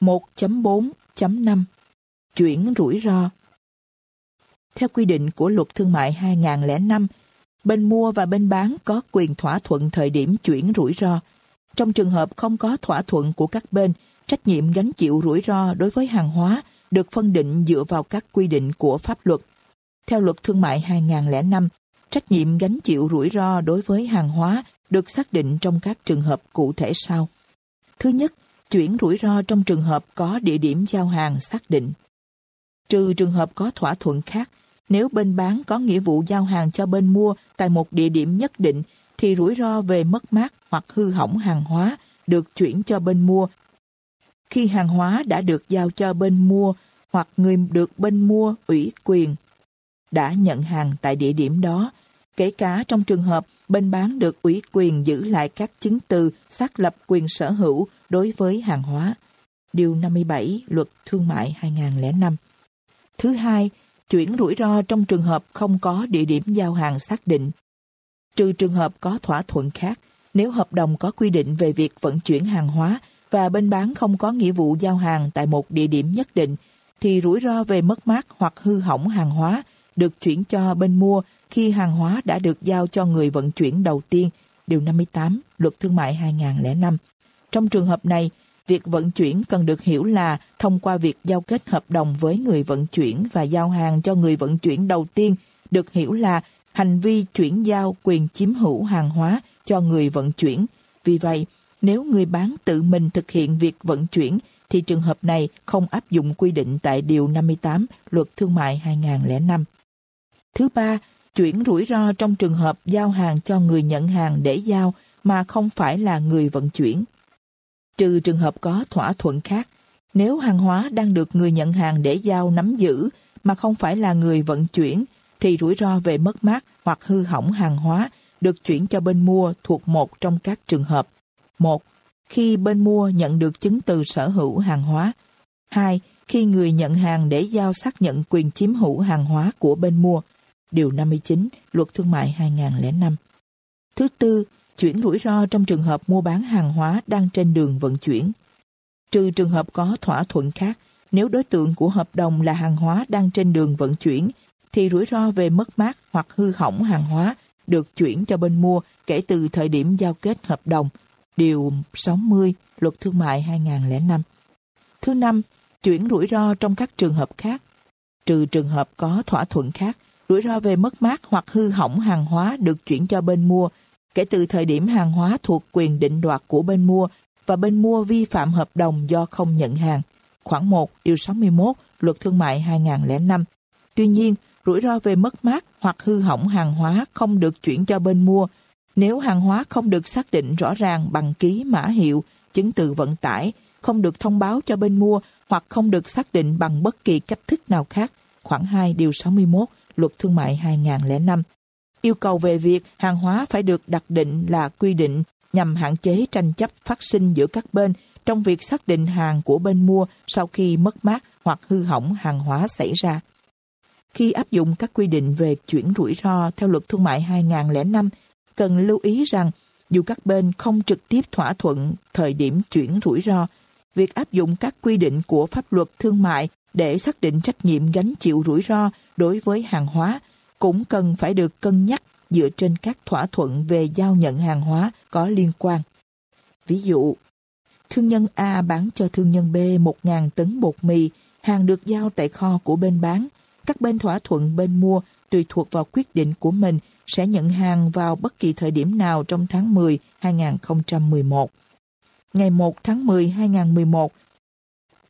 1.4.5 Chuyển rủi ro Theo quy định của luật thương mại 2005, bên mua và bên bán có quyền thỏa thuận thời điểm chuyển rủi ro. Trong trường hợp không có thỏa thuận của các bên, trách nhiệm gánh chịu rủi ro đối với hàng hóa được phân định dựa vào các quy định của pháp luật. Theo luật thương mại 2005, trách nhiệm gánh chịu rủi ro đối với hàng hóa được xác định trong các trường hợp cụ thể sau. Thứ nhất, chuyển rủi ro trong trường hợp có địa điểm giao hàng xác định. Trừ trường hợp có thỏa thuận khác, nếu bên bán có nghĩa vụ giao hàng cho bên mua tại một địa điểm nhất định thì rủi ro về mất mát hoặc hư hỏng hàng hóa được chuyển cho bên mua. Khi hàng hóa đã được giao cho bên mua hoặc người được bên mua ủy quyền đã nhận hàng tại địa điểm đó, kể cả trong trường hợp bên bán được ủy quyền giữ lại các chứng từ xác lập quyền sở hữu đối với hàng hóa. Điều 57 Luật Thương mại 2005 Thứ hai, chuyển rủi ro trong trường hợp không có địa điểm giao hàng xác định. Trừ trường hợp có thỏa thuận khác, nếu hợp đồng có quy định về việc vận chuyển hàng hóa và bên bán không có nghĩa vụ giao hàng tại một địa điểm nhất định, thì rủi ro về mất mát hoặc hư hỏng hàng hóa được chuyển cho bên mua khi hàng hóa đã được giao cho người vận chuyển đầu tiên, Điều 58, Luật Thương mại 2005. Trong trường hợp này, việc vận chuyển cần được hiểu là thông qua việc giao kết hợp đồng với người vận chuyển và giao hàng cho người vận chuyển đầu tiên được hiểu là hành vi chuyển giao quyền chiếm hữu hàng hóa cho người vận chuyển. Vì vậy, nếu người bán tự mình thực hiện việc vận chuyển thì trường hợp này không áp dụng quy định tại Điều 58 Luật Thương mại 2005. Thứ ba, chuyển rủi ro trong trường hợp giao hàng cho người nhận hàng để giao mà không phải là người vận chuyển. Trừ trường hợp có thỏa thuận khác, nếu hàng hóa đang được người nhận hàng để giao nắm giữ mà không phải là người vận chuyển, thì rủi ro về mất mát hoặc hư hỏng hàng hóa được chuyển cho bên mua thuộc một trong các trường hợp. một Khi bên mua nhận được chứng từ sở hữu hàng hóa. 2. Khi người nhận hàng để giao xác nhận quyền chiếm hữu hàng hóa của bên mua. Điều 59, Luật Thương mại 2005. Thứ tư, chuyển rủi ro trong trường hợp mua bán hàng hóa đang trên đường vận chuyển. Trừ trường hợp có thỏa thuận khác, nếu đối tượng của hợp đồng là hàng hóa đang trên đường vận chuyển, thì rủi ro về mất mát hoặc hư hỏng hàng hóa được chuyển cho bên mua kể từ thời điểm giao kết hợp đồng. Điều 60 Luật Thương mại 2005. Thứ năm, chuyển rủi ro trong các trường hợp khác. Trừ trường hợp có thỏa thuận khác, rủi ro về mất mát hoặc hư hỏng hàng hóa được chuyển cho bên mua kể từ thời điểm hàng hóa thuộc quyền định đoạt của bên mua và bên mua vi phạm hợp đồng do không nhận hàng. Khoảng 1 điều 61 Luật Thương mại 2005. Tuy nhiên, rủi ro về mất mát hoặc hư hỏng hàng hóa không được chuyển cho bên mua nếu hàng hóa không được xác định rõ ràng bằng ký mã hiệu, chứng từ vận tải, không được thông báo cho bên mua hoặc không được xác định bằng bất kỳ cách thức nào khác. Khoảng 2 điều 61 Luật Thương mại 2005 yêu cầu về việc hàng hóa phải được đặt định là quy định nhằm hạn chế tranh chấp phát sinh giữa các bên trong việc xác định hàng của bên mua sau khi mất mát hoặc hư hỏng hàng hóa xảy ra. Khi áp dụng các quy định về chuyển rủi ro theo luật thương mại 2005, cần lưu ý rằng dù các bên không trực tiếp thỏa thuận thời điểm chuyển rủi ro, việc áp dụng các quy định của pháp luật thương mại để xác định trách nhiệm gánh chịu rủi ro đối với hàng hóa cũng cần phải được cân nhắc dựa trên các thỏa thuận về giao nhận hàng hóa có liên quan. Ví dụ, thương nhân A bán cho thương nhân B 1.000 tấn bột mì, hàng được giao tại kho của bên bán. Các bên thỏa thuận bên mua tùy thuộc vào quyết định của mình sẽ nhận hàng vào bất kỳ thời điểm nào trong tháng 10 2011. Ngày 1 tháng 10 2011,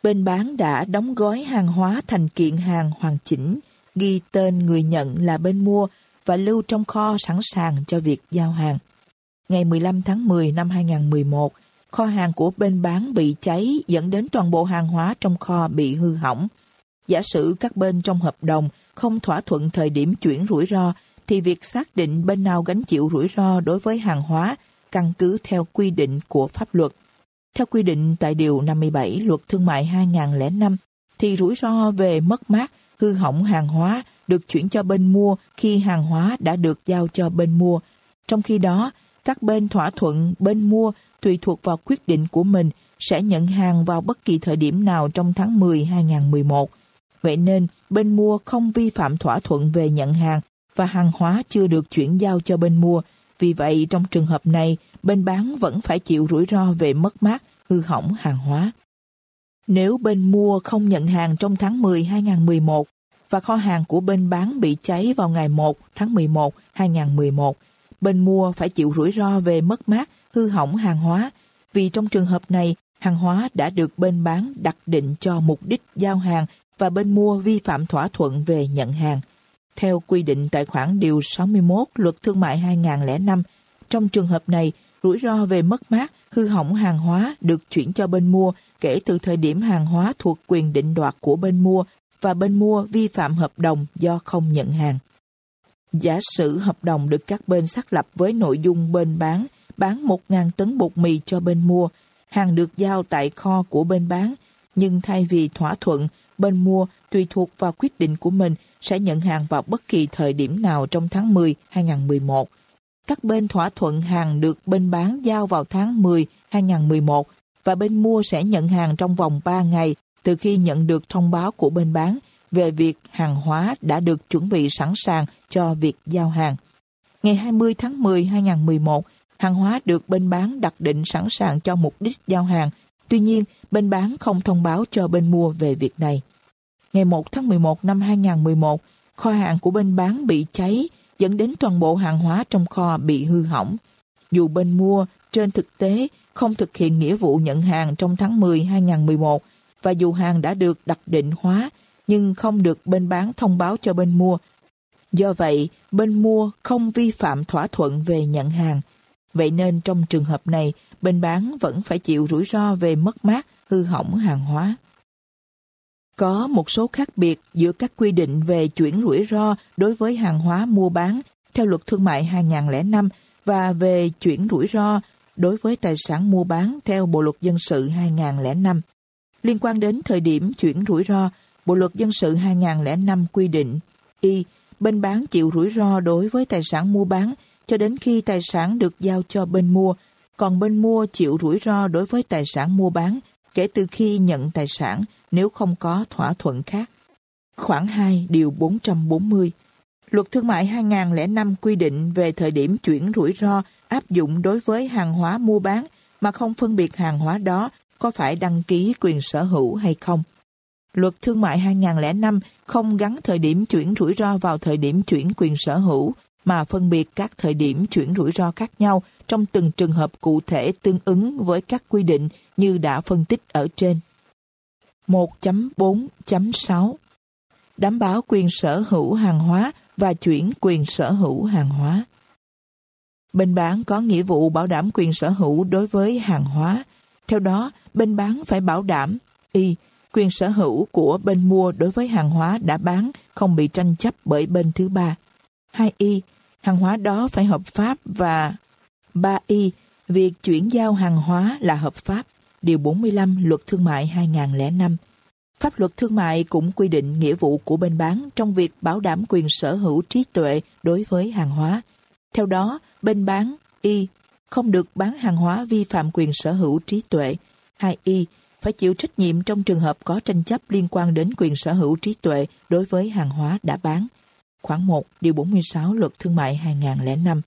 bên bán đã đóng gói hàng hóa thành kiện hàng hoàn chỉnh, ghi tên người nhận là bên mua và lưu trong kho sẵn sàng cho việc giao hàng. Ngày 15 tháng 10 năm 2011, kho hàng của bên bán bị cháy dẫn đến toàn bộ hàng hóa trong kho bị hư hỏng. Giả sử các bên trong hợp đồng không thỏa thuận thời điểm chuyển rủi ro, thì việc xác định bên nào gánh chịu rủi ro đối với hàng hóa căn cứ theo quy định của pháp luật. Theo quy định tại Điều 57 Luật Thương mại 2005, thì rủi ro về mất mát hư hỏng hàng hóa được chuyển cho bên mua khi hàng hóa đã được giao cho bên mua. Trong khi đó, các bên thỏa thuận bên mua tùy thuộc vào quyết định của mình sẽ nhận hàng vào bất kỳ thời điểm nào trong tháng 10 2011. Vậy nên, bên mua không vi phạm thỏa thuận về nhận hàng và hàng hóa chưa được chuyển giao cho bên mua. Vì vậy, trong trường hợp này, bên bán vẫn phải chịu rủi ro về mất mát, hư hỏng hàng hóa. Nếu bên mua không nhận hàng trong tháng 10 2011 và kho hàng của bên bán bị cháy vào ngày 1 tháng 11 2011, bên mua phải chịu rủi ro về mất mát, hư hỏng hàng hóa, vì trong trường hợp này, hàng hóa đã được bên bán đặt định cho mục đích giao hàng và bên mua vi phạm thỏa thuận về nhận hàng. Theo quy định tại khoản điều 61 Luật Thương mại 2005, trong trường hợp này, rủi ro về mất mát, hư hỏng hàng hóa được chuyển cho bên mua kể từ thời điểm hàng hóa thuộc quyền định đoạt của bên mua và bên mua vi phạm hợp đồng do không nhận hàng. Giả sử hợp đồng được các bên xác lập với nội dung bên bán bán 1.000 tấn bột mì cho bên mua, hàng được giao tại kho của bên bán, nhưng thay vì thỏa thuận, bên mua tùy thuộc vào quyết định của mình sẽ nhận hàng vào bất kỳ thời điểm nào trong tháng 10 2011. Các bên thỏa thuận hàng được bên bán giao vào tháng 10 2011 và bên mua sẽ nhận hàng trong vòng 3 ngày từ khi nhận được thông báo của bên bán về việc hàng hóa đã được chuẩn bị sẵn sàng cho việc giao hàng. Ngày 20 tháng 10 2011, hàng hóa được bên bán đặt định sẵn sàng cho mục đích giao hàng. Tuy nhiên, bên bán không thông báo cho bên mua về việc này. Ngày 1 tháng 11 năm 2011, kho hàng của bên bán bị cháy, dẫn đến toàn bộ hàng hóa trong kho bị hư hỏng. Dù bên mua trên thực tế không thực hiện nghĩa vụ nhận hàng trong tháng 10 2011 và dù hàng đã được đặt định hóa nhưng không được bên bán thông báo cho bên mua. Do vậy, bên mua không vi phạm thỏa thuận về nhận hàng. Vậy nên trong trường hợp này, bên bán vẫn phải chịu rủi ro về mất mát, hư hỏng hàng hóa. Có một số khác biệt giữa các quy định về chuyển rủi ro đối với hàng hóa mua bán theo luật thương mại 2005 và về chuyển rủi ro đối với tài sản mua bán theo Bộ luật dân sự 2005. Liên quan đến thời điểm chuyển rủi ro, Bộ luật dân sự 2005 quy định y bên bán chịu rủi ro đối với tài sản mua bán cho đến khi tài sản được giao cho bên mua, còn bên mua chịu rủi ro đối với tài sản mua bán kể từ khi nhận tài sản nếu không có thỏa thuận khác. Khoảng 2 điều 440 Luật Thương mại 2005 quy định về thời điểm chuyển rủi ro áp dụng đối với hàng hóa mua bán mà không phân biệt hàng hóa đó có phải đăng ký quyền sở hữu hay không. Luật Thương mại 2005 không gắn thời điểm chuyển rủi ro vào thời điểm chuyển quyền sở hữu mà phân biệt các thời điểm chuyển rủi ro khác nhau trong từng trường hợp cụ thể tương ứng với các quy định như đã phân tích ở trên. 1.4.6 Đảm bảo quyền sở hữu hàng hóa và chuyển quyền sở hữu hàng hóa. Bên bán có nghĩa vụ bảo đảm quyền sở hữu đối với hàng hóa. Theo đó, bên bán phải bảo đảm y quyền sở hữu của bên mua đối với hàng hóa đã bán không bị tranh chấp bởi bên thứ ba. 2y hàng hóa đó phải hợp pháp và 3y việc chuyển giao hàng hóa là hợp pháp. Điều 45 Luật Thương mại 2005 Pháp luật thương mại cũng quy định nghĩa vụ của bên bán trong việc bảo đảm quyền sở hữu trí tuệ đối với hàng hóa. Theo đó, bên bán y không được bán hàng hóa vi phạm quyền sở hữu trí tuệ. 2y phải chịu trách nhiệm trong trường hợp có tranh chấp liên quan đến quyền sở hữu trí tuệ đối với hàng hóa đã bán. Khoảng 1, Điều 46 Luật Thương mại 2005.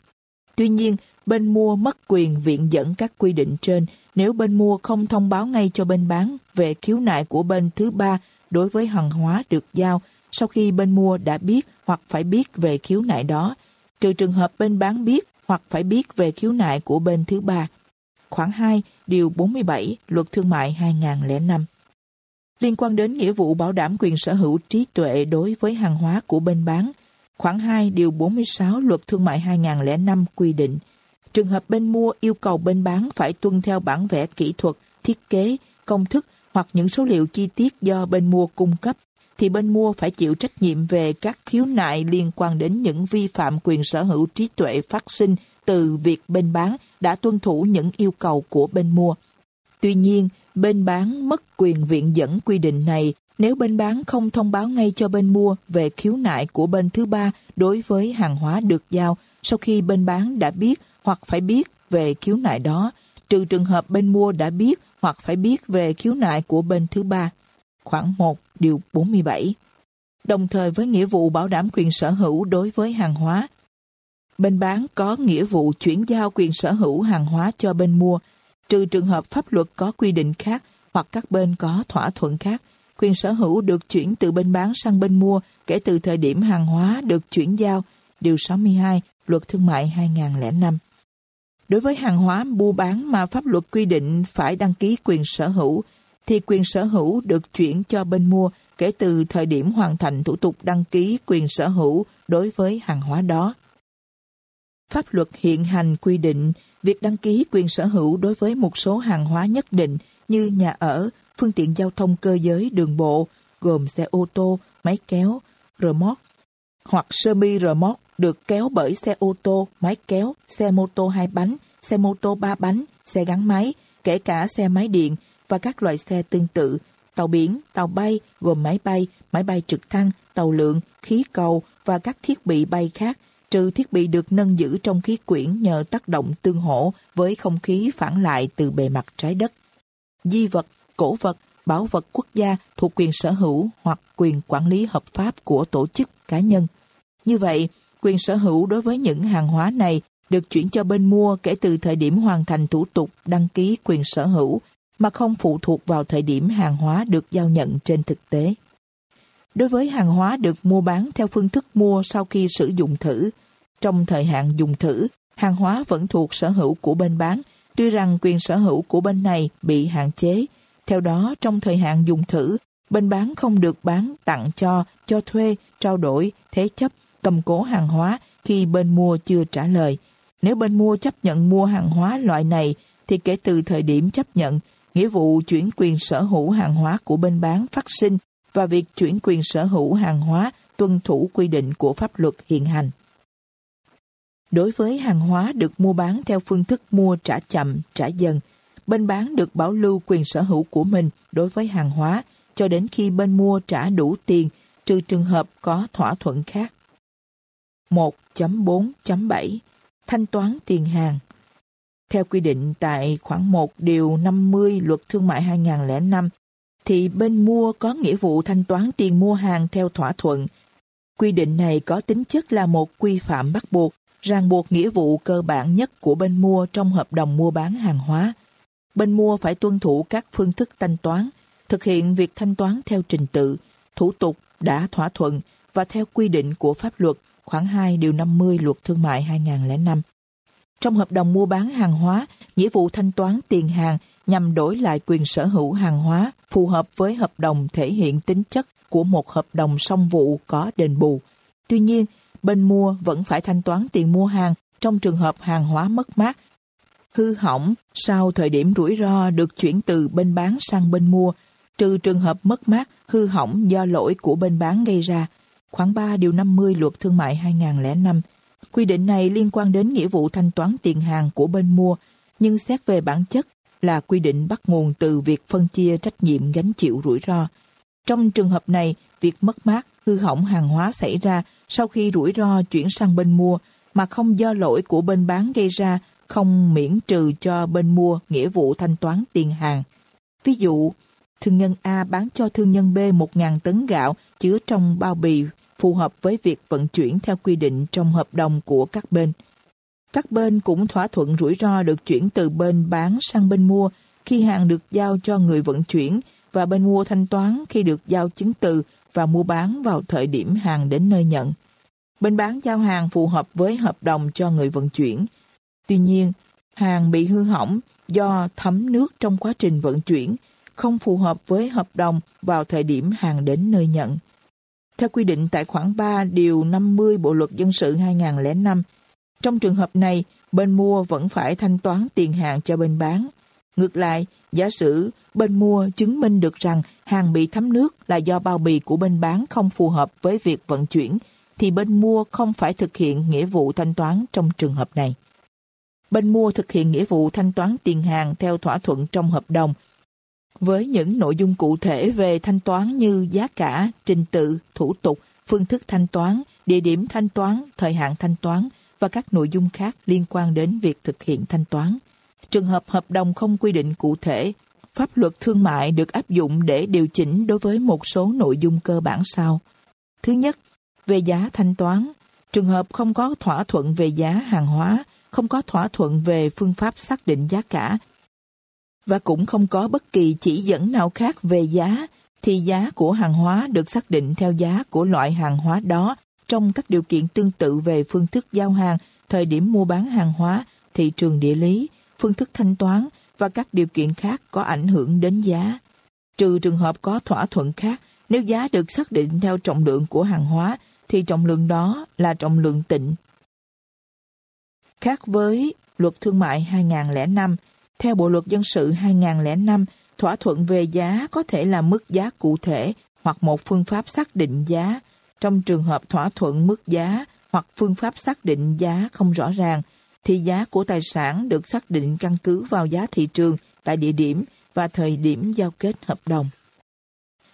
Tuy nhiên, bên mua mất quyền viện dẫn các quy định trên nếu bên mua không thông báo ngay cho bên bán về khiếu nại của bên thứ ba đối với hàng hóa được giao sau khi bên mua đã biết hoặc phải biết về khiếu nại đó, trừ trường hợp bên bán biết hoặc phải biết về khiếu nại của bên thứ ba. Khoảng 2, Điều 47, Luật Thương mại 2005. Liên quan đến nghĩa vụ bảo đảm quyền sở hữu trí tuệ đối với hàng hóa của bên bán, khoảng 2, Điều 46 Luật Thương mại 2005 quy định, trường hợp bên mua yêu cầu bên bán phải tuân theo bản vẽ kỹ thuật, thiết kế, công thức hoặc những số liệu chi tiết do bên mua cung cấp, thì bên mua phải chịu trách nhiệm về các khiếu nại liên quan đến những vi phạm quyền sở hữu trí tuệ phát sinh từ việc bên bán đã tuân thủ những yêu cầu của bên mua. Tuy nhiên, bên bán mất quyền viện dẫn quy định này nếu bên bán không thông báo ngay cho bên mua về khiếu nại của bên thứ ba đối với hàng hóa được giao sau khi bên bán đã biết hoặc phải biết về khiếu nại đó, trừ trường hợp bên mua đã biết hoặc phải biết về khiếu nại của bên thứ ba. Khoảng 1 điều 47. Đồng thời với nghĩa vụ bảo đảm quyền sở hữu đối với hàng hóa. Bên bán có nghĩa vụ chuyển giao quyền sở hữu hàng hóa cho bên mua, trừ trường hợp pháp luật có quy định khác hoặc các bên có thỏa thuận khác. Quyền sở hữu được chuyển từ bên bán sang bên mua kể từ thời điểm hàng hóa được chuyển giao, Điều 62, Luật Thương mại 2005. Đối với hàng hóa mua bán mà pháp luật quy định phải đăng ký quyền sở hữu, thì quyền sở hữu được chuyển cho bên mua kể từ thời điểm hoàn thành thủ tục đăng ký quyền sở hữu đối với hàng hóa đó. Pháp luật hiện hành quy định việc đăng ký quyền sở hữu đối với một số hàng hóa nhất định như nhà ở, phương tiện giao thông cơ giới đường bộ, gồm xe ô tô, máy kéo, rơ móc hoặc sơ mi rơ móc được kéo bởi xe ô tô, máy kéo, xe mô tô hai bánh, xe mô tô ba bánh, xe gắn máy, kể cả xe máy điện và các loại xe tương tự, tàu biển, tàu bay gồm máy bay, máy bay trực thăng, tàu lượng, khí cầu và các thiết bị bay khác, trừ thiết bị được nâng giữ trong khí quyển nhờ tác động tương hỗ với không khí phản lại từ bề mặt trái đất. Di vật, cổ vật, bảo vật quốc gia thuộc quyền sở hữu hoặc quyền quản lý hợp pháp của tổ chức cá nhân. Như vậy, quyền sở hữu đối với những hàng hóa này được chuyển cho bên mua kể từ thời điểm hoàn thành thủ tục đăng ký quyền sở hữu mà không phụ thuộc vào thời điểm hàng hóa được giao nhận trên thực tế. Đối với hàng hóa được mua bán theo phương thức mua sau khi sử dụng thử, trong thời hạn dùng thử, hàng hóa vẫn thuộc sở hữu của bên bán, tuy rằng quyền sở hữu của bên này bị hạn chế. Theo đó, trong thời hạn dùng thử, bên bán không được bán, tặng cho, cho thuê, trao đổi, thế chấp, cầm cố hàng hóa khi bên mua chưa trả lời. Nếu bên mua chấp nhận mua hàng hóa loại này, thì kể từ thời điểm chấp nhận, nghĩa vụ chuyển quyền sở hữu hàng hóa của bên bán phát sinh và việc chuyển quyền sở hữu hàng hóa tuân thủ quy định của pháp luật hiện hành. Đối với hàng hóa được mua bán theo phương thức mua trả chậm, trả dần, bên bán được bảo lưu quyền sở hữu của mình đối với hàng hóa cho đến khi bên mua trả đủ tiền, trừ trường hợp có thỏa thuận khác. 1.4.7 Thanh toán tiền hàng theo quy định tại khoản 1 điều 50 Luật Thương mại 2005, thì bên mua có nghĩa vụ thanh toán tiền mua hàng theo thỏa thuận. Quy định này có tính chất là một quy phạm bắt buộc, ràng buộc nghĩa vụ cơ bản nhất của bên mua trong hợp đồng mua bán hàng hóa. Bên mua phải tuân thủ các phương thức thanh toán, thực hiện việc thanh toán theo trình tự, thủ tục đã thỏa thuận và theo quy định của pháp luật khoảng 2 điều 50 Luật Thương mại 2005. Trong hợp đồng mua bán hàng hóa, nghĩa vụ thanh toán tiền hàng nhằm đổi lại quyền sở hữu hàng hóa phù hợp với hợp đồng thể hiện tính chất của một hợp đồng song vụ có đền bù. Tuy nhiên, bên mua vẫn phải thanh toán tiền mua hàng trong trường hợp hàng hóa mất mát, hư hỏng sau thời điểm rủi ro được chuyển từ bên bán sang bên mua, trừ trường hợp mất mát, hư hỏng do lỗi của bên bán gây ra, khoảng 3 điều 50 Luật Thương mại 2005. Quy định này liên quan đến nghĩa vụ thanh toán tiền hàng của bên mua, nhưng xét về bản chất là quy định bắt nguồn từ việc phân chia trách nhiệm gánh chịu rủi ro. Trong trường hợp này, việc mất mát, hư hỏng hàng hóa xảy ra sau khi rủi ro chuyển sang bên mua mà không do lỗi của bên bán gây ra không miễn trừ cho bên mua nghĩa vụ thanh toán tiền hàng. Ví dụ, thương nhân A bán cho thương nhân B 1.000 tấn gạo chứa trong bao bì phù hợp với việc vận chuyển theo quy định trong hợp đồng của các bên. Các bên cũng thỏa thuận rủi ro được chuyển từ bên bán sang bên mua khi hàng được giao cho người vận chuyển và bên mua thanh toán khi được giao chứng từ và mua bán vào thời điểm hàng đến nơi nhận. Bên bán giao hàng phù hợp với hợp đồng cho người vận chuyển. Tuy nhiên, hàng bị hư hỏng do thấm nước trong quá trình vận chuyển, không phù hợp với hợp đồng vào thời điểm hàng đến nơi nhận. Theo quy định tại khoản 3 điều 50 Bộ luật dân sự 2005, trong trường hợp này, bên mua vẫn phải thanh toán tiền hàng cho bên bán. Ngược lại, giả sử bên mua chứng minh được rằng hàng bị thấm nước là do bao bì của bên bán không phù hợp với việc vận chuyển, thì bên mua không phải thực hiện nghĩa vụ thanh toán trong trường hợp này. Bên mua thực hiện nghĩa vụ thanh toán tiền hàng theo thỏa thuận trong hợp đồng với những nội dung cụ thể về thanh toán như giá cả, trình tự, thủ tục, phương thức thanh toán, địa điểm thanh toán, thời hạn thanh toán và các nội dung khác liên quan đến việc thực hiện thanh toán. Trường hợp hợp đồng không quy định cụ thể, Pháp luật thương mại được áp dụng để điều chỉnh đối với một số nội dung cơ bản sau. Thứ nhất, về giá thanh toán, trường hợp không có thỏa thuận về giá hàng hóa, không có thỏa thuận về phương pháp xác định giá cả và cũng không có bất kỳ chỉ dẫn nào khác về giá, thì giá của hàng hóa được xác định theo giá của loại hàng hóa đó trong các điều kiện tương tự về phương thức giao hàng, thời điểm mua bán hàng hóa, thị trường địa lý, phương thức thanh toán và các điều kiện khác có ảnh hưởng đến giá. Trừ trường hợp có thỏa thuận khác, nếu giá được xác định theo trọng lượng của hàng hóa, thì trọng lượng đó là trọng lượng tịnh. Khác với luật thương mại 2005, theo Bộ luật dân sự 2005, thỏa thuận về giá có thể là mức giá cụ thể hoặc một phương pháp xác định giá. Trong trường hợp thỏa thuận mức giá hoặc phương pháp xác định giá không rõ ràng, thì giá của tài sản được xác định căn cứ vào giá thị trường tại địa điểm và thời điểm giao kết hợp đồng.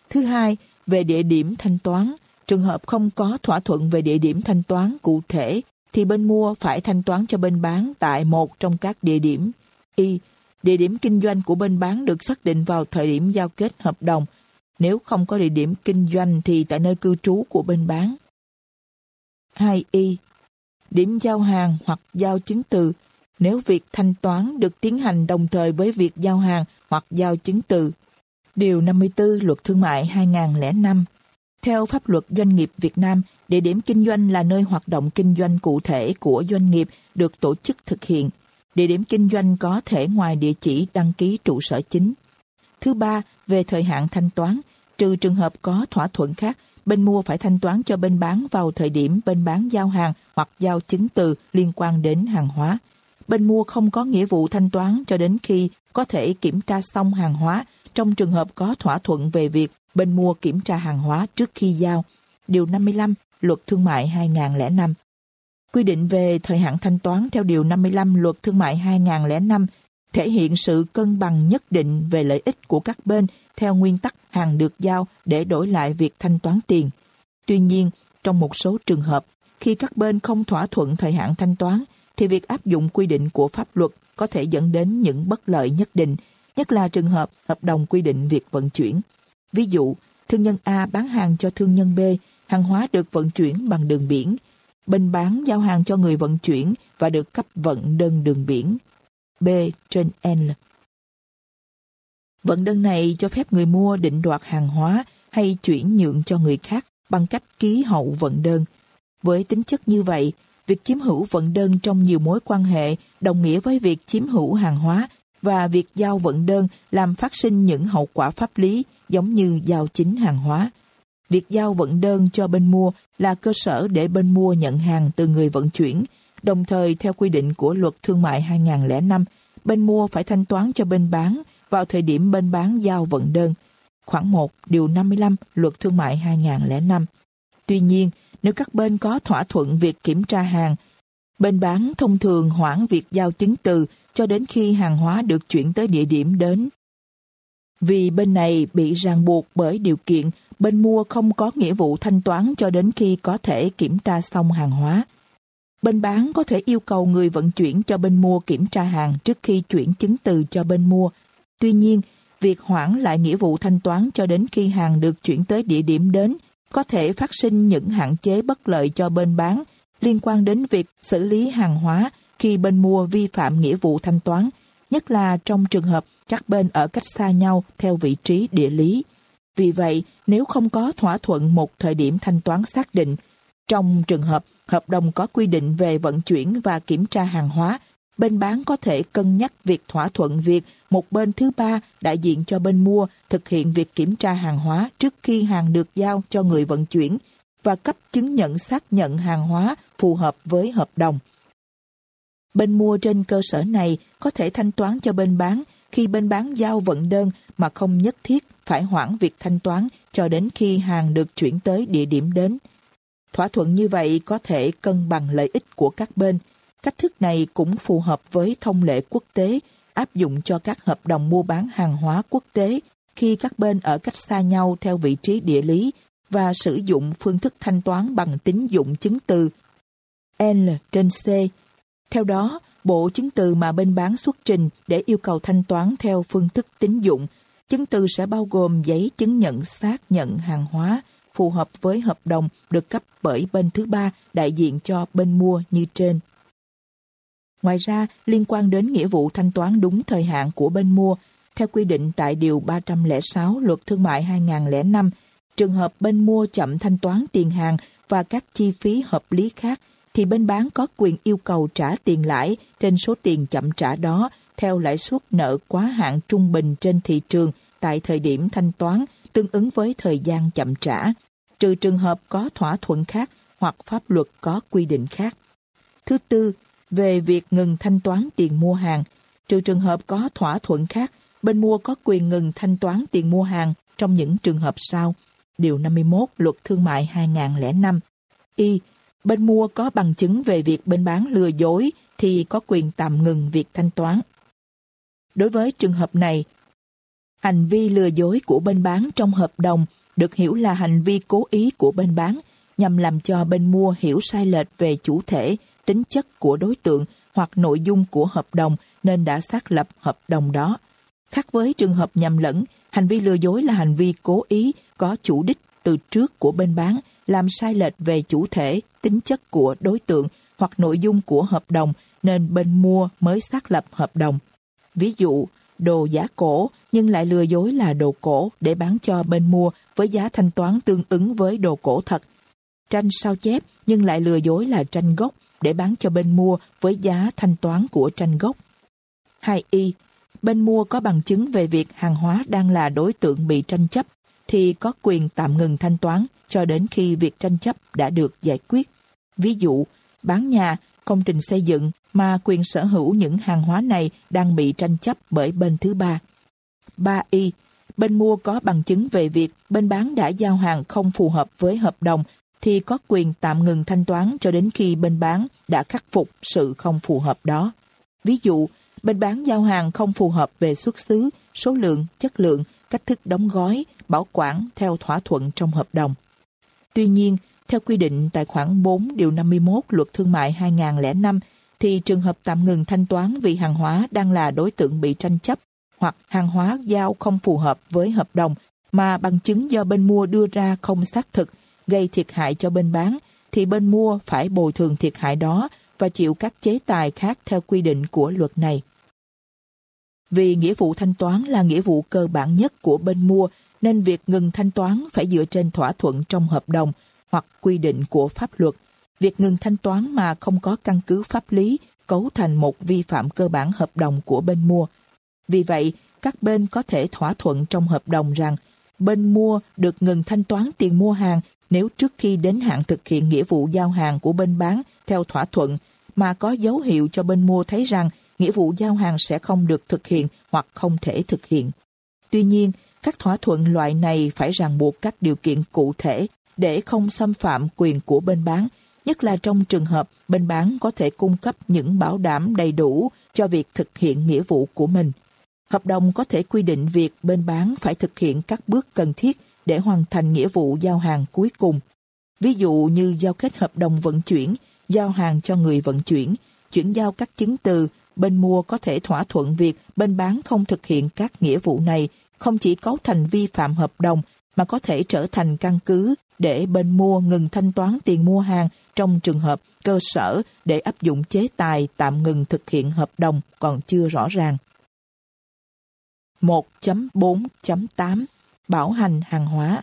Thứ hai, về địa điểm thanh toán, trường hợp không có thỏa thuận về địa điểm thanh toán cụ thể thì bên mua phải thanh toán cho bên bán tại một trong các địa điểm. Y. Địa điểm kinh doanh của bên bán được xác định vào thời điểm giao kết hợp đồng. Nếu không có địa điểm kinh doanh thì tại nơi cư trú của bên bán. 2y. Điểm giao hàng hoặc giao chứng từ nếu việc thanh toán được tiến hành đồng thời với việc giao hàng hoặc giao chứng từ. Điều 54 Luật Thương mại 2005 Theo pháp luật doanh nghiệp Việt Nam, địa điểm kinh doanh là nơi hoạt động kinh doanh cụ thể của doanh nghiệp được tổ chức thực hiện. Địa điểm kinh doanh có thể ngoài địa chỉ đăng ký trụ sở chính. Thứ ba, về thời hạn thanh toán, trừ trường hợp có thỏa thuận khác, bên mua phải thanh toán cho bên bán vào thời điểm bên bán giao hàng hoặc giao chứng từ liên quan đến hàng hóa. Bên mua không có nghĩa vụ thanh toán cho đến khi có thể kiểm tra xong hàng hóa trong trường hợp có thỏa thuận về việc bên mua kiểm tra hàng hóa trước khi giao. Điều 55 Luật Thương mại 2005 Quy định về thời hạn thanh toán theo Điều 55 Luật Thương mại 2005 thể hiện sự cân bằng nhất định về lợi ích của các bên theo nguyên tắc hàng được giao để đổi lại việc thanh toán tiền. Tuy nhiên, trong một số trường hợp, khi các bên không thỏa thuận thời hạn thanh toán, thì việc áp dụng quy định của pháp luật có thể dẫn đến những bất lợi nhất định, nhất là trường hợp hợp đồng quy định việc vận chuyển. Ví dụ, thương nhân A bán hàng cho thương nhân B, hàng hóa được vận chuyển bằng đường biển. Bên bán giao hàng cho người vận chuyển và được cấp vận đơn đường biển. B trên N. Vận đơn này cho phép người mua định đoạt hàng hóa hay chuyển nhượng cho người khác bằng cách ký hậu vận đơn. Với tính chất như vậy, việc chiếm hữu vận đơn trong nhiều mối quan hệ đồng nghĩa với việc chiếm hữu hàng hóa và việc giao vận đơn làm phát sinh những hậu quả pháp lý giống như giao chính hàng hóa. Việc giao vận đơn cho bên mua là cơ sở để bên mua nhận hàng từ người vận chuyển, đồng thời theo quy định của luật thương mại 2005, bên mua phải thanh toán cho bên bán vào thời điểm bên bán giao vận đơn. Khoảng 1, điều 55 luật thương mại 2005. Tuy nhiên, nếu các bên có thỏa thuận việc kiểm tra hàng, bên bán thông thường hoãn việc giao chứng từ cho đến khi hàng hóa được chuyển tới địa điểm đến. Vì bên này bị ràng buộc bởi điều kiện bên mua không có nghĩa vụ thanh toán cho đến khi có thể kiểm tra xong hàng hóa. Bên bán có thể yêu cầu người vận chuyển cho bên mua kiểm tra hàng trước khi chuyển chứng từ cho bên mua. Tuy nhiên, việc hoãn lại nghĩa vụ thanh toán cho đến khi hàng được chuyển tới địa điểm đến có thể phát sinh những hạn chế bất lợi cho bên bán liên quan đến việc xử lý hàng hóa khi bên mua vi phạm nghĩa vụ thanh toán, nhất là trong trường hợp các bên ở cách xa nhau theo vị trí địa lý. Vì vậy, nếu không có thỏa thuận một thời điểm thanh toán xác định, trong trường hợp hợp đồng có quy định về vận chuyển và kiểm tra hàng hóa, bên bán có thể cân nhắc việc thỏa thuận việc một bên thứ ba đại diện cho bên mua thực hiện việc kiểm tra hàng hóa trước khi hàng được giao cho người vận chuyển và cấp chứng nhận xác nhận hàng hóa phù hợp với hợp đồng. Bên mua trên cơ sở này có thể thanh toán cho bên bán khi bên bán giao vận đơn mà không nhất thiết phải hoãn việc thanh toán cho đến khi hàng được chuyển tới địa điểm đến. Thỏa thuận như vậy có thể cân bằng lợi ích của các bên. Cách thức này cũng phù hợp với thông lệ quốc tế áp dụng cho các hợp đồng mua bán hàng hóa quốc tế khi các bên ở cách xa nhau theo vị trí địa lý và sử dụng phương thức thanh toán bằng tín dụng chứng từ L trên C. Theo đó, bộ chứng từ mà bên bán xuất trình để yêu cầu thanh toán theo phương thức tín dụng. Chứng từ sẽ bao gồm giấy chứng nhận xác nhận hàng hóa phù hợp với hợp đồng được cấp bởi bên thứ ba đại diện cho bên mua như trên. Ngoài ra, liên quan đến nghĩa vụ thanh toán đúng thời hạn của bên mua, theo quy định tại Điều 306 Luật Thương mại 2005, trường hợp bên mua chậm thanh toán tiền hàng và các chi phí hợp lý khác thì bên bán có quyền yêu cầu trả tiền lãi trên số tiền chậm trả đó theo lãi suất nợ quá hạn trung bình trên thị trường tại thời điểm thanh toán tương ứng với thời gian chậm trả, trừ trường hợp có thỏa thuận khác hoặc pháp luật có quy định khác. Thứ tư, về việc ngừng thanh toán tiền mua hàng, trừ trường hợp có thỏa thuận khác, bên mua có quyền ngừng thanh toán tiền mua hàng trong những trường hợp sau. Điều 51 Luật Thương mại 2005. Y. Bên mua có bằng chứng về việc bên bán lừa dối thì có quyền tạm ngừng việc thanh toán. Đối với trường hợp này, hành vi lừa dối của bên bán trong hợp đồng được hiểu là hành vi cố ý của bên bán nhằm làm cho bên mua hiểu sai lệch về chủ thể, tính chất của đối tượng hoặc nội dung của hợp đồng nên đã xác lập hợp đồng đó. Khác với trường hợp nhầm lẫn, hành vi lừa dối là hành vi cố ý có chủ đích từ trước của bên bán làm sai lệch về chủ thể, tính chất của đối tượng hoặc nội dung của hợp đồng nên bên mua mới xác lập hợp đồng. Ví dụ, đồ giá cổ nhưng lại lừa dối là đồ cổ để bán cho bên mua với giá thanh toán tương ứng với đồ cổ thật. Tranh sao chép nhưng lại lừa dối là tranh gốc để bán cho bên mua với giá thanh toán của tranh gốc. 2y. Bên mua có bằng chứng về việc hàng hóa đang là đối tượng bị tranh chấp thì có quyền tạm ngừng thanh toán cho đến khi việc tranh chấp đã được giải quyết. Ví dụ, bán nhà, công trình xây dựng mà quyền sở hữu những hàng hóa này đang bị tranh chấp bởi bên thứ ba. 3y. Bên mua có bằng chứng về việc bên bán đã giao hàng không phù hợp với hợp đồng thì có quyền tạm ngừng thanh toán cho đến khi bên bán đã khắc phục sự không phù hợp đó. Ví dụ, bên bán giao hàng không phù hợp về xuất xứ, số lượng, chất lượng, cách thức đóng gói, bảo quản theo thỏa thuận trong hợp đồng. Tuy nhiên, theo quy định tại khoản 4 điều 51 Luật Thương mại 2005 thì trường hợp tạm ngừng thanh toán vì hàng hóa đang là đối tượng bị tranh chấp hoặc hàng hóa giao không phù hợp với hợp đồng mà bằng chứng do bên mua đưa ra không xác thực gây thiệt hại cho bên bán thì bên mua phải bồi thường thiệt hại đó và chịu các chế tài khác theo quy định của luật này. Vì nghĩa vụ thanh toán là nghĩa vụ cơ bản nhất của bên mua nên việc ngừng thanh toán phải dựa trên thỏa thuận trong hợp đồng hoặc quy định của pháp luật. Việc ngừng thanh toán mà không có căn cứ pháp lý cấu thành một vi phạm cơ bản hợp đồng của bên mua. Vì vậy, các bên có thể thỏa thuận trong hợp đồng rằng bên mua được ngừng thanh toán tiền mua hàng nếu trước khi đến hạn thực hiện nghĩa vụ giao hàng của bên bán theo thỏa thuận mà có dấu hiệu cho bên mua thấy rằng nghĩa vụ giao hàng sẽ không được thực hiện hoặc không thể thực hiện. Tuy nhiên, các thỏa thuận loại này phải ràng buộc các điều kiện cụ thể để không xâm phạm quyền của bên bán, nhất là trong trường hợp bên bán có thể cung cấp những bảo đảm đầy đủ cho việc thực hiện nghĩa vụ của mình. Hợp đồng có thể quy định việc bên bán phải thực hiện các bước cần thiết để hoàn thành nghĩa vụ giao hàng cuối cùng. Ví dụ như giao kết hợp đồng vận chuyển, giao hàng cho người vận chuyển, chuyển giao các chứng từ, bên mua có thể thỏa thuận việc bên bán không thực hiện các nghĩa vụ này, không chỉ cấu thành vi phạm hợp đồng mà có thể trở thành căn cứ để bên mua ngừng thanh toán tiền mua hàng trong trường hợp cơ sở để áp dụng chế tài tạm ngừng thực hiện hợp đồng còn chưa rõ ràng. 1.4.8 Bảo hành hàng hóa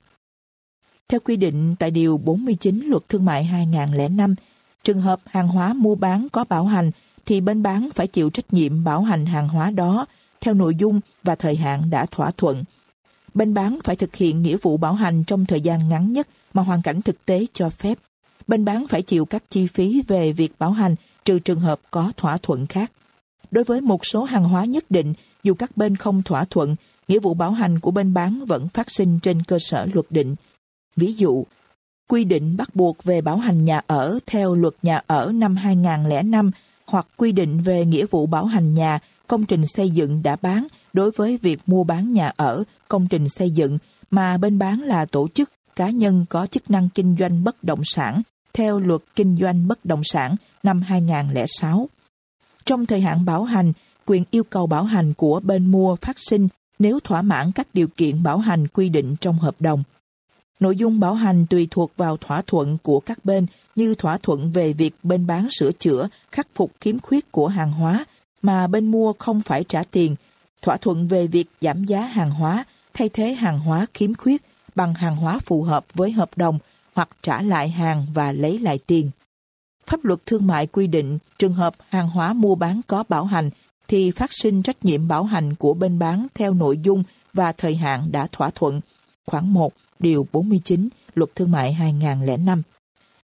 Theo quy định tại Điều 49 Luật Thương mại 2005, trường hợp hàng hóa mua bán có bảo hành thì bên bán phải chịu trách nhiệm bảo hành hàng hóa đó theo nội dung và thời hạn đã thỏa thuận. Bên bán phải thực hiện nghĩa vụ bảo hành trong thời gian ngắn nhất mà hoàn cảnh thực tế cho phép. Bên bán phải chịu các chi phí về việc bảo hành trừ trường hợp có thỏa thuận khác. Đối với một số hàng hóa nhất định, dù các bên không thỏa thuận, nghĩa vụ bảo hành của bên bán vẫn phát sinh trên cơ sở luật định. Ví dụ, quy định bắt buộc về bảo hành nhà ở theo luật nhà ở năm 2005 hoặc quy định về nghĩa vụ bảo hành nhà, công trình xây dựng đã bán đối với việc mua bán nhà ở, công trình xây dựng mà bên bán là tổ chức, cá nhân có chức năng kinh doanh bất động sản theo luật kinh doanh bất động sản năm 2006. Trong thời hạn bảo hành, quyền yêu cầu bảo hành của bên mua phát sinh nếu thỏa mãn các điều kiện bảo hành quy định trong hợp đồng. Nội dung bảo hành tùy thuộc vào thỏa thuận của các bên như thỏa thuận về việc bên bán sửa chữa, khắc phục khiếm khuyết của hàng hóa mà bên mua không phải trả tiền, thỏa thuận về việc giảm giá hàng hóa, thay thế hàng hóa khiếm khuyết bằng hàng hóa phù hợp với hợp đồng hoặc trả lại hàng và lấy lại tiền. Pháp luật thương mại quy định trường hợp hàng hóa mua bán có bảo hành thì phát sinh trách nhiệm bảo hành của bên bán theo nội dung và thời hạn đã thỏa thuận. Khoảng 1, điều 49, Luật Thương mại 2005.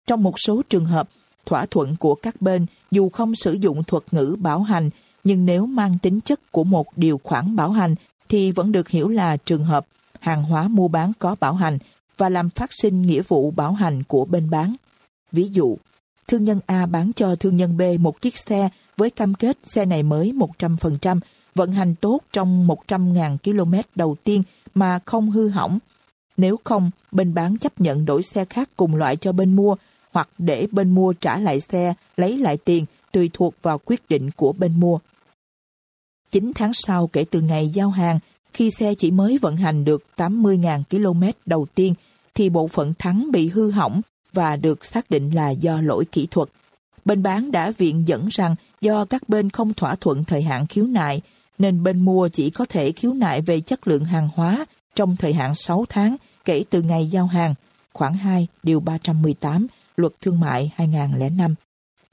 Trong một số trường hợp, thỏa thuận của các bên dù không sử dụng thuật ngữ bảo hành, nhưng nếu mang tính chất của một điều khoản bảo hành thì vẫn được hiểu là trường hợp hàng hóa mua bán có bảo hành và làm phát sinh nghĩa vụ bảo hành của bên bán. Ví dụ, thương nhân A bán cho thương nhân B một chiếc xe với cam kết xe này mới 100%, vận hành tốt trong 100.000 km đầu tiên mà không hư hỏng. Nếu không, bên bán chấp nhận đổi xe khác cùng loại cho bên mua hoặc để bên mua trả lại xe, lấy lại tiền tùy thuộc vào quyết định của bên mua. 9 tháng sau kể từ ngày giao hàng, khi xe chỉ mới vận hành được 80.000 km đầu tiên, thì bộ phận thắng bị hư hỏng và được xác định là do lỗi kỹ thuật. Bên bán đã viện dẫn rằng do các bên không thỏa thuận thời hạn khiếu nại, nên bên mua chỉ có thể khiếu nại về chất lượng hàng hóa trong thời hạn 6 tháng kể từ ngày giao hàng, khoảng 2 điều 318 Luật Thương mại 2005.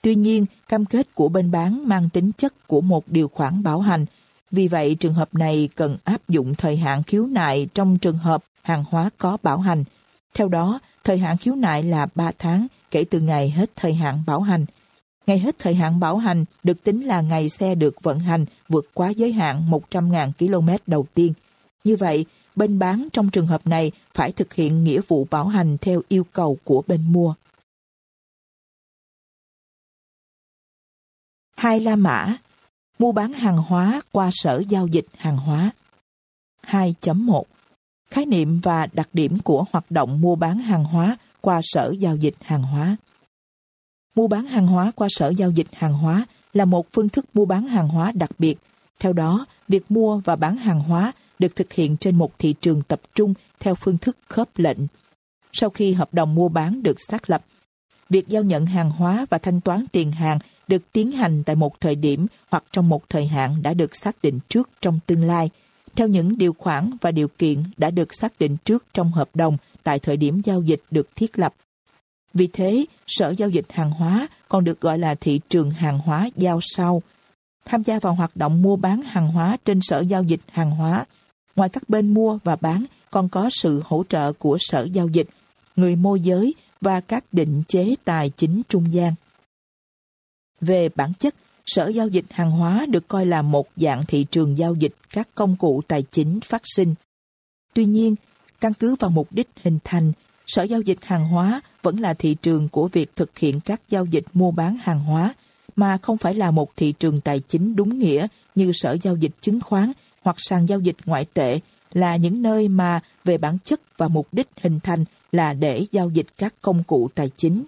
Tuy nhiên, cam kết của bên bán mang tính chất của một điều khoản bảo hành. Vì vậy, trường hợp này cần áp dụng thời hạn khiếu nại trong trường hợp hàng hóa có bảo hành. Theo đó, thời hạn khiếu nại là 3 tháng kể từ ngày hết thời hạn bảo hành. Ngày hết thời hạn bảo hành được tính là ngày xe được vận hành vượt quá giới hạn 100.000 km đầu tiên. Như vậy, bên bán trong trường hợp này phải thực hiện nghĩa vụ bảo hành theo yêu cầu của bên mua. Hai La Mã Mua bán hàng hóa qua sở giao dịch hàng hóa 2.1 Khái niệm và đặc điểm của hoạt động mua bán hàng hóa qua sở giao dịch hàng hóa Mua bán hàng hóa qua sở giao dịch hàng hóa là một phương thức mua bán hàng hóa đặc biệt. Theo đó, việc mua và bán hàng hóa được thực hiện trên một thị trường tập trung theo phương thức khớp lệnh. Sau khi hợp đồng mua bán được xác lập, việc giao nhận hàng hóa và thanh toán tiền hàng được tiến hành tại một thời điểm hoặc trong một thời hạn đã được xác định trước trong tương lai, theo những điều khoản và điều kiện đã được xác định trước trong hợp đồng tại thời điểm giao dịch được thiết lập. Vì thế, Sở Giao dịch Hàng hóa còn được gọi là thị trường hàng hóa giao sau. Tham gia vào hoạt động mua bán hàng hóa trên Sở Giao dịch Hàng hóa, ngoài các bên mua và bán còn có sự hỗ trợ của Sở Giao dịch, người môi giới và các định chế tài chính trung gian. Về bản chất, Sở Giao dịch Hàng hóa được coi là một dạng thị trường giao dịch các công cụ tài chính phát sinh. Tuy nhiên, căn cứ vào mục đích hình thành, Sở Giao dịch Hàng hóa vẫn là thị trường của việc thực hiện các giao dịch mua bán hàng hóa, mà không phải là một thị trường tài chính đúng nghĩa như Sở Giao dịch Chứng khoán hoặc sàn giao dịch ngoại tệ là những nơi mà về bản chất và mục đích hình thành là để giao dịch các công cụ tài chính.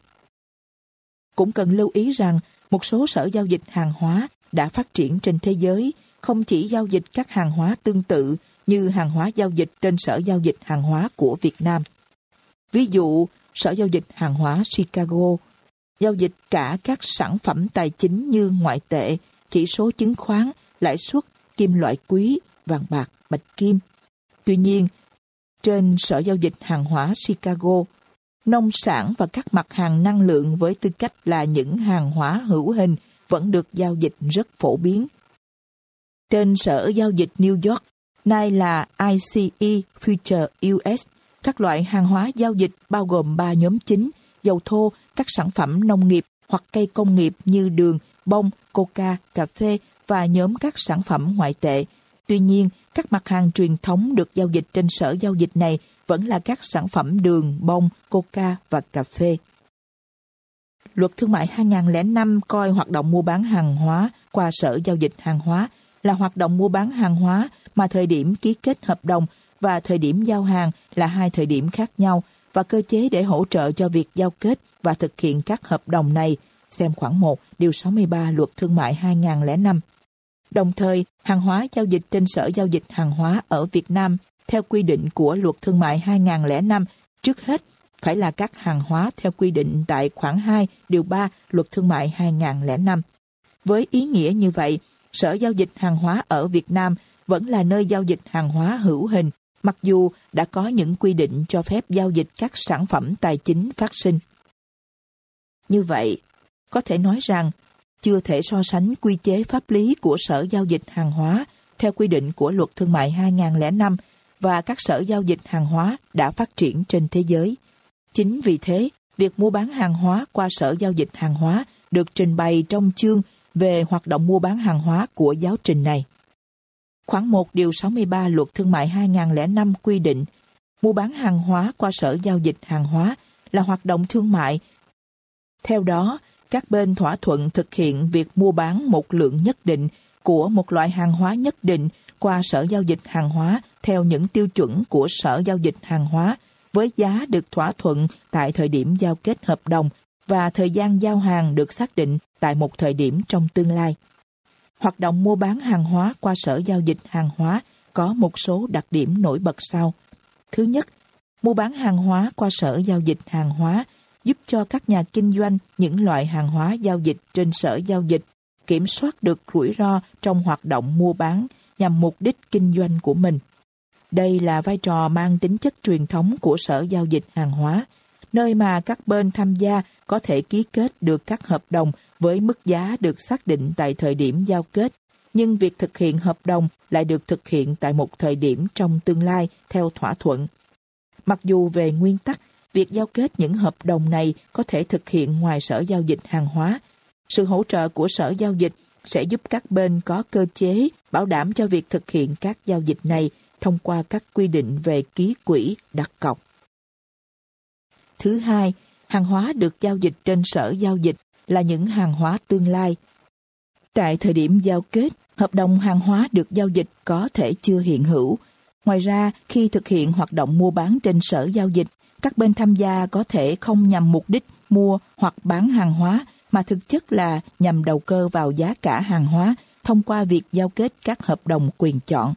Cũng cần lưu ý rằng một số sở giao dịch hàng hóa đã phát triển trên thế giới không chỉ giao dịch các hàng hóa tương tự như hàng hóa giao dịch trên sở giao dịch hàng hóa của Việt Nam. Ví dụ, Sở Giao dịch Hàng hóa Chicago giao dịch cả các sản phẩm tài chính như ngoại tệ, chỉ số chứng khoán, lãi suất, kim loại quý, vàng bạc, bạch kim. Tuy nhiên, trên Sở Giao dịch Hàng hóa Chicago, nông sản và các mặt hàng năng lượng với tư cách là những hàng hóa hữu hình vẫn được giao dịch rất phổ biến. Trên Sở Giao dịch New York, nay là ICE Future US, các loại hàng hóa giao dịch bao gồm 3 nhóm chính, dầu thô, các sản phẩm nông nghiệp hoặc cây công nghiệp như đường, bông, coca, cà phê và nhóm các sản phẩm ngoại tệ. Tuy nhiên, các mặt hàng truyền thống được giao dịch trên sở giao dịch này vẫn là các sản phẩm đường, bông, coca và cà phê. Luật Thương mại 2005 coi hoạt động mua bán hàng hóa qua sở giao dịch hàng hóa là hoạt động mua bán hàng hóa mà thời điểm ký kết hợp đồng và thời điểm giao hàng là hai thời điểm khác nhau và cơ chế để hỗ trợ cho việc giao kết và thực hiện các hợp đồng này xem khoảng 1, điều 63 Luật Thương mại 2005. Đồng thời, hàng hóa giao dịch trên Sở Giao dịch Hàng hóa ở Việt Nam theo quy định của Luật Thương mại 2005 trước hết phải là các hàng hóa theo quy định tại khoản 2, điều 3 Luật Thương mại 2005. Với ý nghĩa như vậy, Sở Giao dịch Hàng hóa ở Việt Nam vẫn là nơi giao dịch hàng hóa hữu hình, mặc dù đã có những quy định cho phép giao dịch các sản phẩm tài chính phát sinh. Như vậy, có thể nói rằng chưa thể so sánh quy chế pháp lý của Sở Giao dịch Hàng hóa theo quy định của Luật Thương mại 2005 và các sở giao dịch hàng hóa đã phát triển trên thế giới. Chính vì thế, việc mua bán hàng hóa qua sở giao dịch hàng hóa được trình bày trong chương về hoạt động mua bán hàng hóa của giáo trình này. Khoảng 1 điều 63 Luật Thương mại 2005 quy định mua bán hàng hóa qua sở giao dịch hàng hóa là hoạt động thương mại. Theo đó, các bên thỏa thuận thực hiện việc mua bán một lượng nhất định của một loại hàng hóa nhất định qua sở giao dịch hàng hóa theo những tiêu chuẩn của sở giao dịch hàng hóa với giá được thỏa thuận tại thời điểm giao kết hợp đồng và thời gian giao hàng được xác định tại một thời điểm trong tương lai. Hoạt động mua bán hàng hóa qua sở giao dịch hàng hóa có một số đặc điểm nổi bật sau. Thứ nhất, mua bán hàng hóa qua sở giao dịch hàng hóa giúp cho các nhà kinh doanh những loại hàng hóa giao dịch trên sở giao dịch kiểm soát được rủi ro trong hoạt động mua bán nhằm mục đích kinh doanh của mình. Đây là vai trò mang tính chất truyền thống của Sở Giao dịch Hàng hóa, nơi mà các bên tham gia có thể ký kết được các hợp đồng với mức giá được xác định tại thời điểm giao kết, nhưng việc thực hiện hợp đồng lại được thực hiện tại một thời điểm trong tương lai theo thỏa thuận. Mặc dù về nguyên tắc, việc giao kết những hợp đồng này có thể thực hiện ngoài sở giao dịch hàng hóa, sự hỗ trợ của sở giao dịch sẽ giúp các bên có cơ chế bảo đảm cho việc thực hiện các giao dịch này thông qua các quy định về ký quỹ đặt cọc. Thứ hai, hàng hóa được giao dịch trên sở giao dịch là những hàng hóa tương lai. Tại thời điểm giao kết, hợp đồng hàng hóa được giao dịch có thể chưa hiện hữu. Ngoài ra, khi thực hiện hoạt động mua bán trên sở giao dịch, các bên tham gia có thể không nhằm mục đích mua hoặc bán hàng hóa mà thực chất là nhằm đầu cơ vào giá cả hàng hóa thông qua việc giao kết các hợp đồng quyền chọn.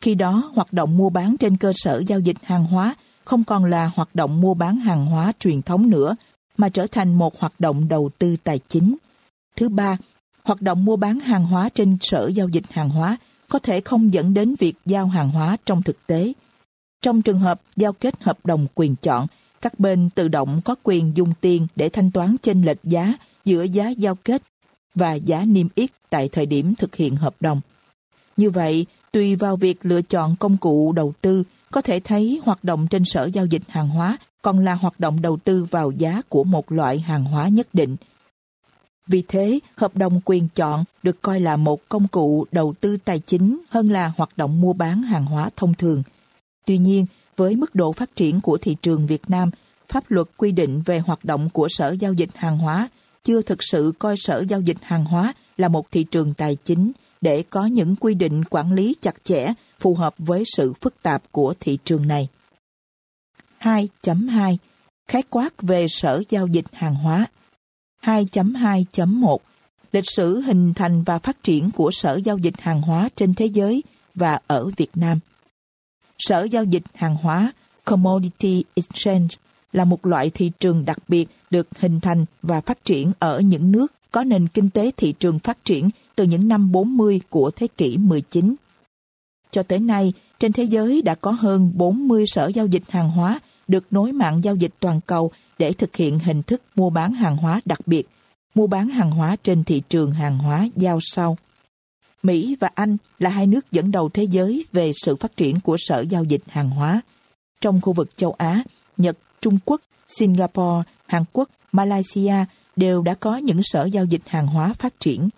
Khi đó, hoạt động mua bán trên cơ sở giao dịch hàng hóa không còn là hoạt động mua bán hàng hóa truyền thống nữa, mà trở thành một hoạt động đầu tư tài chính. Thứ ba, hoạt động mua bán hàng hóa trên sở giao dịch hàng hóa có thể không dẫn đến việc giao hàng hóa trong thực tế. Trong trường hợp giao kết hợp đồng quyền chọn, các bên tự động có quyền dùng tiền để thanh toán chênh lệch giá giữa giá giao kết và giá niêm yết tại thời điểm thực hiện hợp đồng. Như vậy, tùy vào việc lựa chọn công cụ đầu tư, có thể thấy hoạt động trên sở giao dịch hàng hóa còn là hoạt động đầu tư vào giá của một loại hàng hóa nhất định. Vì thế, hợp đồng quyền chọn được coi là một công cụ đầu tư tài chính hơn là hoạt động mua bán hàng hóa thông thường. Tuy nhiên, với mức độ phát triển của thị trường Việt Nam, pháp luật quy định về hoạt động của sở giao dịch hàng hóa chưa thực sự coi sở giao dịch hàng hóa là một thị trường tài chính để có những quy định quản lý chặt chẽ, phù hợp với sự phức tạp của thị trường này. 2.2 Khái quát về sở giao dịch hàng hóa 2.2.1 Lịch sử hình thành và phát triển của sở giao dịch hàng hóa trên thế giới và ở Việt Nam Sở giao dịch hàng hóa, Commodity Exchange, là một loại thị trường đặc biệt được hình thành và phát triển ở những nước có nền kinh tế thị trường phát triển từ những năm 40 của thế kỷ 19. Cho tới nay, trên thế giới đã có hơn 40 sở giao dịch hàng hóa được nối mạng giao dịch toàn cầu để thực hiện hình thức mua bán hàng hóa đặc biệt, mua bán hàng hóa trên thị trường hàng hóa giao sau. Mỹ và Anh là hai nước dẫn đầu thế giới về sự phát triển của sở giao dịch hàng hóa. Trong khu vực châu Á, Nhật, Trung Quốc, Singapore, Hàn Quốc, Malaysia đều đã có những sở giao dịch hàng hóa phát triển.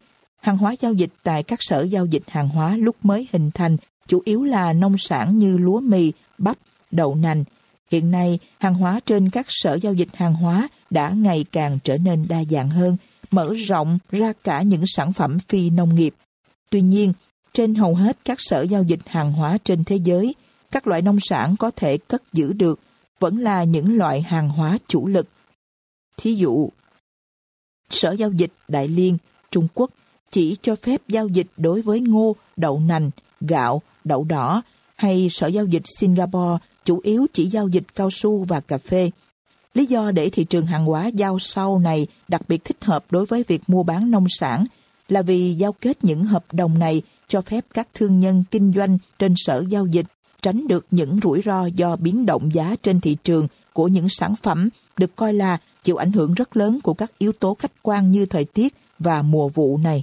Hàng hóa giao dịch tại các sở giao dịch hàng hóa lúc mới hình thành chủ yếu là nông sản như lúa mì, bắp, đậu nành. Hiện nay, hàng hóa trên các sở giao dịch hàng hóa đã ngày càng trở nên đa dạng hơn, mở rộng ra cả những sản phẩm phi nông nghiệp. Tuy nhiên, trên hầu hết các sở giao dịch hàng hóa trên thế giới, các loại nông sản có thể cất giữ được vẫn là những loại hàng hóa chủ lực. Thí dụ, Sở Giao dịch Đại Liên, Trung Quốc chỉ cho phép giao dịch đối với ngô, đậu nành, gạo, đậu đỏ hay Sở Giao dịch Singapore chủ yếu chỉ giao dịch cao su và cà phê. Lý do để thị trường hàng hóa giao sau này đặc biệt thích hợp đối với việc mua bán nông sản là vì giao kết những hợp đồng này cho phép các thương nhân kinh doanh trên sở giao dịch tránh được những rủi ro do biến động giá trên thị trường của những sản phẩm được coi là chịu ảnh hưởng rất lớn của các yếu tố khách quan như thời tiết và mùa vụ này.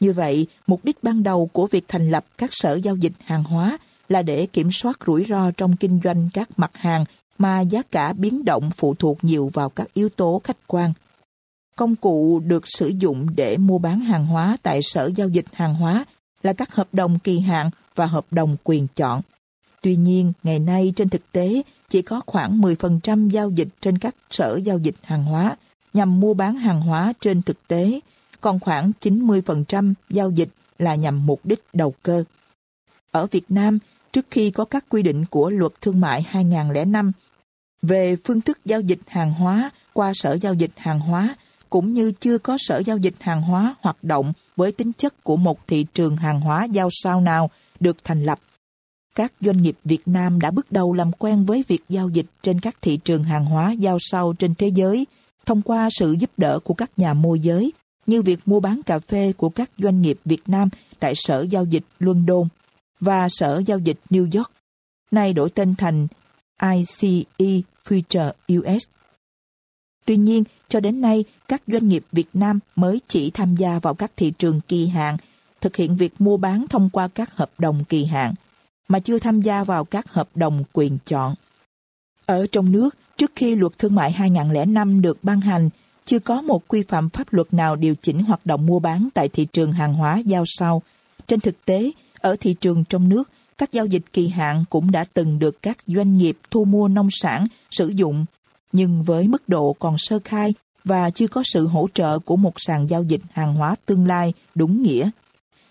Như vậy, mục đích ban đầu của việc thành lập các sở giao dịch hàng hóa là để kiểm soát rủi ro trong kinh doanh các mặt hàng mà giá cả biến động phụ thuộc nhiều vào các yếu tố khách quan. Công cụ được sử dụng để mua bán hàng hóa tại sở giao dịch hàng hóa là các hợp đồng kỳ hạn và hợp đồng quyền chọn. Tuy nhiên, ngày nay trên thực tế chỉ có khoảng 10% giao dịch trên các sở giao dịch hàng hóa nhằm mua bán hàng hóa trên thực tế, còn khoảng 90% giao dịch là nhằm mục đích đầu cơ. Ở Việt Nam, trước khi có các quy định của Luật Thương mại 2005 về phương thức giao dịch hàng hóa qua sở giao dịch hàng hóa, cũng như chưa có sở giao dịch hàng hóa hoạt động với tính chất của một thị trường hàng hóa giao sao nào được thành lập. Các doanh nghiệp Việt Nam đã bước đầu làm quen với việc giao dịch trên các thị trường hàng hóa giao sau trên thế giới thông qua sự giúp đỡ của các nhà môi giới, như việc mua bán cà phê của các doanh nghiệp Việt Nam tại Sở Giao dịch London và Sở Giao dịch New York, nay đổi tên thành ICE Future US. Tuy nhiên, cho đến nay, các doanh nghiệp Việt Nam mới chỉ tham gia vào các thị trường kỳ hạn, thực hiện việc mua bán thông qua các hợp đồng kỳ hạn, mà chưa tham gia vào các hợp đồng quyền chọn. Ở trong nước, trước khi luật thương mại 2005 được ban hành, chưa có một quy phạm pháp luật nào điều chỉnh hoạt động mua bán tại thị trường hàng hóa giao sau. Trên thực tế, ở thị trường trong nước, các giao dịch kỳ hạn cũng đã từng được các doanh nghiệp thu mua nông sản sử dụng, nhưng với mức độ còn sơ khai và chưa có sự hỗ trợ của một sàn giao dịch hàng hóa tương lai đúng nghĩa.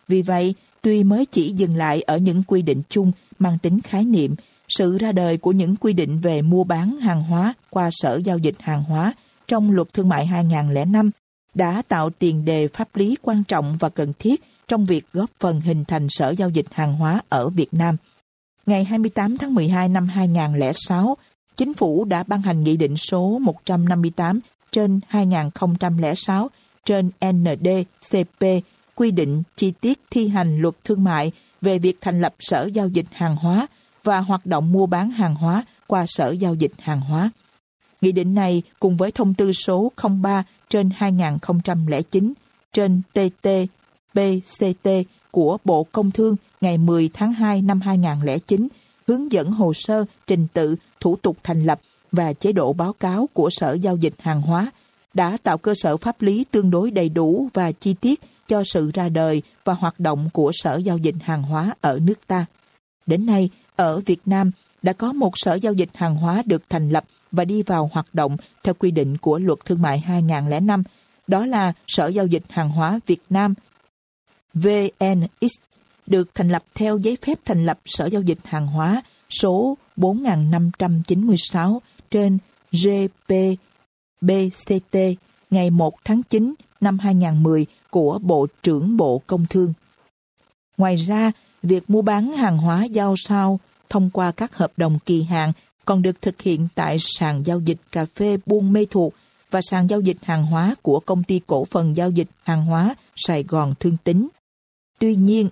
Vì vậy, tuy mới chỉ dừng lại ở những quy định chung mang tính khái niệm, sự ra đời của những quy định về mua bán hàng hóa qua sở giao dịch hàng hóa trong luật thương mại 2005 đã tạo tiền đề pháp lý quan trọng và cần thiết trong việc góp phần hình thành sở giao dịch hàng hóa ở Việt Nam. Ngày 28 tháng 12 năm 2006, Chính phủ đã ban hành Nghị định số 158 trên 2006 trên NDCP quy định chi tiết thi hành luật thương mại về việc thành lập sở giao dịch hàng hóa và hoạt động mua bán hàng hóa qua sở giao dịch hàng hóa. Nghị định này cùng với thông tư số 03 trên 2009 trên TT BCT của Bộ Công Thương ngày 10 tháng 2 năm 2009 hướng dẫn hồ sơ, trình tự, thủ tục thành lập và chế độ báo cáo của Sở Giao dịch Hàng hóa đã tạo cơ sở pháp lý tương đối đầy đủ và chi tiết cho sự ra đời và hoạt động của Sở Giao dịch Hàng hóa ở nước ta. Đến nay, ở Việt Nam đã có một Sở Giao dịch Hàng hóa được thành lập và đi vào hoạt động theo quy định của Luật Thương mại 2005, đó là Sở Giao dịch Hàng hóa Việt Nam VNX được thành lập theo giấy phép thành lập Sở Giao dịch Hàng hóa số 4596 trên GPBCT ngày 1 tháng 9 năm 2010 của Bộ trưởng Bộ Công Thương. Ngoài ra, việc mua bán hàng hóa giao sao thông qua các hợp đồng kỳ hạn còn được thực hiện tại sàn giao dịch cà phê Buôn Mê thuộc và sàn giao dịch hàng hóa của công ty cổ phần giao dịch hàng hóa Sài Gòn Thương Tính. Tuy nhiên,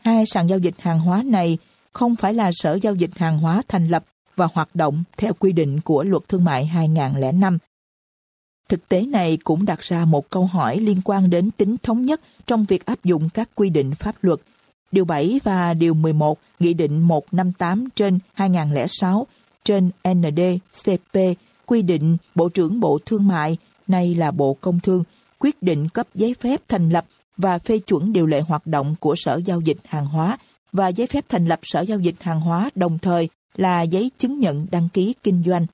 hai sàn giao dịch hàng hóa này không phải là sở giao dịch hàng hóa thành lập và hoạt động theo quy định của luật thương mại 2005. Thực tế này cũng đặt ra một câu hỏi liên quan đến tính thống nhất trong việc áp dụng các quy định pháp luật. Điều 7 và Điều 11 Nghị định 158 trên 2006 trên NDCP quy định Bộ trưởng Bộ Thương mại, nay là Bộ Công Thương, quyết định cấp giấy phép thành lập và phê chuẩn điều lệ hoạt động của Sở Giao dịch Hàng hóa và giấy phép thành lập Sở Giao dịch Hàng hóa đồng thời là giấy chứng nhận đăng ký kinh doanh.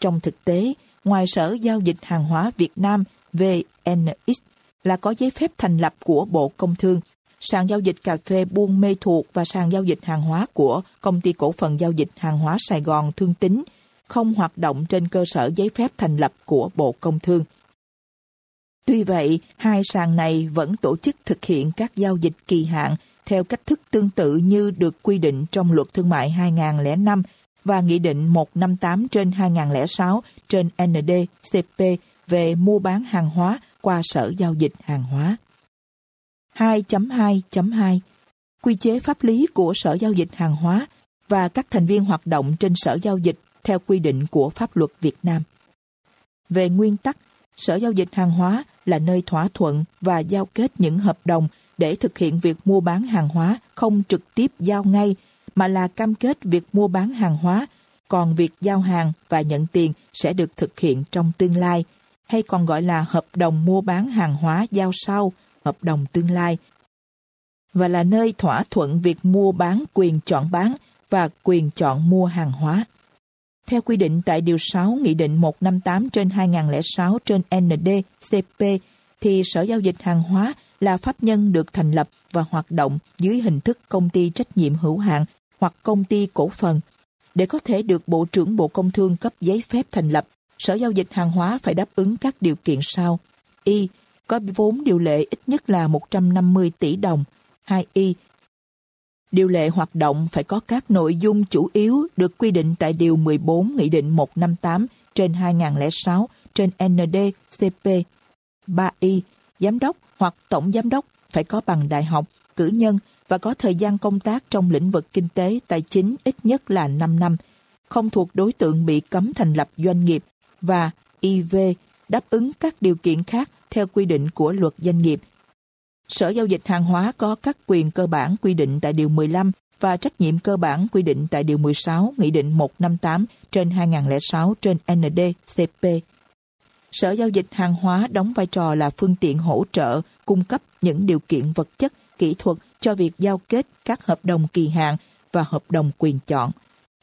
Trong thực tế, ngoài Sở Giao dịch Hàng hóa Việt Nam VNX là có giấy phép thành lập của Bộ Công Thương, sàn giao dịch cà phê Buôn Mê thuộc và sàn giao dịch hàng hóa của Công ty Cổ phần Giao dịch Hàng hóa Sài Gòn Thương Tính không hoạt động trên cơ sở giấy phép thành lập của Bộ Công Thương. Tuy vậy, hai sàn này vẫn tổ chức thực hiện các giao dịch kỳ hạn theo cách thức tương tự như được quy định trong Luật Thương mại 2005 và Nghị định 158 trên 2006 trên ND-CP về mua bán hàng hóa qua Sở Giao dịch Hàng hóa. 2.2.2 Quy chế pháp lý của Sở Giao dịch Hàng hóa và các thành viên hoạt động trên Sở Giao dịch theo quy định của pháp luật Việt Nam. Về nguyên tắc, Sở Giao dịch Hàng hóa là nơi thỏa thuận và giao kết những hợp đồng để thực hiện việc mua bán hàng hóa không trực tiếp giao ngay mà là cam kết việc mua bán hàng hóa, còn việc giao hàng và nhận tiền sẽ được thực hiện trong tương lai, hay còn gọi là hợp đồng mua bán hàng hóa giao sau, hợp đồng tương lai, và là nơi thỏa thuận việc mua bán quyền chọn bán và quyền chọn mua hàng hóa. Theo quy định tại Điều 6 Nghị định 158 trên 2006 trên NDCP, thì Sở Giao dịch Hàng hóa là pháp nhân được thành lập và hoạt động dưới hình thức công ty trách nhiệm hữu hạn hoặc công ty cổ phần. Để có thể được Bộ trưởng Bộ Công Thương cấp giấy phép thành lập, Sở Giao dịch Hàng hóa phải đáp ứng các điều kiện sau. Y. Có vốn điều lệ ít nhất là 150 tỷ đồng. 2Y. Điều lệ hoạt động phải có các nội dung chủ yếu được quy định tại Điều 14 Nghị định 158 trên 2006 trên NDCP. 3Y. Giám đốc hoặc tổng giám đốc phải có bằng đại học, cử nhân và có thời gian công tác trong lĩnh vực kinh tế, tài chính ít nhất là 5 năm, không thuộc đối tượng bị cấm thành lập doanh nghiệp và IV đáp ứng các điều kiện khác theo quy định của luật doanh nghiệp. Sở Giao dịch Hàng hóa có các quyền cơ bản quy định tại Điều 15 và trách nhiệm cơ bản quy định tại Điều 16 Nghị định 158 trên 2006 trên ndcp. Sở Giao dịch Hàng hóa đóng vai trò là phương tiện hỗ trợ, cung cấp những điều kiện vật chất, kỹ thuật cho việc giao kết các hợp đồng kỳ hạn và hợp đồng quyền chọn.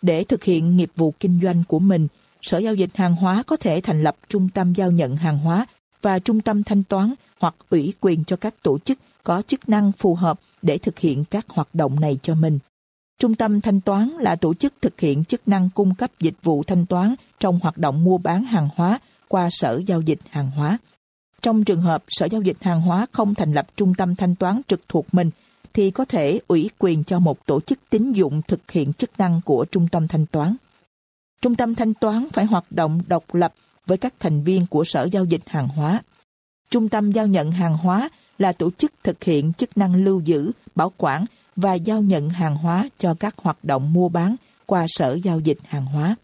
Để thực hiện nghiệp vụ kinh doanh của mình, Sở Giao dịch Hàng hóa có thể thành lập trung tâm giao nhận hàng hóa và trung tâm thanh toán hoặc ủy quyền cho các tổ chức có chức năng phù hợp để thực hiện các hoạt động này cho mình. Trung tâm thanh toán là tổ chức thực hiện chức năng cung cấp dịch vụ thanh toán trong hoạt động mua bán hàng hóa qua Sở Giao dịch Hàng hóa. Trong trường hợp Sở Giao dịch Hàng hóa không thành lập trung tâm thanh toán trực thuộc mình, thì có thể ủy quyền cho một tổ chức tín dụng thực hiện chức năng của trung tâm thanh toán. Trung tâm thanh toán phải hoạt động độc lập với các thành viên của Sở Giao dịch Hàng hóa. Trung tâm giao nhận hàng hóa là tổ chức thực hiện chức năng lưu giữ, bảo quản và giao nhận hàng hóa cho các hoạt động mua bán qua Sở Giao dịch Hàng hóa.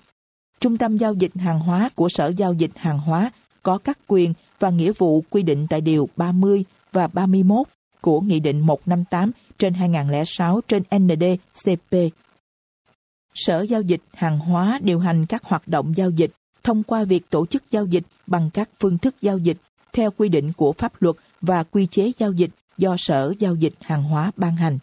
Trung tâm giao dịch hàng hóa của Sở Giao dịch Hàng hóa có các quyền và nghĩa vụ quy định tại Điều 30 và 31 của Nghị định 158 trên 2006 trên NDCP. Sở Giao dịch Hàng hóa điều hành các hoạt động giao dịch thông qua việc tổ chức giao dịch bằng các phương thức giao dịch theo quy định của pháp luật và quy chế giao dịch do Sở Giao dịch Hàng hóa ban hành.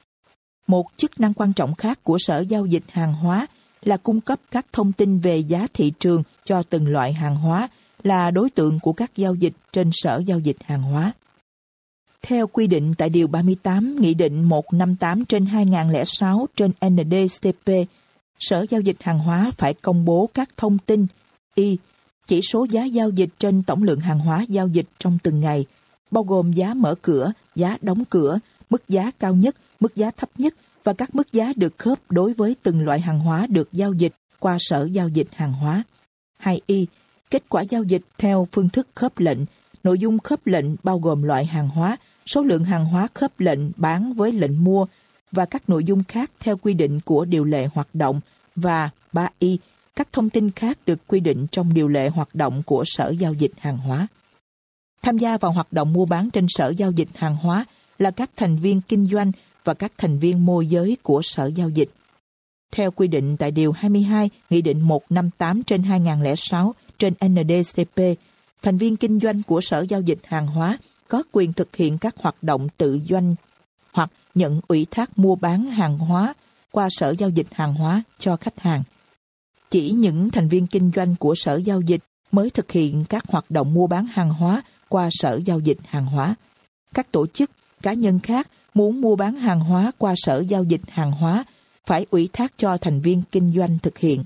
Một chức năng quan trọng khác của Sở Giao dịch Hàng hóa là cung cấp các thông tin về giá thị trường cho từng loại hàng hóa là đối tượng của các giao dịch trên Sở Giao dịch Hàng hóa. Theo quy định tại Điều 38 Nghị định 158 trên 2006 trên NDCP, Sở Giao dịch Hàng hóa phải công bố các thông tin y chỉ số giá giao dịch trên tổng lượng hàng hóa giao dịch trong từng ngày, bao gồm giá mở cửa, giá đóng cửa, mức giá cao nhất, mức giá thấp nhất và các mức giá được khớp đối với từng loại hàng hóa được giao dịch qua Sở Giao dịch Hàng hóa. 2y. Kết quả giao dịch theo phương thức khớp lệnh. Nội dung khớp lệnh bao gồm loại hàng hóa, số lượng hàng hóa khớp lệnh bán với lệnh mua và các nội dung khác theo quy định của điều lệ hoạt động và 3y. Các thông tin khác được quy định trong điều lệ hoạt động của Sở Giao dịch Hàng hóa. Tham gia vào hoạt động mua bán trên Sở Giao dịch Hàng hóa là các thành viên kinh doanh và các thành viên môi giới của Sở Giao dịch. Theo quy định tại Điều 22 Nghị định 158 trên 2006 trên NDCP, thành viên kinh doanh của Sở Giao dịch Hàng hóa có quyền thực hiện các hoạt động tự doanh hoặc nhận ủy thác mua bán hàng hóa qua Sở Giao dịch Hàng hóa cho khách hàng. Chỉ những thành viên kinh doanh của Sở Giao dịch mới thực hiện các hoạt động mua bán hàng hóa qua Sở Giao dịch Hàng hóa. Các tổ chức, cá nhân khác muốn mua bán hàng hóa qua Sở Giao dịch Hàng hóa phải ủy thác cho thành viên kinh doanh thực hiện.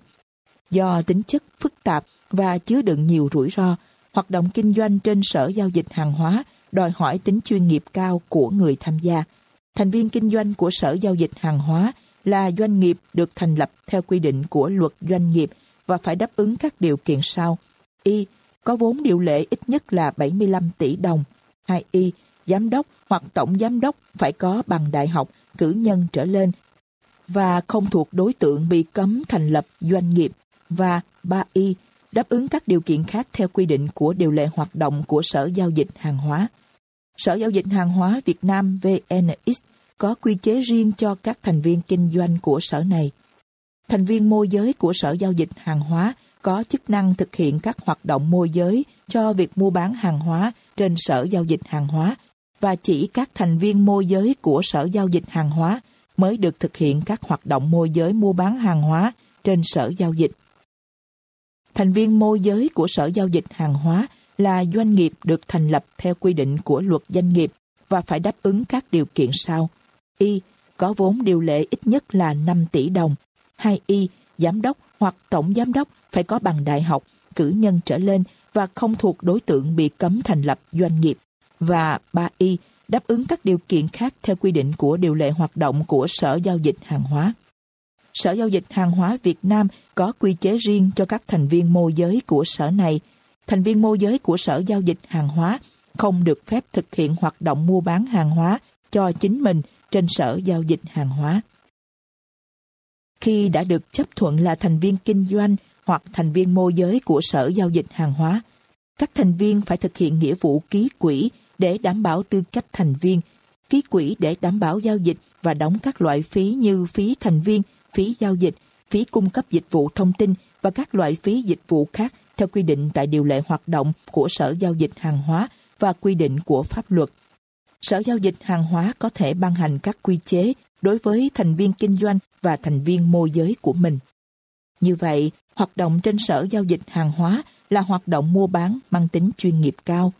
Do tính chất phức tạp và chứa đựng nhiều rủi ro, hoạt động kinh doanh trên sở giao dịch hàng hóa đòi hỏi tính chuyên nghiệp cao của người tham gia. Thành viên kinh doanh của sở giao dịch hàng hóa là doanh nghiệp được thành lập theo quy định của luật doanh nghiệp và phải đáp ứng các điều kiện sau. Y. Có vốn điều lệ ít nhất là 75 tỷ đồng. 2Y. Giám đốc hoặc tổng giám đốc phải có bằng đại học, cử nhân trở lên và không thuộc đối tượng bị cấm thành lập doanh nghiệp. Và 3Y đáp ứng các điều kiện khác theo quy định của điều lệ hoạt động của Sở Giao dịch Hàng hóa. Sở Giao dịch Hàng hóa Việt Nam VNX có quy chế riêng cho các thành viên kinh doanh của sở này. Thành viên môi giới của Sở Giao dịch Hàng hóa có chức năng thực hiện các hoạt động môi giới cho việc mua bán hàng hóa trên Sở Giao dịch Hàng hóa và chỉ các thành viên môi giới của Sở Giao dịch Hàng hóa mới được thực hiện các hoạt động môi giới mua bán hàng hóa trên Sở Giao dịch. Thành viên môi giới của Sở Giao dịch Hàng hóa là doanh nghiệp được thành lập theo quy định của luật doanh nghiệp và phải đáp ứng các điều kiện sau. Y. Có vốn điều lệ ít nhất là 5 tỷ đồng. 2Y. Giám đốc hoặc tổng giám đốc phải có bằng đại học, cử nhân trở lên và không thuộc đối tượng bị cấm thành lập doanh nghiệp. Và 3Y. Đáp ứng các điều kiện khác theo quy định của điều lệ hoạt động của Sở Giao dịch Hàng hóa. Sở Giao dịch Hàng hóa Việt Nam có quy chế riêng cho các thành viên môi giới của sở này. Thành viên môi giới của Sở Giao dịch Hàng hóa không được phép thực hiện hoạt động mua bán hàng hóa cho chính mình trên Sở Giao dịch Hàng hóa. Khi đã được chấp thuận là thành viên kinh doanh hoặc thành viên môi giới của Sở Giao dịch Hàng hóa, các thành viên phải thực hiện nghĩa vụ ký quỹ để đảm bảo tư cách thành viên, ký quỹ để đảm bảo giao dịch và đóng các loại phí như phí thành viên, phí giao dịch, phí cung cấp dịch vụ thông tin và các loại phí dịch vụ khác theo quy định tại điều lệ hoạt động của Sở Giao dịch Hàng hóa và quy định của pháp luật. Sở Giao dịch Hàng hóa có thể ban hành các quy chế đối với thành viên kinh doanh và thành viên môi giới của mình. Như vậy, hoạt động trên Sở Giao dịch Hàng hóa là hoạt động mua bán mang tính chuyên nghiệp cao.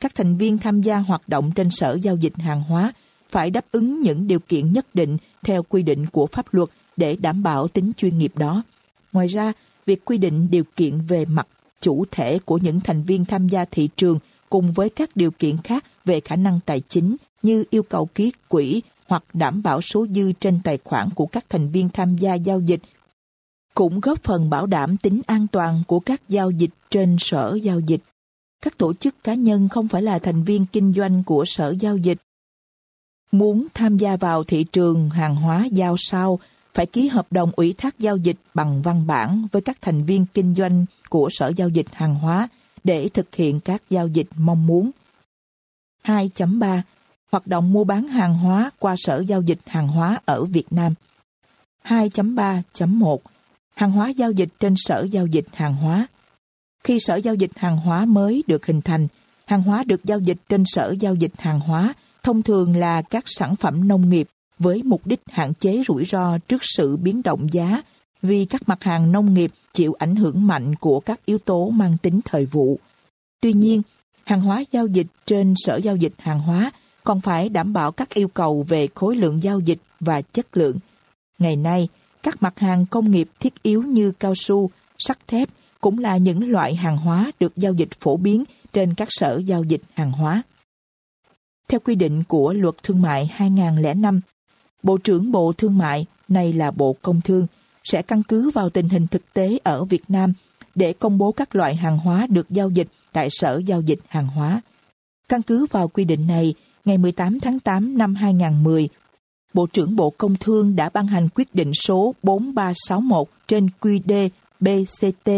Các thành viên tham gia hoạt động trên Sở Giao dịch Hàng hóa phải đáp ứng những điều kiện nhất định theo quy định của pháp luật để đảm bảo tính chuyên nghiệp đó. Ngoài ra, việc quy định điều kiện về mặt chủ thể của những thành viên tham gia thị trường cùng với các điều kiện khác về khả năng tài chính như yêu cầu ký quỹ hoặc đảm bảo số dư trên tài khoản của các thành viên tham gia giao dịch cũng góp phần bảo đảm tính an toàn của các giao dịch trên sở giao dịch. Các tổ chức cá nhân không phải là thành viên kinh doanh của sở giao dịch. Muốn tham gia vào thị trường hàng hóa giao sau, phải ký hợp đồng ủy thác giao dịch bằng văn bản với các thành viên kinh doanh của sở giao dịch hàng hóa để thực hiện các giao dịch mong muốn. 2.3 Hoạt động mua bán hàng hóa qua Sở Giao dịch Hàng hóa ở Việt Nam 2.3.1 Hàng hóa giao dịch trên Sở Giao dịch Hàng hóa Khi Sở Giao dịch Hàng hóa mới được hình thành, hàng hóa được giao dịch trên Sở Giao dịch Hàng hóa thông thường là các sản phẩm nông nghiệp với mục đích hạn chế rủi ro trước sự biến động giá vì các mặt hàng nông nghiệp chịu ảnh hưởng mạnh của các yếu tố mang tính thời vụ. Tuy nhiên, hàng hóa giao dịch trên sở giao dịch hàng hóa còn phải đảm bảo các yêu cầu về khối lượng giao dịch và chất lượng. Ngày nay, các mặt hàng công nghiệp thiết yếu như cao su, sắt thép cũng là những loại hàng hóa được giao dịch phổ biến trên các sở giao dịch hàng hóa. Theo quy định của Luật Thương mại 2005, Bộ trưởng Bộ Thương mại, nay là Bộ Công Thương, sẽ căn cứ vào tình hình thực tế ở Việt Nam để công bố các loại hàng hóa được giao dịch tại Sở Giao dịch Hàng hóa. Căn cứ vào quy định này, ngày 18 tháng 8 năm 2010, Bộ trưởng Bộ Công Thương đã ban hành quyết định số 4361 trên QD BCT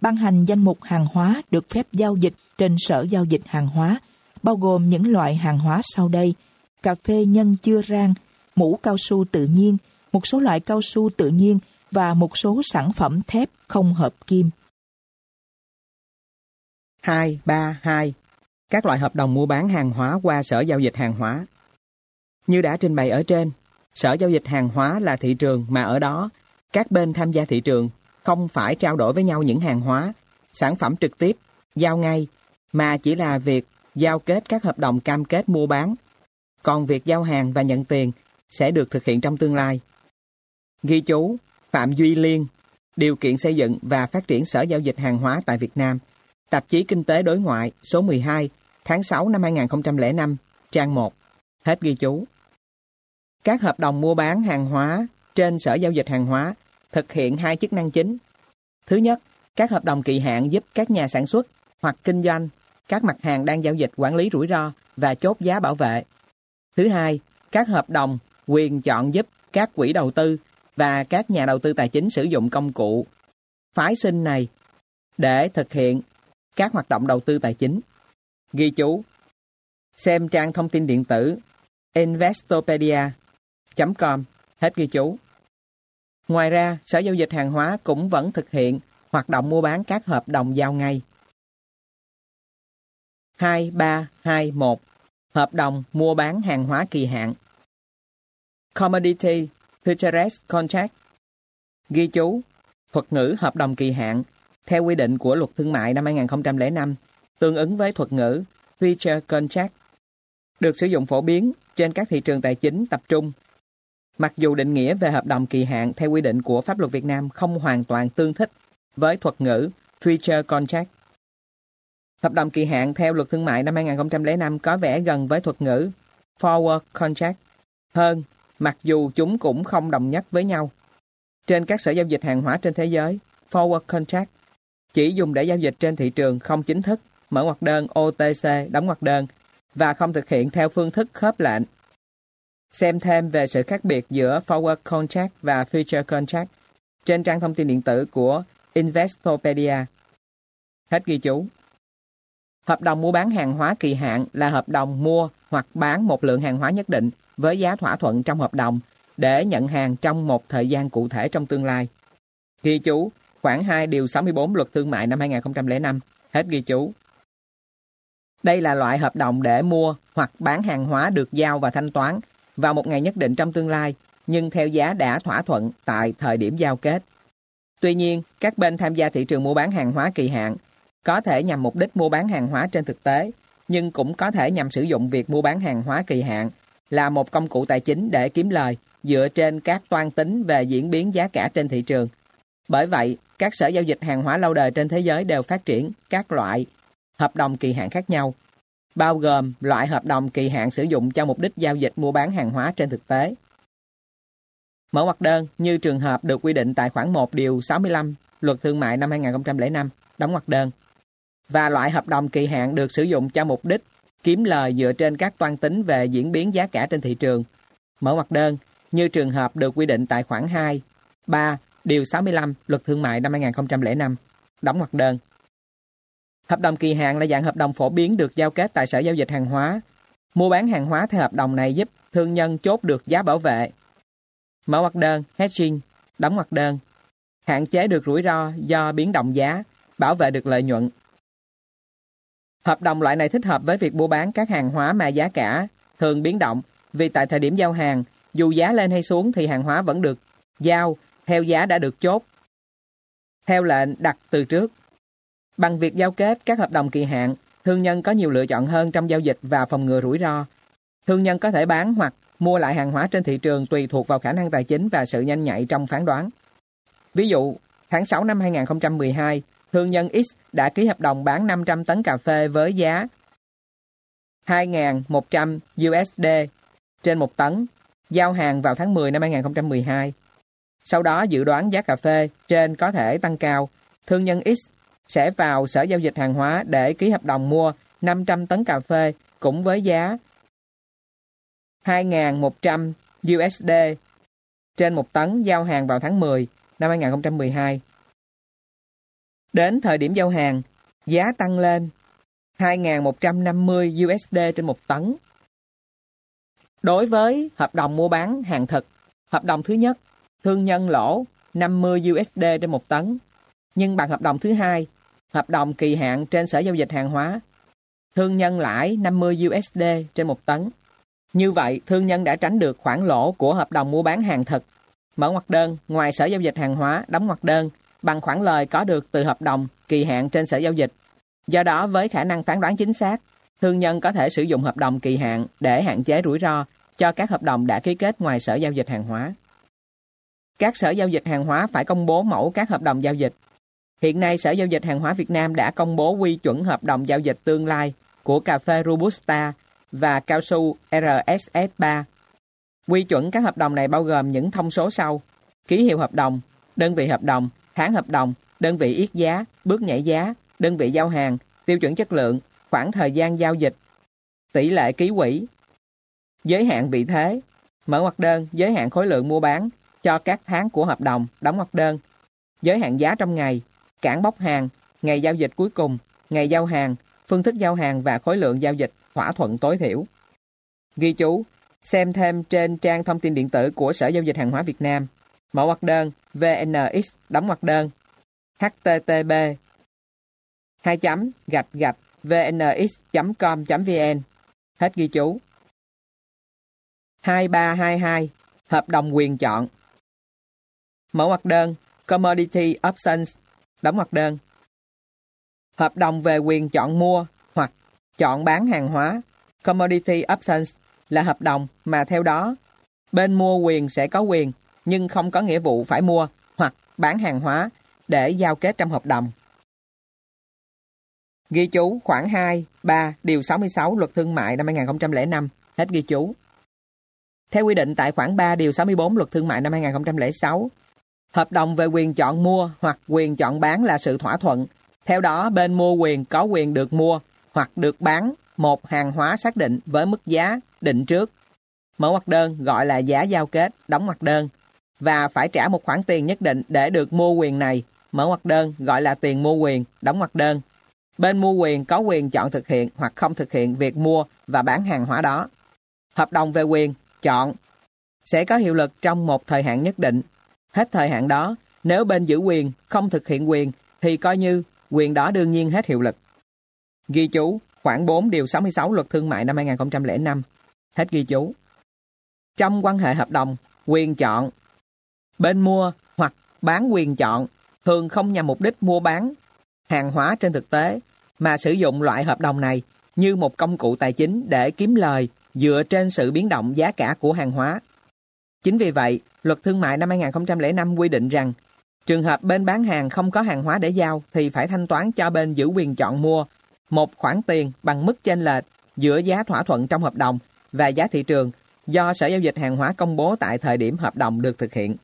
ban hành danh mục hàng hóa được phép giao dịch trên Sở Giao dịch Hàng hóa, bao gồm những loại hàng hóa sau đây. Cà phê nhân chưa rang, mũ cao su tự nhiên, một số loại cao su tự nhiên và một số sản phẩm thép không hợp kim. 232. Các loại hợp đồng mua bán hàng hóa qua Sở Giao dịch Hàng hóa Như đã trình bày ở trên, Sở Giao dịch Hàng hóa là thị trường mà ở đó các bên tham gia thị trường không phải trao đổi với nhau những hàng hóa, sản phẩm trực tiếp, giao ngay, mà chỉ là việc giao kết các hợp đồng cam kết mua bán. Còn việc giao hàng và nhận tiền sẽ được thực hiện trong tương lai. Ghi chú Phạm Duy Liên, điều kiện xây dựng và phát triển Sở Giao dịch Hàng hóa tại Việt Nam, Tạp chí Kinh tế Đối ngoại số 12 tháng 6 năm 2005, trang 1. Hết ghi chú. Các hợp đồng mua bán hàng hóa trên Sở Giao dịch Hàng hóa thực hiện hai chức năng chính. Thứ nhất, các hợp đồng kỳ hạn giúp các nhà sản xuất hoặc kinh doanh các mặt hàng đang giao dịch quản lý rủi ro và chốt giá bảo vệ. Thứ hai, các hợp đồng quyền chọn giúp các quỹ đầu tư và các nhà đầu tư tài chính sử dụng công cụ phái sinh này để thực hiện các hoạt động đầu tư tài chính. Ghi chú Xem trang thông tin điện tử investopedia.com Hết ghi chú. Ngoài ra, Sở Giao dịch Hàng hóa cũng vẫn thực hiện hoạt động mua bán các hợp đồng giao ngay. 2321 Hợp đồng mua bán hàng hóa kỳ hạn Commodity Futures Contract Ghi chú Thuật ngữ hợp đồng kỳ hạn theo quy định của luật thương mại năm 2005 tương ứng với thuật ngữ Future Contract được sử dụng phổ biến trên các thị trường tài chính tập trung. Mặc dù định nghĩa về hợp đồng kỳ hạn theo quy định của pháp luật Việt Nam không hoàn toàn tương thích với thuật ngữ Future Contract. Hợp đồng kỳ hạn theo luật thương mại năm 2005 có vẻ gần với thuật ngữ Forward Contract hơn, mặc dù chúng cũng không đồng nhất với nhau. Trên các sở giao dịch hàng hóa trên thế giới, Forward Contract chỉ dùng để giao dịch trên thị trường không chính thức, mở ngoặc đơn OTC, đóng ngoặc đơn và không thực hiện theo phương thức khớp lệnh. Xem thêm về sự khác biệt giữa Forward Contract và Future Contract trên trang thông tin điện tử của Investopedia. Hết ghi chú. Hợp đồng mua bán hàng hóa kỳ hạn là hợp đồng mua hoặc bán một lượng hàng hóa nhất định với giá thỏa thuận trong hợp đồng để nhận hàng trong một thời gian cụ thể trong tương lai. Ghi chú khoảng 2 điều 64 luật thương mại năm 2005. Hết ghi chú. Đây là loại hợp đồng để mua hoặc bán hàng hóa được giao và thanh toán vào một ngày nhất định trong tương lai, nhưng theo giá đã thỏa thuận tại thời điểm giao kết. Tuy nhiên, các bên tham gia thị trường mua bán hàng hóa kỳ hạn có thể nhằm mục đích mua bán hàng hóa trên thực tế, nhưng cũng có thể nhằm sử dụng việc mua bán hàng hóa kỳ hạn là một công cụ tài chính để kiếm lời dựa trên các toan tính về diễn biến giá cả trên thị trường. Bởi vậy, các sở giao dịch hàng hóa lâu đời trên thế giới đều phát triển các loại hợp đồng kỳ hạn khác nhau, bao gồm loại hợp đồng kỳ hạn sử dụng cho mục đích giao dịch mua bán hàng hóa trên thực tế. Mở hoặc đơn như trường hợp được quy định tại khoản 1 điều 65 Luật Thương mại năm 2005, đóng hoặc đơn. Và loại hợp đồng kỳ hạn được sử dụng cho mục đích kiếm lời dựa trên các toan tính về diễn biến giá cả trên thị trường. Mở mặt đơn như trường hợp được quy định tại khoản 2, 3, điều 65 Luật Thương mại năm 2005, đóng mặt đơn. Hợp đồng kỳ hạn là dạng hợp đồng phổ biến được giao kết tại Sở Giao dịch Hàng hóa. Mua bán hàng hóa theo hợp đồng này giúp thương nhân chốt được giá bảo vệ. Mở mặt đơn, hedging, đóng mặt đơn. Hạn chế được rủi ro do biến động giá, bảo vệ được lợi nhuận. Hợp đồng loại này thích hợp với việc mua bán các hàng hóa mà giá cả thường biến động vì tại thời điểm giao hàng, dù giá lên hay xuống thì hàng hóa vẫn được giao theo giá đã được chốt. Theo lệnh đặt từ trước. Bằng việc giao kết các hợp đồng kỳ hạn, thương nhân có nhiều lựa chọn hơn trong giao dịch và phòng ngừa rủi ro. Thương nhân có thể bán hoặc mua lại hàng hóa trên thị trường tùy thuộc vào khả năng tài chính và sự nhanh nhạy trong phán đoán. Ví dụ, tháng 6 năm 2012, thương nhân X đã ký hợp đồng bán 500 tấn cà phê với giá 2.100 USD trên 1 tấn, giao hàng vào tháng 10 năm 2012. Sau đó dự đoán giá cà phê trên có thể tăng cao. Thương nhân X sẽ vào Sở Giao dịch Hàng hóa để ký hợp đồng mua 500 tấn cà phê cũng với giá 2.100 USD trên 1 tấn giao hàng vào tháng 10 năm 2012. Đến thời điểm giao hàng, giá tăng lên 2.150 USD trên một tấn. Đối với hợp đồng mua bán hàng thực, hợp đồng thứ nhất thương nhân lỗ 50 USD trên một tấn. Nhưng bằng hợp đồng thứ hai, hợp đồng kỳ hạn trên sở giao dịch hàng hóa, thương nhân lãi 50 USD trên một tấn. Như vậy, thương nhân đã tránh được khoản lỗ của hợp đồng mua bán hàng thực. Mở ngoặc đơn, ngoài sở giao dịch hàng hóa, đóng ngoặc đơn, bằng khoản lời có được từ hợp đồng kỳ hạn trên sở giao dịch. Do đó, với khả năng phán đoán chính xác, thương nhân có thể sử dụng hợp đồng kỳ hạn để hạn chế rủi ro cho các hợp đồng đã ký kết ngoài sở giao dịch hàng hóa. Các sở giao dịch hàng hóa phải công bố mẫu các hợp đồng giao dịch. Hiện nay, Sở Giao dịch Hàng hóa Việt Nam đã công bố quy chuẩn hợp đồng giao dịch tương lai của cà phê Robusta và cao su RSS3. Quy chuẩn các hợp đồng này bao gồm những thông số sau: ký hiệu hợp đồng, đơn vị hợp đồng, tháng hợp đồng, đơn vị yết giá, bước nhảy giá, đơn vị giao hàng, tiêu chuẩn chất lượng, khoảng thời gian giao dịch, tỷ lệ ký quỹ, giới hạn vị thế, mở ngoặc đơn, giới hạn khối lượng mua bán cho các tháng của hợp đồng, đóng ngoặc đơn, giới hạn giá trong ngày, cản bốc hàng, ngày giao dịch cuối cùng, ngày giao hàng, phương thức giao hàng và khối lượng giao dịch thỏa thuận tối thiểu. Ghi chú, xem thêm trên trang thông tin điện tử của Sở Giao dịch Hàng hóa Việt Nam. Mở ngoặc đơn, VNX, đóng ngoặc đơn, http 2 chấm gạch gạch vnx.com.vn Hết ghi chú. 2322 Hợp đồng quyền chọn. Mở ngoặc đơn Commodity Options Đóng ngoặc đơn. Hợp đồng về quyền chọn mua hoặc chọn bán hàng hóa. Commodity Options là hợp đồng mà theo đó bên mua quyền sẽ có quyền nhưng không có nghĩa vụ phải mua hoặc bán hàng hóa để giao kết trong hợp đồng. Ghi chú khoảng 2, 3, điều 66 luật thương mại năm 2005. Hết ghi chú. Theo quy định tại khoản 3 điều 64 luật thương mại năm 2006, hợp đồng về quyền chọn mua hoặc quyền chọn bán là sự thỏa thuận. Theo đó, bên mua quyền có quyền được mua hoặc được bán một hàng hóa xác định với mức giá định trước. Mở ngoặc đơn gọi là giá giao kết, đóng ngoặc đơn và phải trả một khoản tiền nhất định để được mua quyền này. Mở ngoặc đơn gọi là tiền mua quyền, đóng ngoặc đơn. Bên mua quyền có quyền chọn thực hiện hoặc không thực hiện việc mua và bán hàng hóa đó. Hợp đồng về quyền chọn sẽ có hiệu lực trong một thời hạn nhất định. Hết thời hạn đó, nếu bên giữ quyền không thực hiện quyền thì coi như quyền đó đương nhiên hết hiệu lực. Ghi chú khoảng 4 điều 66 luật thương mại năm 2005. Hết ghi chú. Trong quan hệ hợp đồng, quyền chọn bên mua hoặc bán quyền chọn thường không nhằm mục đích mua bán hàng hóa trên thực tế mà sử dụng loại hợp đồng này như một công cụ tài chính để kiếm lời dựa trên sự biến động giá cả của hàng hóa. Chính vì vậy, luật thương mại năm 2005 quy định rằng trường hợp bên bán hàng không có hàng hóa để giao thì phải thanh toán cho bên giữ quyền chọn mua một khoản tiền bằng mức chênh lệch giữa giá thỏa thuận trong hợp đồng và giá thị trường do Sở Giao dịch Hàng hóa công bố tại thời điểm hợp đồng được thực hiện.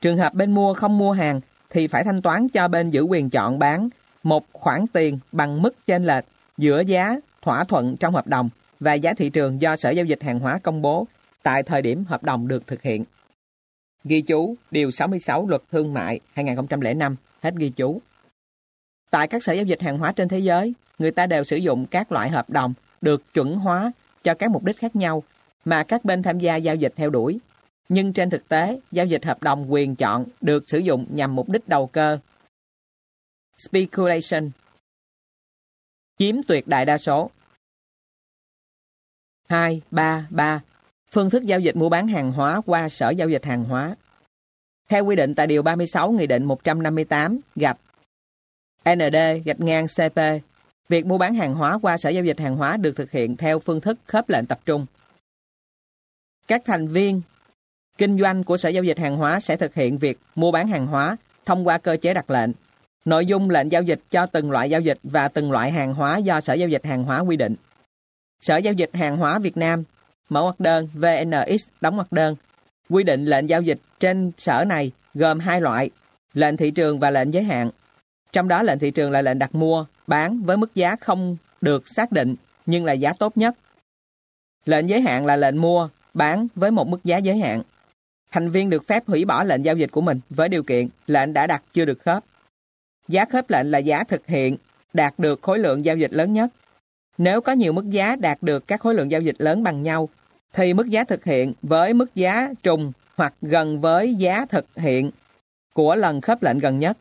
Trường hợp bên mua không mua hàng thì phải thanh toán cho bên giữ quyền chọn bán một khoản tiền bằng mức chênh lệch giữa giá thỏa thuận trong hợp đồng và giá thị trường do Sở Giao dịch Hàng hóa công bố tại thời điểm hợp đồng được thực hiện. Ghi chú Điều 66 Luật Thương mại 2005 Hết ghi chú Tại các sở giao dịch hàng hóa trên thế giới, người ta đều sử dụng các loại hợp đồng được chuẩn hóa cho các mục đích khác nhau mà các bên tham gia giao dịch theo đuổi. Nhưng trên thực tế, giao dịch hợp đồng quyền chọn được sử dụng nhằm mục đích đầu cơ. Speculation Chiếm tuyệt đại đa số 2, 3, 3. Phương thức giao dịch mua bán hàng hóa qua Sở Giao dịch Hàng hóa. Theo quy định tại Điều 36 Nghị định 158 gạch ND gạch ngang CP, việc mua bán hàng hóa qua Sở Giao dịch Hàng hóa được thực hiện theo phương thức khớp lệnh tập trung. Các thành viên kinh doanh của Sở Giao dịch Hàng hóa sẽ thực hiện việc mua bán hàng hóa thông qua cơ chế đặt lệnh. Nội dung lệnh giao dịch cho từng loại giao dịch và từng loại hàng hóa do Sở Giao dịch Hàng hóa quy định. Sở Giao dịch Hàng hóa Việt Nam mở ngoặc đơn VNX đóng ngoặc đơn, quy định lệnh giao dịch trên sở này gồm hai loại, lệnh thị trường và lệnh giới hạn trong đó, lệnh thị trường là lệnh đặt mua, bán với mức giá không được xác định nhưng là giá tốt nhất lệnh giới hạn là lệnh mua, bán với một mức giá giới hạn thành viên được phép hủy bỏ lệnh giao dịch của mình với điều kiện lệnh đã đặt chưa được khớp giá khớp lệnh là giá thực hiện đạt được khối lượng giao dịch lớn nhất nếu có nhiều mức giá đạt được các khối lượng giao dịch lớn bằng nhau, thì mức giá thực hiện với mức giá trùng hoặc gần với giá thực hiện của lần khớp lệnh gần nhất.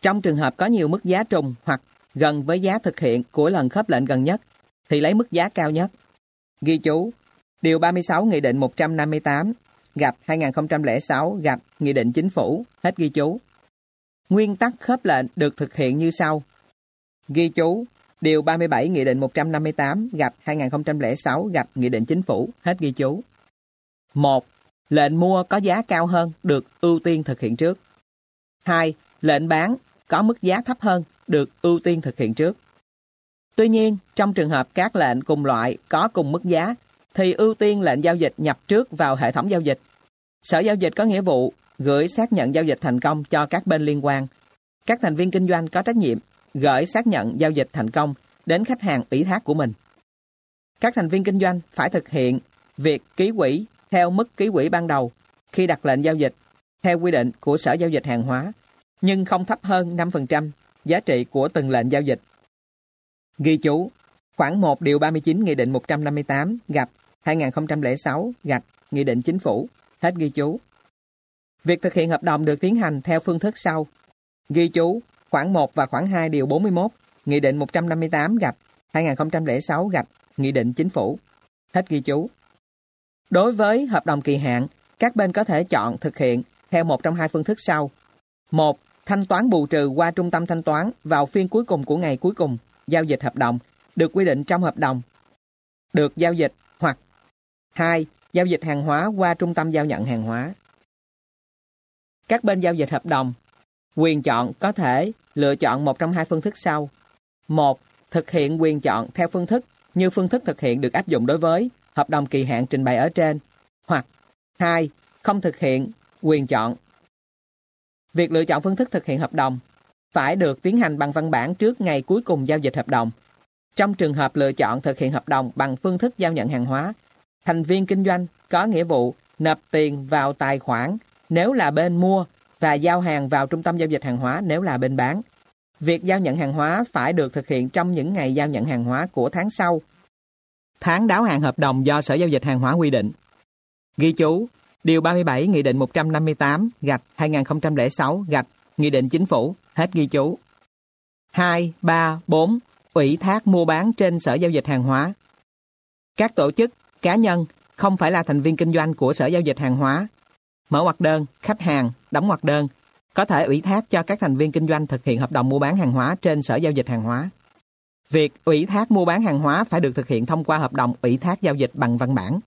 Trong trường hợp có nhiều mức giá trùng hoặc gần với giá thực hiện của lần khớp lệnh gần nhất, thì lấy mức giá cao nhất. Ghi chú, Điều 36 Nghị định 158 gặp 2006 gặp Nghị định Chính phủ, hết ghi chú. Nguyên tắc khớp lệnh được thực hiện như sau. Ghi chú, Điều 37 Nghị định 158 gặp 2006 gặp Nghị định Chính phủ, hết ghi chú. 1. Lệnh mua có giá cao hơn được ưu tiên thực hiện trước. 2. Lệnh bán có mức giá thấp hơn được ưu tiên thực hiện trước. Tuy nhiên, trong trường hợp các lệnh cùng loại có cùng mức giá, thì ưu tiên lệnh giao dịch nhập trước vào hệ thống giao dịch. Sở giao dịch có nghĩa vụ gửi xác nhận giao dịch thành công cho các bên liên quan. Các thành viên kinh doanh có trách nhiệm gửi xác nhận giao dịch thành công đến khách hàng ủy thác của mình. Các thành viên kinh doanh phải thực hiện việc ký quỹ theo mức ký quỹ ban đầu khi đặt lệnh giao dịch theo quy định của Sở Giao dịch Hàng hóa, nhưng không thấp hơn 5% giá trị của từng lệnh giao dịch. Ghi chú, khoảng 1 điều 39 Nghị định 158 gạch 2006 gạch Nghị định Chính phủ, hết ghi chú. Việc thực hiện hợp đồng được tiến hành theo phương thức sau. Ghi chú, khoảng 1 và khoảng 2 điều 41 Nghị định 158 gạch 2006 gạch Nghị định Chính phủ, hết ghi chú. Đối với hợp đồng kỳ hạn, các bên có thể chọn thực hiện theo một trong hai phương thức sau. một Thanh toán bù trừ qua trung tâm thanh toán vào phiên cuối cùng của ngày cuối cùng giao dịch hợp đồng được quy định trong hợp đồng được giao dịch hoặc 2. Giao dịch hàng hóa qua trung tâm giao nhận hàng hóa. Các bên giao dịch hợp đồng quyền chọn có thể lựa chọn một trong hai phương thức sau. một Thực hiện quyền chọn theo phương thức như phương thức thực hiện được áp dụng đối với hợp đồng kỳ hạn trình bày ở trên hoặc 2. Không thực hiện quyền chọn. Việc lựa chọn phương thức thực hiện hợp đồng phải được tiến hành bằng văn bản trước ngày cuối cùng giao dịch hợp đồng. Trong trường hợp lựa chọn thực hiện hợp đồng bằng phương thức giao nhận hàng hóa, thành viên kinh doanh có nghĩa vụ nộp tiền vào tài khoản nếu là bên mua và giao hàng vào trung tâm giao dịch hàng hóa nếu là bên bán. Việc giao nhận hàng hóa phải được thực hiện trong những ngày giao nhận hàng hóa của tháng sau. Tháng đáo hạn hợp đồng do Sở Giao dịch Hàng hóa quy định. Ghi chú, Điều 37 Nghị định 158 gạch 2006 gạch Nghị định Chính phủ, hết ghi chú. 2, 3, 4. Ủy thác mua bán trên Sở Giao dịch Hàng hóa. Các tổ chức, cá nhân không phải là thành viên kinh doanh của Sở Giao dịch Hàng hóa. Mở hoạt đơn, khách hàng, đóng hoạt đơn, có thể ủy thác cho các thành viên kinh doanh thực hiện hợp đồng mua bán hàng hóa trên Sở Giao dịch Hàng hóa. Việc ủy thác mua bán hàng hóa phải được thực hiện thông qua hợp đồng ủy thác giao dịch bằng văn bản.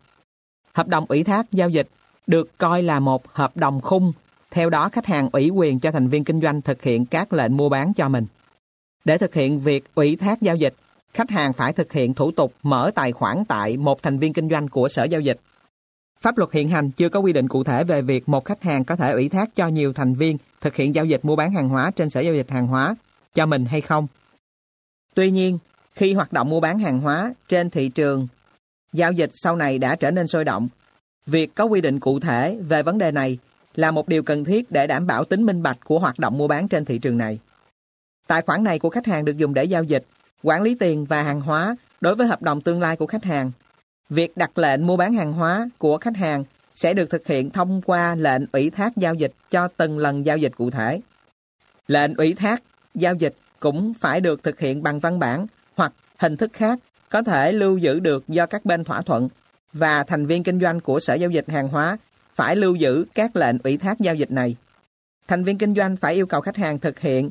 Hợp đồng ủy thác giao dịch được coi là một hợp đồng khung. Theo đó, khách hàng ủy quyền cho thành viên kinh doanh thực hiện các lệnh mua bán cho mình. Để thực hiện việc ủy thác giao dịch, khách hàng phải thực hiện thủ tục mở tài khoản tại một thành viên kinh doanh của Sở Giao dịch. Pháp luật hiện hành chưa có quy định cụ thể về việc một khách hàng có thể ủy thác cho nhiều thành viên thực hiện giao dịch mua bán hàng hóa trên Sở Giao dịch hàng hóa cho mình hay không. Tuy nhiên, khi hoạt động mua bán hàng hóa trên thị trường, giao dịch sau này đã trở nên sôi động, Việc có quy định cụ thể về vấn đề này là một điều cần thiết để đảm bảo tính minh bạch của hoạt động mua bán trên thị trường này. Tài khoản này của khách hàng được dùng để giao dịch, quản lý tiền và hàng hóa đối với hợp đồng tương lai của khách hàng. Việc đặt lệnh mua bán hàng hóa của khách hàng sẽ được thực hiện thông qua lệnh ủy thác giao dịch cho từng lần giao dịch cụ thể. Lệnh ủy thác giao dịch cũng phải được thực hiện bằng văn bản hoặc hình thức khác có thể lưu giữ được do các bên thỏa thuận và thành viên kinh doanh của Sở Giao dịch Hàng hóa phải lưu giữ các lệnh ủy thác giao dịch này. Thành viên kinh doanh phải yêu cầu khách hàng thực hiện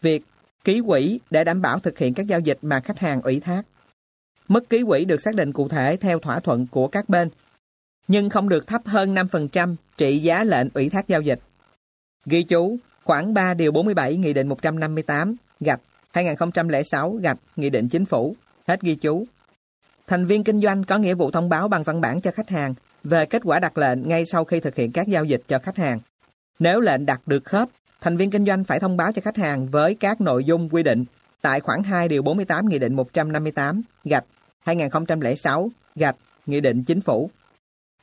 việc ký quỹ để đảm bảo thực hiện các giao dịch mà khách hàng ủy thác. Mức ký quỹ được xác định cụ thể theo thỏa thuận của các bên, nhưng không được thấp hơn 5% trị giá lệnh ủy thác giao dịch. Ghi chú, khoảng 3 điều 47 Nghị định 158 gạch 2006 gạch Nghị định Chính phủ. Hết ghi chú. Thành viên kinh doanh có nghĩa vụ thông báo bằng văn bản cho khách hàng về kết quả đặt lệnh ngay sau khi thực hiện các giao dịch cho khách hàng. Nếu lệnh đặt được khớp, thành viên kinh doanh phải thông báo cho khách hàng với các nội dung quy định tại khoản 2 điều 48 Nghị định 158 gạch 2006 gạch Nghị định Chính phủ.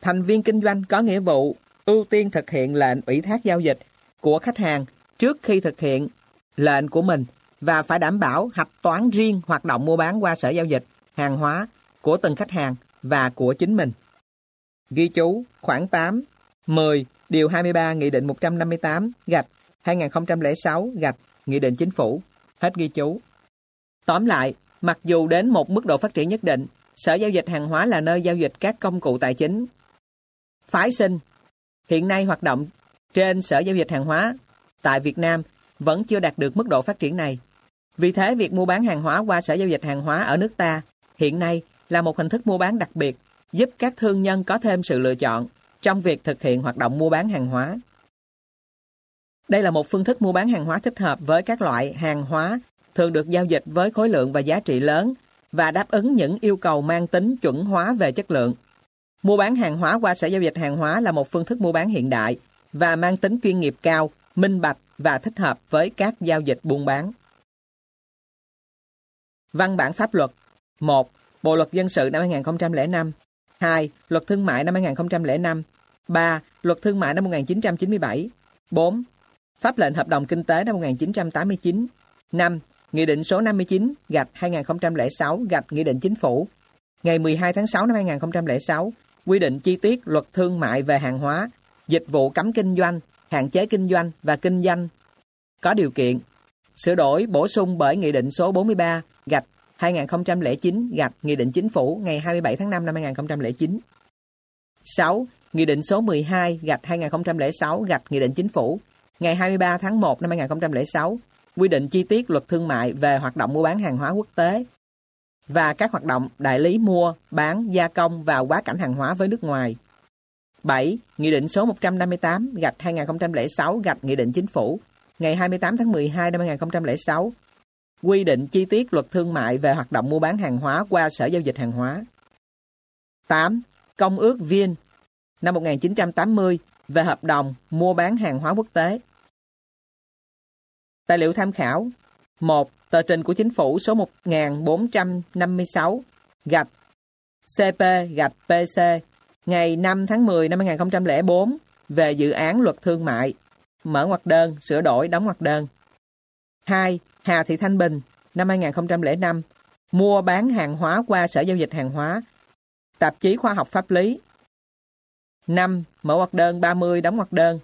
Thành viên kinh doanh có nghĩa vụ ưu tiên thực hiện lệnh ủy thác giao dịch của khách hàng trước khi thực hiện lệnh của mình và phải đảm bảo hạch toán riêng hoạt động mua bán qua sở giao dịch, hàng hóa của từng khách hàng và của chính mình. Ghi chú khoảng 8, 10, điều 23 Nghị định 158 gạch 2006 gạch Nghị định Chính phủ. Hết ghi chú. Tóm lại, mặc dù đến một mức độ phát triển nhất định, Sở Giao dịch Hàng hóa là nơi giao dịch các công cụ tài chính. Phái sinh, hiện nay hoạt động trên Sở Giao dịch Hàng hóa tại Việt Nam vẫn chưa đạt được mức độ phát triển này. Vì thế, việc mua bán hàng hóa qua Sở Giao dịch Hàng hóa ở nước ta hiện nay là một hình thức mua bán đặc biệt, giúp các thương nhân có thêm sự lựa chọn trong việc thực hiện hoạt động mua bán hàng hóa. Đây là một phương thức mua bán hàng hóa thích hợp với các loại hàng hóa thường được giao dịch với khối lượng và giá trị lớn và đáp ứng những yêu cầu mang tính chuẩn hóa về chất lượng. Mua bán hàng hóa qua sở giao dịch hàng hóa là một phương thức mua bán hiện đại và mang tính chuyên nghiệp cao, minh bạch và thích hợp với các giao dịch buôn bán. Văn bản pháp luật 1. Bộ luật dân sự năm 2005 2. Luật thương mại năm 2005 3. Luật thương mại năm 1997 4. Pháp lệnh hợp đồng kinh tế năm 1989 5. Nghị định số 59 gạch 2006 gạch Nghị định Chính phủ ngày 12 tháng 6 năm 2006 quy định chi tiết luật thương mại về hàng hóa, dịch vụ cấm kinh doanh, hạn chế kinh doanh và kinh doanh có điều kiện sửa đổi bổ sung bởi Nghị định số 43 gạch 2009 gạch Nghị định Chính phủ ngày 27 tháng 5 năm 2009. 6. Nghị định số 12 gạch 2006 gạch Nghị định Chính phủ ngày 23 tháng 1 năm 2006 quy định chi tiết luật thương mại về hoạt động mua bán hàng hóa quốc tế và các hoạt động đại lý mua, bán, gia công và quá cảnh hàng hóa với nước ngoài. 7. Nghị định số 158 gạch 2006 gạch Nghị định Chính phủ ngày 28 tháng 12 năm 2006 quy định chi tiết luật thương mại về hoạt động mua bán hàng hóa qua Sở Giao dịch Hàng hóa. 8. Công ước Viên năm 1980 về hợp đồng mua bán hàng hóa quốc tế. Tài liệu tham khảo 1. Tờ trình của Chính phủ số 1456 gạch CP gạch PC ngày 5 tháng 10 năm 2004 về dự án luật thương mại mở ngoặc đơn, sửa đổi, đóng ngoặc đơn. 2. Hà Thị Thanh Bình, năm 2005, mua bán hàng hóa qua Sở Giao dịch Hàng hóa, tạp chí khoa học pháp lý. 5. Mở ngoặc đơn 30, đóng ngoặc đơn.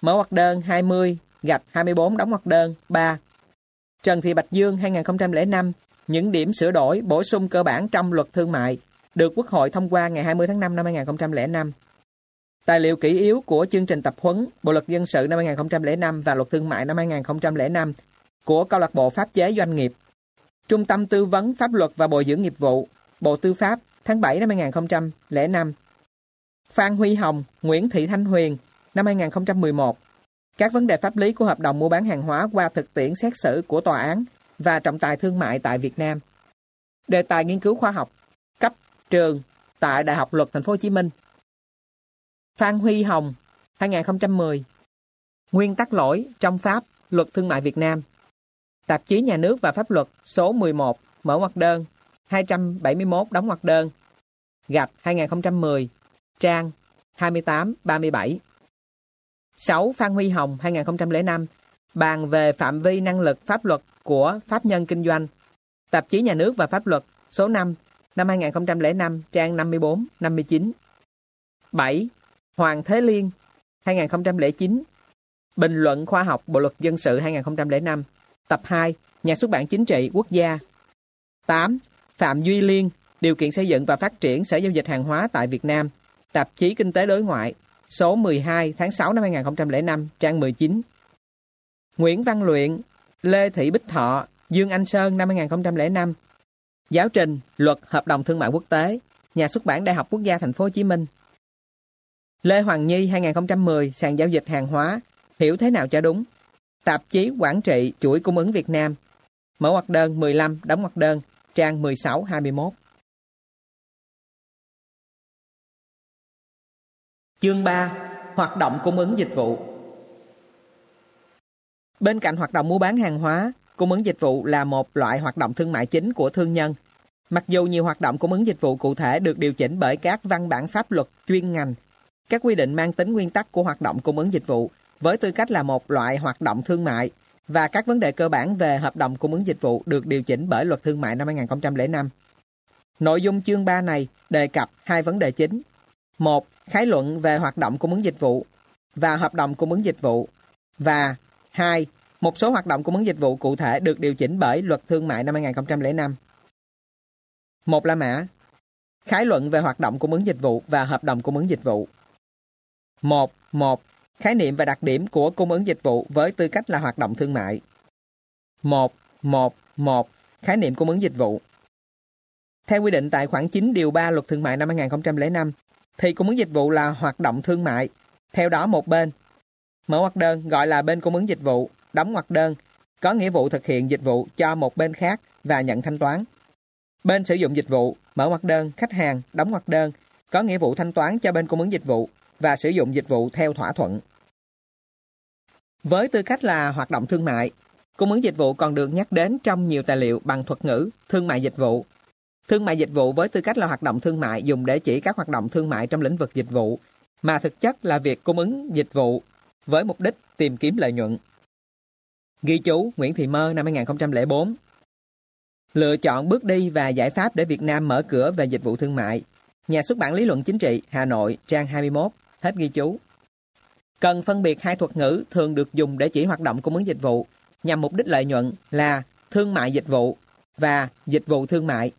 Mở ngoặc đơn 20, gạch 24, đóng ngoặc đơn 3. Trần Thị Bạch Dương, 2005, những điểm sửa đổi, bổ sung cơ bản trong luật thương mại, được Quốc hội thông qua ngày 20 tháng 5 năm 2005. Tài liệu kỷ yếu của chương trình tập huấn Bộ luật dân sự năm 2005 và luật thương mại năm 2005 của Câu lạc bộ Pháp chế Doanh nghiệp. Trung tâm Tư vấn Pháp luật và Bồi dưỡng nghiệp vụ, Bộ Tư pháp tháng 7 năm 2005. Phan Huy Hồng, Nguyễn Thị Thanh Huyền năm 2011. Các vấn đề pháp lý của hợp đồng mua bán hàng hóa qua thực tiễn xét xử của tòa án và trọng tài thương mại tại Việt Nam. Đề tài nghiên cứu khoa học cấp trường tại Đại học Luật Thành phố Hồ Chí Minh. Phan Huy Hồng, 2010 Nguyên tắc lỗi trong Pháp, Luật Thương mại Việt Nam. Tạp chí Nhà nước và Pháp luật số 11, mở ngoặc đơn, 271 đóng ngoặc đơn, gặp 2010, trang 28-37 6. Phan Huy Hồng, 2005 Bàn về phạm vi năng lực pháp luật của pháp nhân kinh doanh Tạp chí Nhà nước và Pháp luật số 5, năm 2005, trang 54-59 7. Hoàng Thế Liên 2009 Bình luận khoa học Bộ luật dân sự 2005 Tập 2 Nhà xuất bản chính trị quốc gia 8. Phạm Duy Liên Điều kiện xây dựng và phát triển Sở Giao dịch Hàng hóa tại Việt Nam Tạp chí Kinh tế Đối ngoại Số 12 tháng 6 năm 2005 Trang 19 Nguyễn Văn Luyện Lê Thị Bích Thọ Dương Anh Sơn năm 2005 Giáo trình Luật Hợp đồng Thương mại Quốc tế Nhà xuất bản Đại học Quốc gia Thành phố Hồ Chí Minh Lê Hoàng Nhi 2010 sàn giao dịch hàng hóa, hiểu thế nào cho đúng. Tạp chí Quản trị chuỗi cung ứng Việt Nam. Mở hoạt đơn 15, đóng hoạt đơn, trang 16-21. Chương 3. Hoạt động cung ứng dịch vụ Bên cạnh hoạt động mua bán hàng hóa, cung ứng dịch vụ là một loại hoạt động thương mại chính của thương nhân. Mặc dù nhiều hoạt động cung ứng dịch vụ cụ thể được điều chỉnh bởi các văn bản pháp luật chuyên ngành các quy định mang tính nguyên tắc của hoạt động cung ứng dịch vụ với tư cách là một loại hoạt động thương mại và các vấn đề cơ bản về hợp đồng cung ứng dịch vụ được điều chỉnh bởi luật thương mại năm 2005. Nội dung chương 3 này đề cập hai vấn đề chính. Một, khái luận về hoạt động cung ứng dịch vụ và hợp đồng cung ứng dịch vụ. Và 2. một số hoạt động cung ứng dịch vụ cụ thể được điều chỉnh bởi luật thương mại năm 2005. Một là mã. Khái luận về hoạt động cung ứng dịch vụ và hợp đồng cung ứng dịch vụ. 1. 1. Khái niệm và đặc điểm của cung ứng dịch vụ với tư cách là hoạt động thương mại. 1. 1. 1. Khái niệm cung ứng dịch vụ. Theo quy định tại khoản 9 điều 3 luật thương mại năm 2005, thì cung ứng dịch vụ là hoạt động thương mại. Theo đó một bên, Mở ngoặc đơn gọi là bên cung ứng dịch vụ, đóng ngoặc đơn, có nghĩa vụ thực hiện dịch vụ cho một bên khác và nhận thanh toán. Bên sử dụng dịch vụ, mở ngoặc đơn, khách hàng, đóng ngoặc đơn, có nghĩa vụ thanh toán cho bên cung ứng dịch vụ và sử dụng dịch vụ theo thỏa thuận. Với tư cách là hoạt động thương mại, cung ứng dịch vụ còn được nhắc đến trong nhiều tài liệu bằng thuật ngữ thương mại dịch vụ. Thương mại dịch vụ với tư cách là hoạt động thương mại dùng để chỉ các hoạt động thương mại trong lĩnh vực dịch vụ, mà thực chất là việc cung ứng dịch vụ với mục đích tìm kiếm lợi nhuận. Ghi chú Nguyễn Thị Mơ năm 2004 Lựa chọn bước đi và giải pháp để Việt Nam mở cửa về dịch vụ thương mại. Nhà xuất bản Lý luận Chính trị, Hà Nội, trang 21, hết ghi chú. Cần phân biệt hai thuật ngữ thường được dùng để chỉ hoạt động cung ứng dịch vụ nhằm mục đích lợi nhuận là thương mại dịch vụ và dịch vụ thương mại.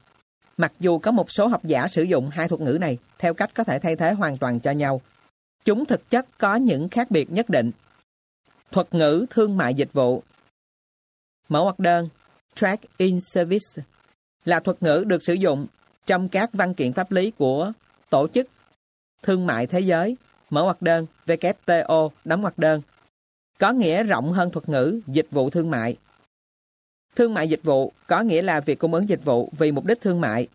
Mặc dù có một số học giả sử dụng hai thuật ngữ này theo cách có thể thay thế hoàn toàn cho nhau, chúng thực chất có những khác biệt nhất định. Thuật ngữ thương mại dịch vụ Mở hoặc đơn Track in Service là thuật ngữ được sử dụng trong các văn kiện pháp lý của Tổ chức Thương mại Thế giới, mở ngoặc đơn WTO, đóng hoặc đơn, có nghĩa rộng hơn thuật ngữ dịch vụ thương mại. Thương mại dịch vụ có nghĩa là việc cung ứng dịch vụ vì mục đích thương mại.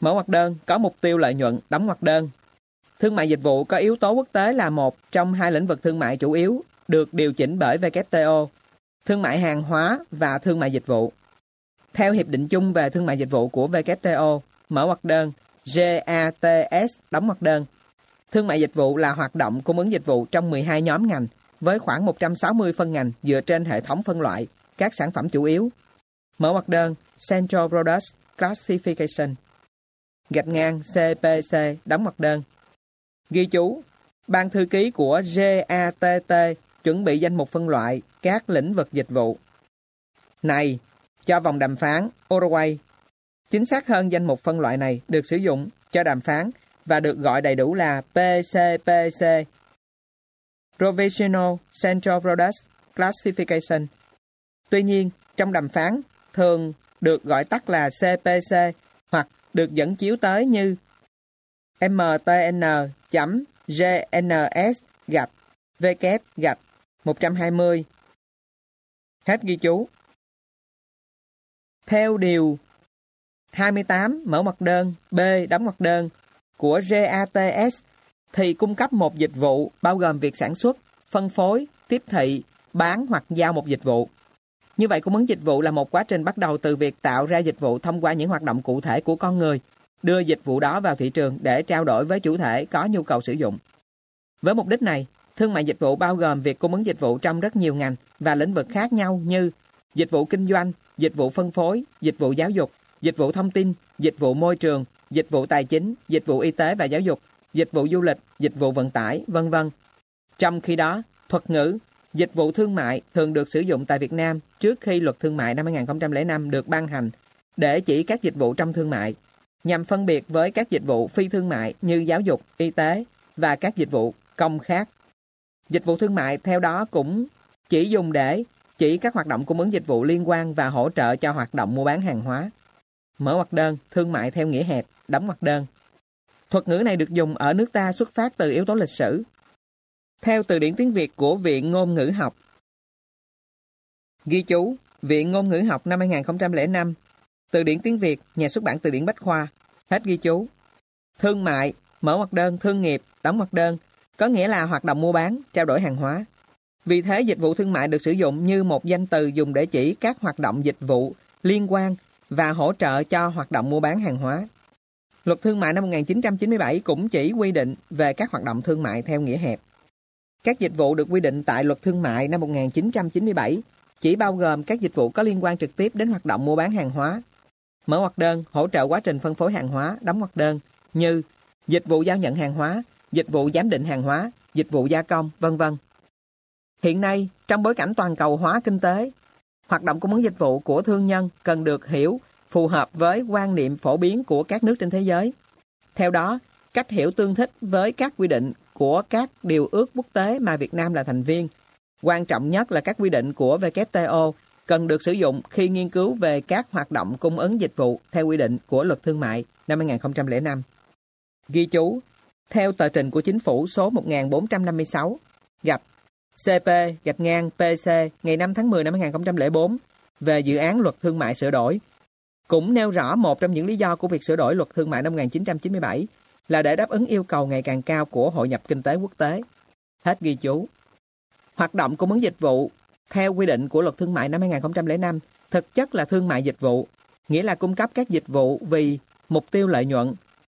Mở ngoặc đơn có mục tiêu lợi nhuận, đóng ngoặc đơn. Thương mại dịch vụ có yếu tố quốc tế là một trong hai lĩnh vực thương mại chủ yếu được điều chỉnh bởi WTO, thương mại hàng hóa và thương mại dịch vụ. Theo Hiệp định chung về thương mại dịch vụ của WTO, mở ngoặc đơn, GATS đóng ngoặc đơn. Thương mại dịch vụ là hoạt động cung ứng dịch vụ trong 12 nhóm ngành với khoảng 160 phân ngành dựa trên hệ thống phân loại các sản phẩm chủ yếu. Mở ngoặc đơn Central Products Classification. Gạch ngang CPC đóng mặt đơn. Ghi chú, Ban thư ký của GATT chuẩn bị danh mục phân loại các lĩnh vực dịch vụ. Này, cho vòng đàm phán Uruguay. Chính xác hơn danh mục phân loại này được sử dụng cho đàm phán và được gọi đầy đủ là PCPC. Provisional Central Products Classification. Tuy nhiên, trong đàm phán thường được gọi tắt là CPC hoặc được dẫn chiếu tới như mtn.gns gạch w gạch 120. Hết ghi chú. Theo điều 28 mở mặt đơn, B đóng mặt đơn của GATS thì cung cấp một dịch vụ bao gồm việc sản xuất, phân phối, tiếp thị, bán hoặc giao một dịch vụ. Như vậy cung ứng dịch vụ là một quá trình bắt đầu từ việc tạo ra dịch vụ thông qua những hoạt động cụ thể của con người, đưa dịch vụ đó vào thị trường để trao đổi với chủ thể có nhu cầu sử dụng. Với mục đích này, thương mại dịch vụ bao gồm việc cung ứng dịch vụ trong rất nhiều ngành và lĩnh vực khác nhau như dịch vụ kinh doanh, dịch vụ phân phối, dịch vụ giáo dục, dịch vụ thông tin, dịch vụ môi trường, dịch vụ tài chính, dịch vụ y tế và giáo dục, dịch vụ du lịch, dịch vụ vận tải, vân vân. Trong khi đó, thuật ngữ dịch vụ thương mại thường được sử dụng tại Việt Nam trước khi luật thương mại năm 2005 được ban hành để chỉ các dịch vụ trong thương mại, nhằm phân biệt với các dịch vụ phi thương mại như giáo dục, y tế và các dịch vụ công khác. Dịch vụ thương mại theo đó cũng chỉ dùng để chỉ các hoạt động cung ứng dịch vụ liên quan và hỗ trợ cho hoạt động mua bán hàng hóa. Mở hoạt đơn, thương mại theo nghĩa hẹp, đóng hoạt đơn. Thuật ngữ này được dùng ở nước ta xuất phát từ yếu tố lịch sử. Theo từ điển tiếng Việt của Viện Ngôn ngữ học. Ghi chú, Viện Ngôn ngữ học năm 2005, từ điển tiếng Việt, nhà xuất bản từ điển Bách Khoa, hết ghi chú. Thương mại, mở hoạt đơn, thương nghiệp, đóng hoạt đơn, có nghĩa là hoạt động mua bán, trao đổi hàng hóa. Vì thế, dịch vụ thương mại được sử dụng như một danh từ dùng để chỉ các hoạt động dịch vụ liên quan và hỗ trợ cho hoạt động mua bán hàng hóa. Luật thương mại năm 1997 cũng chỉ quy định về các hoạt động thương mại theo nghĩa hẹp. Các dịch vụ được quy định tại luật thương mại năm 1997 chỉ bao gồm các dịch vụ có liên quan trực tiếp đến hoạt động mua bán hàng hóa, mở hoặc đơn, hỗ trợ quá trình phân phối hàng hóa, đóng hoặc đơn, như dịch vụ giao nhận hàng hóa, dịch vụ giám định hàng hóa, dịch vụ gia công, vân vân. Hiện nay, trong bối cảnh toàn cầu hóa kinh tế, hoạt động cung ứng dịch vụ của thương nhân cần được hiểu phù hợp với quan niệm phổ biến của các nước trên thế giới. Theo đó, cách hiểu tương thích với các quy định của các điều ước quốc tế mà Việt Nam là thành viên. Quan trọng nhất là các quy định của WTO cần được sử dụng khi nghiên cứu về các hoạt động cung ứng dịch vụ theo quy định của Luật Thương mại năm 2005. Ghi chú, theo tờ trình của chính phủ số 1456, gặp CP gạch ngang PC ngày 5 tháng 10 năm 2004 về dự án luật thương mại sửa đổi cũng nêu rõ một trong những lý do của việc sửa đổi luật thương mại năm 1997 là để đáp ứng yêu cầu ngày càng cao của hội nhập kinh tế quốc tế. Hết ghi chú. Hoạt động cung ứng dịch vụ theo quy định của luật thương mại năm 2005 thực chất là thương mại dịch vụ, nghĩa là cung cấp các dịch vụ vì mục tiêu lợi nhuận.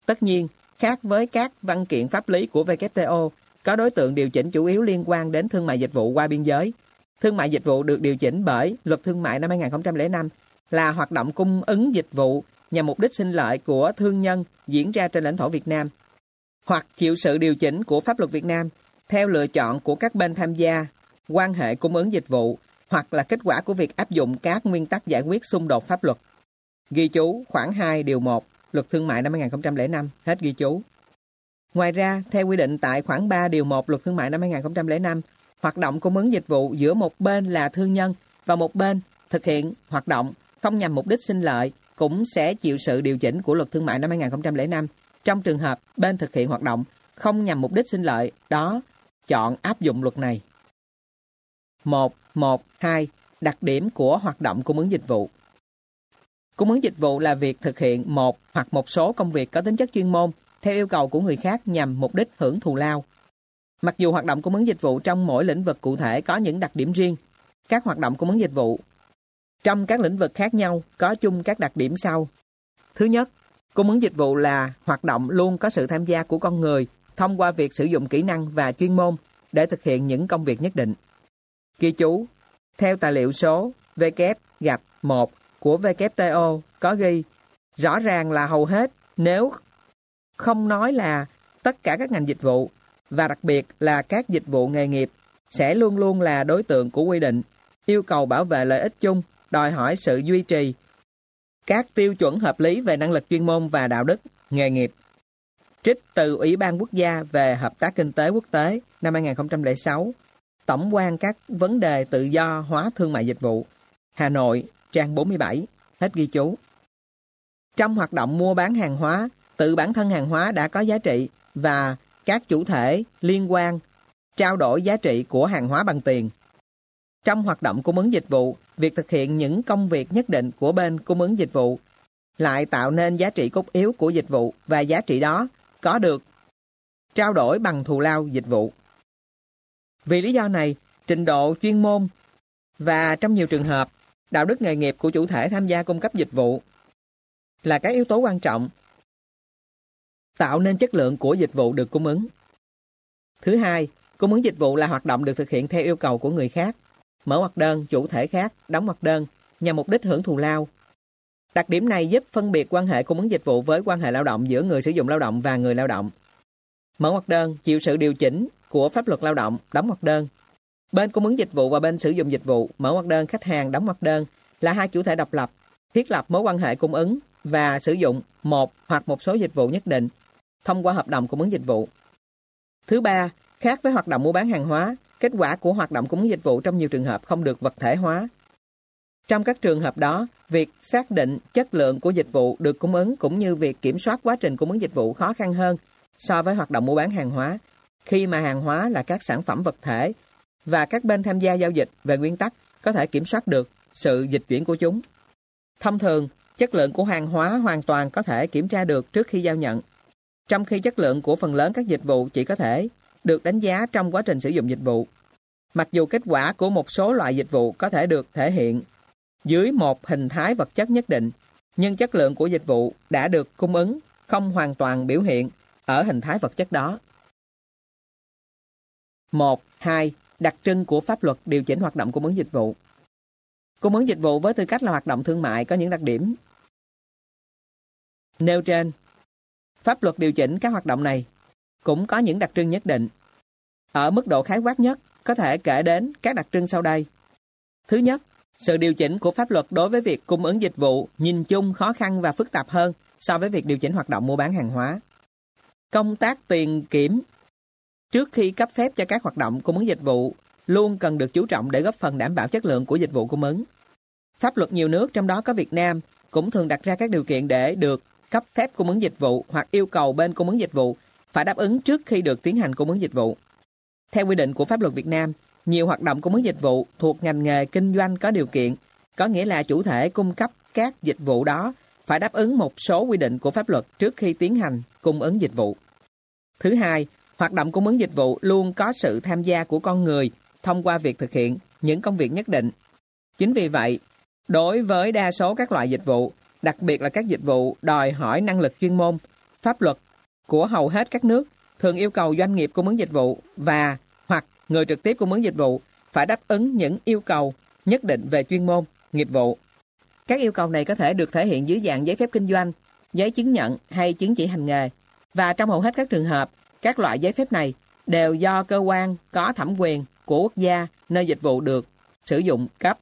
Tất nhiên, khác với các văn kiện pháp lý của WTO, có đối tượng điều chỉnh chủ yếu liên quan đến thương mại dịch vụ qua biên giới. Thương mại dịch vụ được điều chỉnh bởi Luật Thương mại năm 2005 là hoạt động cung ứng dịch vụ nhằm mục đích sinh lợi của thương nhân diễn ra trên lãnh thổ Việt Nam hoặc chịu sự điều chỉnh của pháp luật Việt Nam theo lựa chọn của các bên tham gia quan hệ cung ứng dịch vụ hoặc là kết quả của việc áp dụng các nguyên tắc giải quyết xung đột pháp luật. Ghi chú khoảng 2 điều 1 Luật Thương mại năm 2005, hết ghi chú. Ngoài ra, theo quy định tại khoảng 3 điều 1 Luật Thương mại năm 2005, hoạt động cung ứng dịch vụ giữa một bên là thương nhân và một bên thực hiện hoạt động không nhằm mục đích sinh lợi cũng sẽ chịu sự điều chỉnh của Luật Thương mại năm 2005 trong trường hợp bên thực hiện hoạt động không nhằm mục đích sinh lợi đó chọn áp dụng luật này. 1. 1. 2. Đặc điểm của hoạt động cung ứng dịch vụ Cung ứng dịch vụ là việc thực hiện một hoặc một số công việc có tính chất chuyên môn theo yêu cầu của người khác nhằm mục đích hưởng thù lao. Mặc dù hoạt động cung ứng dịch vụ trong mỗi lĩnh vực cụ thể có những đặc điểm riêng, các hoạt động cung ứng dịch vụ trong các lĩnh vực khác nhau có chung các đặc điểm sau. Thứ nhất, cung ứng dịch vụ là hoạt động luôn có sự tham gia của con người thông qua việc sử dụng kỹ năng và chuyên môn để thực hiện những công việc nhất định. Ghi chú, theo tài liệu số W gạch 1 của WTO có ghi rõ ràng là hầu hết nếu không nói là tất cả các ngành dịch vụ và đặc biệt là các dịch vụ nghề nghiệp sẽ luôn luôn là đối tượng của quy định, yêu cầu bảo vệ lợi ích chung, đòi hỏi sự duy trì các tiêu chuẩn hợp lý về năng lực chuyên môn và đạo đức, nghề nghiệp. Trích từ Ủy ban Quốc gia về Hợp tác Kinh tế Quốc tế năm 2006, Tổng quan các vấn đề tự do hóa thương mại dịch vụ, Hà Nội, trang 47, hết ghi chú. Trong hoạt động mua bán hàng hóa, tự bản thân hàng hóa đã có giá trị và các chủ thể liên quan trao đổi giá trị của hàng hóa bằng tiền. Trong hoạt động cung ứng dịch vụ, việc thực hiện những công việc nhất định của bên cung ứng dịch vụ lại tạo nên giá trị cốt yếu của dịch vụ và giá trị đó có được trao đổi bằng thù lao dịch vụ. Vì lý do này, trình độ chuyên môn và trong nhiều trường hợp, đạo đức nghề nghiệp của chủ thể tham gia cung cấp dịch vụ là các yếu tố quan trọng tạo nên chất lượng của dịch vụ được cung ứng. Thứ hai, cung ứng dịch vụ là hoạt động được thực hiện theo yêu cầu của người khác, mở hoặc đơn, chủ thể khác, đóng hoặc đơn nhằm mục đích hưởng thù lao. Đặc điểm này giúp phân biệt quan hệ cung ứng dịch vụ với quan hệ lao động giữa người sử dụng lao động và người lao động. Mở hoặc đơn chịu sự điều chỉnh của pháp luật lao động, đóng hoặc đơn. Bên cung ứng dịch vụ và bên sử dụng dịch vụ, mở hoặc đơn khách hàng, đóng hoặc đơn là hai chủ thể độc lập, thiết lập mối quan hệ cung ứng và sử dụng một hoặc một số dịch vụ nhất định thông qua hợp đồng cung ứng dịch vụ. Thứ ba, khác với hoạt động mua bán hàng hóa, kết quả của hoạt động cung ứng dịch vụ trong nhiều trường hợp không được vật thể hóa. Trong các trường hợp đó, việc xác định chất lượng của dịch vụ được cung ứng cũng như việc kiểm soát quá trình cung ứng dịch vụ khó khăn hơn so với hoạt động mua bán hàng hóa, khi mà hàng hóa là các sản phẩm vật thể và các bên tham gia giao dịch về nguyên tắc có thể kiểm soát được sự dịch chuyển của chúng. Thông thường, chất lượng của hàng hóa hoàn toàn có thể kiểm tra được trước khi giao nhận, trong khi chất lượng của phần lớn các dịch vụ chỉ có thể được đánh giá trong quá trình sử dụng dịch vụ. Mặc dù kết quả của một số loại dịch vụ có thể được thể hiện dưới một hình thái vật chất nhất định, nhưng chất lượng của dịch vụ đã được cung ứng không hoàn toàn biểu hiện ở hình thái vật chất đó. 1. 2. Đặc trưng của pháp luật điều chỉnh hoạt động cung ứng dịch vụ. Cung ứng dịch vụ với tư cách là hoạt động thương mại có những đặc điểm nêu trên. Pháp luật điều chỉnh các hoạt động này cũng có những đặc trưng nhất định. Ở mức độ khái quát nhất, có thể kể đến các đặc trưng sau đây. Thứ nhất, sự điều chỉnh của pháp luật đối với việc cung ứng dịch vụ nhìn chung khó khăn và phức tạp hơn so với việc điều chỉnh hoạt động mua bán hàng hóa. Công tác tiền kiểm trước khi cấp phép cho các hoạt động cung ứng dịch vụ luôn cần được chú trọng để góp phần đảm bảo chất lượng của dịch vụ cung ứng. Pháp luật nhiều nước trong đó có Việt Nam cũng thường đặt ra các điều kiện để được cấp phép cung ứng dịch vụ hoặc yêu cầu bên cung ứng dịch vụ phải đáp ứng trước khi được tiến hành cung ứng dịch vụ. Theo quy định của pháp luật Việt Nam, nhiều hoạt động cung ứng dịch vụ thuộc ngành nghề kinh doanh có điều kiện, có nghĩa là chủ thể cung cấp các dịch vụ đó phải đáp ứng một số quy định của pháp luật trước khi tiến hành cung ứng dịch vụ. Thứ hai, hoạt động cung ứng dịch vụ luôn có sự tham gia của con người thông qua việc thực hiện những công việc nhất định. Chính vì vậy, đối với đa số các loại dịch vụ, đặc biệt là các dịch vụ đòi hỏi năng lực chuyên môn, pháp luật của hầu hết các nước thường yêu cầu doanh nghiệp cung ứng dịch vụ và hoặc người trực tiếp cung ứng dịch vụ phải đáp ứng những yêu cầu nhất định về chuyên môn, nghiệp vụ. Các yêu cầu này có thể được thể hiện dưới dạng giấy phép kinh doanh, giấy chứng nhận hay chứng chỉ hành nghề. Và trong hầu hết các trường hợp, các loại giấy phép này đều do cơ quan có thẩm quyền của quốc gia nơi dịch vụ được sử dụng cấp.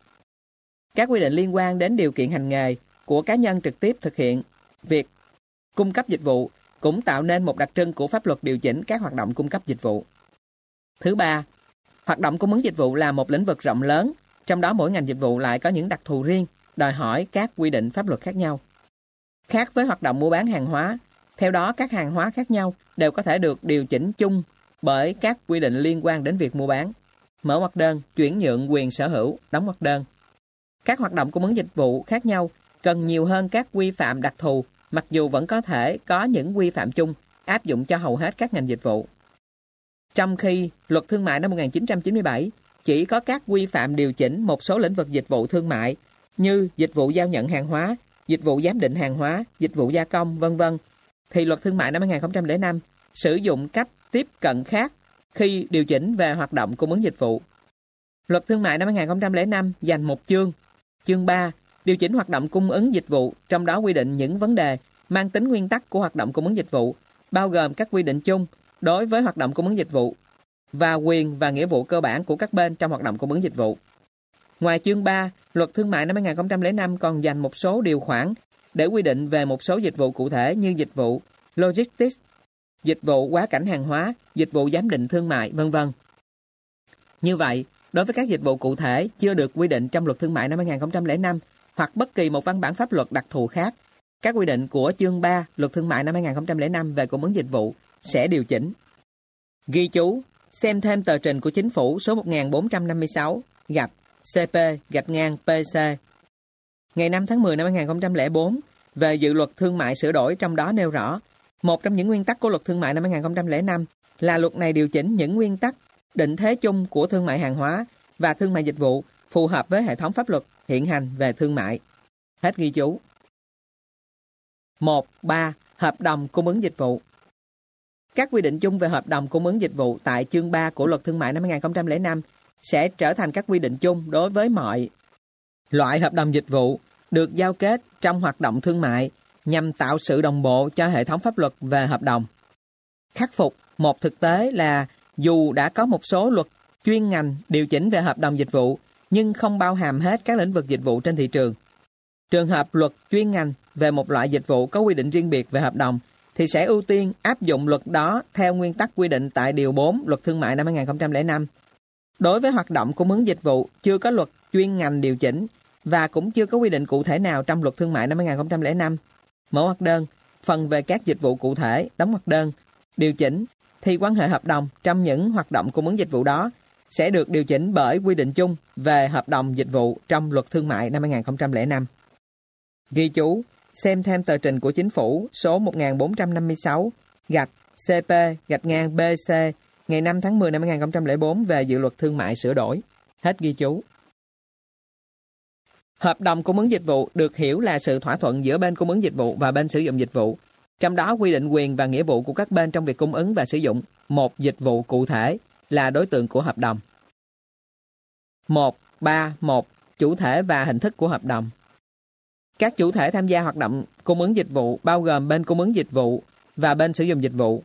Các quy định liên quan đến điều kiện hành nghề của cá nhân trực tiếp thực hiện việc cung cấp dịch vụ cũng tạo nên một đặc trưng của pháp luật điều chỉnh các hoạt động cung cấp dịch vụ. Thứ ba, hoạt động cung ứng dịch vụ là một lĩnh vực rộng lớn, trong đó mỗi ngành dịch vụ lại có những đặc thù riêng, đòi hỏi các quy định pháp luật khác nhau. Khác với hoạt động mua bán hàng hóa, theo đó các hàng hóa khác nhau đều có thể được điều chỉnh chung bởi các quy định liên quan đến việc mua bán. Mở hoặc đơn, chuyển nhượng quyền sở hữu, đóng hoặc đơn. Các hoạt động cung ứng dịch vụ khác nhau cần nhiều hơn các quy phạm đặc thù, mặc dù vẫn có thể có những quy phạm chung áp dụng cho hầu hết các ngành dịch vụ. Trong khi luật thương mại năm 1997 chỉ có các quy phạm điều chỉnh một số lĩnh vực dịch vụ thương mại như dịch vụ giao nhận hàng hóa, dịch vụ giám định hàng hóa, dịch vụ gia công, vân vân, thì luật thương mại năm 2005 sử dụng cách tiếp cận khác khi điều chỉnh về hoạt động cung ứng dịch vụ. Luật thương mại năm 2005 dành một chương, chương 3, điều chỉnh hoạt động cung ứng dịch vụ, trong đó quy định những vấn đề mang tính nguyên tắc của hoạt động cung ứng dịch vụ, bao gồm các quy định chung đối với hoạt động cung ứng dịch vụ và quyền và nghĩa vụ cơ bản của các bên trong hoạt động cung ứng dịch vụ. Ngoài chương 3, luật thương mại năm 2005 còn dành một số điều khoản để quy định về một số dịch vụ cụ thể như dịch vụ logistics, dịch vụ quá cảnh hàng hóa, dịch vụ giám định thương mại, vân vân. Như vậy, đối với các dịch vụ cụ thể chưa được quy định trong luật thương mại năm 2005 hoặc bất kỳ một văn bản pháp luật đặc thù khác, các quy định của chương 3 luật thương mại năm 2005 về cung ứng dịch vụ sẽ điều chỉnh. Ghi chú, xem thêm tờ trình của chính phủ số 1456, gạch CP, gạch ngang PC. Ngày 5 tháng 10 năm 2004, về dự luật thương mại sửa đổi trong đó nêu rõ, một trong những nguyên tắc của luật thương mại năm 2005 là luật này điều chỉnh những nguyên tắc định thế chung của thương mại hàng hóa và thương mại dịch vụ phù hợp với hệ thống pháp luật hiện hành về thương mại. Hết ghi chú. 1. 3. Hợp đồng cung ứng dịch vụ Các quy định chung về hợp đồng cung ứng dịch vụ tại chương 3 của luật thương mại năm 2005 sẽ trở thành các quy định chung đối với mọi loại hợp đồng dịch vụ được giao kết trong hoạt động thương mại nhằm tạo sự đồng bộ cho hệ thống pháp luật về hợp đồng. Khắc phục, một thực tế là dù đã có một số luật chuyên ngành điều chỉnh về hợp đồng dịch vụ nhưng không bao hàm hết các lĩnh vực dịch vụ trên thị trường. Trường hợp luật chuyên ngành về một loại dịch vụ có quy định riêng biệt về hợp đồng thì sẽ ưu tiên áp dụng luật đó theo nguyên tắc quy định tại Điều 4 Luật Thương mại năm 2005. Đối với hoạt động cung ứng dịch vụ chưa có luật chuyên ngành điều chỉnh và cũng chưa có quy định cụ thể nào trong Luật Thương mại năm 2005. mẫu hoạt đơn, phần về các dịch vụ cụ thể, đóng hoạt đơn, điều chỉnh thì quan hệ hợp đồng trong những hoạt động cung ứng dịch vụ đó sẽ được điều chỉnh bởi quy định chung về hợp đồng dịch vụ trong luật thương mại năm 2005. Ghi chú, xem thêm tờ trình của chính phủ số 1456 gạch CP gạch ngang BC ngày 5 tháng 10 năm 2004 về dự luật thương mại sửa đổi. Hết ghi chú. Hợp đồng cung ứng dịch vụ được hiểu là sự thỏa thuận giữa bên cung ứng dịch vụ và bên sử dụng dịch vụ. Trong đó quy định quyền và nghĩa vụ của các bên trong việc cung ứng và sử dụng một dịch vụ cụ thể là đối tượng của hợp đồng. 1. 3. 1. Chủ thể và hình thức của hợp đồng. Các chủ thể tham gia hoạt động cung ứng dịch vụ bao gồm bên cung ứng dịch vụ và bên sử dụng dịch vụ.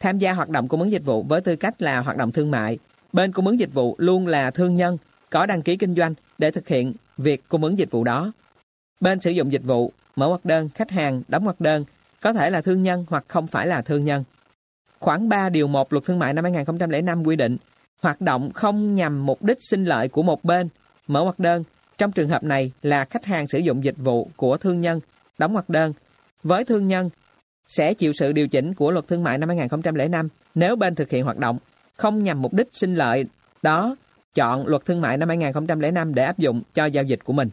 Tham gia hoạt động cung ứng dịch vụ với tư cách là hoạt động thương mại, bên cung ứng dịch vụ luôn là thương nhân có đăng ký kinh doanh để thực hiện việc cung ứng dịch vụ đó. Bên sử dụng dịch vụ, mở hoạt đơn, khách hàng, đóng hoạt đơn, có thể là thương nhân hoặc không phải là thương nhân. Khoảng 3 điều 1 luật thương mại năm 2005 quy định, hoạt động không nhằm mục đích sinh lợi của một bên, mở hoặc đơn, trong trường hợp này là khách hàng sử dụng dịch vụ của thương nhân, đóng hoặc đơn. Với thương nhân, sẽ chịu sự điều chỉnh của luật thương mại năm 2005 nếu bên thực hiện hoạt động không nhằm mục đích sinh lợi đó chọn luật thương mại năm 2005 để áp dụng cho giao dịch của mình.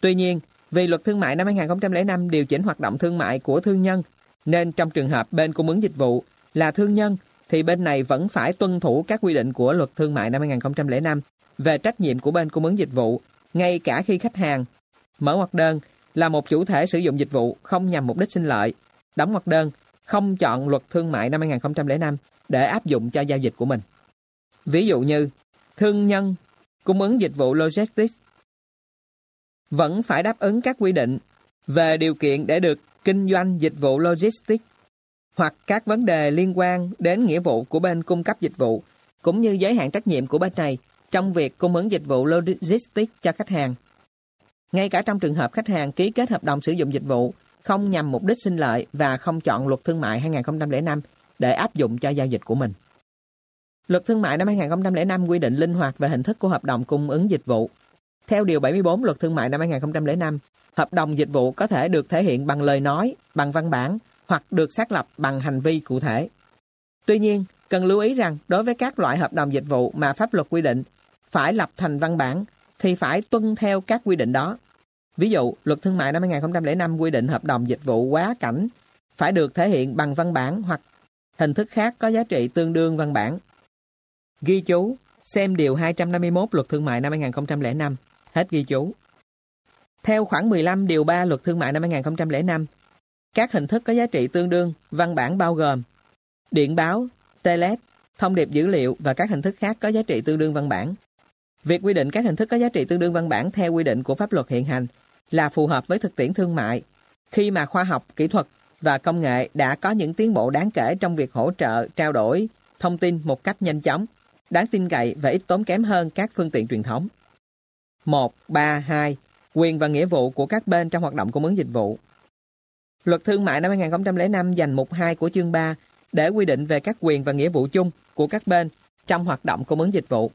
Tuy nhiên, vì luật thương mại năm 2005 điều chỉnh hoạt động thương mại của thương nhân, nên trong trường hợp bên cung ứng dịch vụ là thương nhân, thì bên này vẫn phải tuân thủ các quy định của luật thương mại năm 2005 về trách nhiệm của bên cung ứng dịch vụ, ngay cả khi khách hàng mở hoặc đơn là một chủ thể sử dụng dịch vụ không nhằm mục đích sinh lợi, đóng hoặc đơn không chọn luật thương mại năm 2005 để áp dụng cho giao dịch của mình. Ví dụ như, thương nhân cung ứng dịch vụ logistics vẫn phải đáp ứng các quy định về điều kiện để được kinh doanh dịch vụ logistics hoặc các vấn đề liên quan đến nghĩa vụ của bên cung cấp dịch vụ cũng như giới hạn trách nhiệm của bên này trong việc cung ứng dịch vụ logistics cho khách hàng. Ngay cả trong trường hợp khách hàng ký kết hợp đồng sử dụng dịch vụ không nhằm mục đích sinh lợi và không chọn luật thương mại 2005 để áp dụng cho giao dịch của mình. Luật thương mại năm 2005 quy định linh hoạt về hình thức của hợp đồng cung ứng dịch vụ. Theo Điều 74 Luật Thương mại năm 2005, hợp đồng dịch vụ có thể được thể hiện bằng lời nói, bằng văn bản hoặc được xác lập bằng hành vi cụ thể. Tuy nhiên, cần lưu ý rằng đối với các loại hợp đồng dịch vụ mà pháp luật quy định phải lập thành văn bản thì phải tuân theo các quy định đó. Ví dụ, Luật Thương mại năm 2005 quy định hợp đồng dịch vụ quá cảnh phải được thể hiện bằng văn bản hoặc hình thức khác có giá trị tương đương văn bản. Ghi chú, xem điều 251 Luật Thương mại năm 2005. Hết ghi chú. Theo khoảng 15 điều 3 Luật Thương mại năm 2005, các hình thức có giá trị tương đương văn bản bao gồm điện báo, telet, thông điệp dữ liệu và các hình thức khác có giá trị tương đương văn bản. Việc quy định các hình thức có giá trị tương đương văn bản theo quy định của pháp luật hiện hành là phù hợp với thực tiễn thương mại, khi mà khoa học, kỹ thuật và công nghệ đã có những tiến bộ đáng kể trong việc hỗ trợ trao đổi thông tin một cách nhanh chóng, đáng tin cậy và ít tốn kém hơn các phương tiện truyền thống. 1, 3, 2. Quyền và nghĩa vụ của các bên trong hoạt động cung ứng dịch vụ. Luật Thương mại năm 2005 dành mục 2 của chương 3 để quy định về các quyền và nghĩa vụ chung của các bên trong hoạt động cung ứng dịch vụ.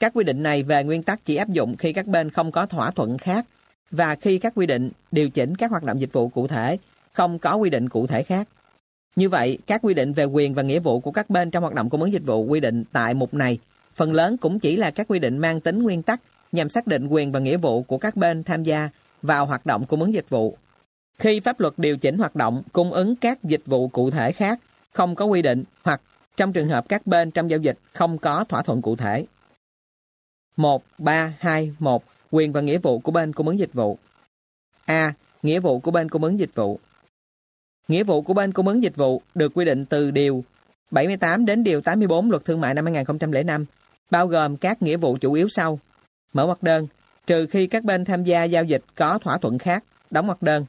Các quy định này về nguyên tắc chỉ áp dụng khi các bên không có thỏa thuận khác và khi các quy định điều chỉnh các hoạt động dịch vụ cụ thể không có quy định cụ thể khác. Như vậy, các quy định về quyền và nghĩa vụ của các bên trong hoạt động cung ứng dịch vụ quy định tại mục này phần lớn cũng chỉ là các quy định mang tính nguyên tắc nhằm xác định quyền và nghĩa vụ của các bên tham gia vào hoạt động cung ứng dịch vụ. Khi pháp luật điều chỉnh hoạt động cung ứng các dịch vụ cụ thể khác không có quy định hoặc trong trường hợp các bên trong giao dịch không có thỏa thuận cụ thể. 1, 3, 2, 1. Quyền và nghĩa vụ của bên cung ứng dịch vụ. A. Nghĩa vụ của bên cung ứng dịch vụ. Nghĩa vụ của bên cung ứng dịch vụ được quy định từ Điều 78 đến Điều 84 Luật Thương mại năm 2005, bao gồm các nghĩa vụ chủ yếu sau. Mở hoặc đơn, trừ khi các bên tham gia giao dịch có thỏa thuận khác, đóng hoặc đơn.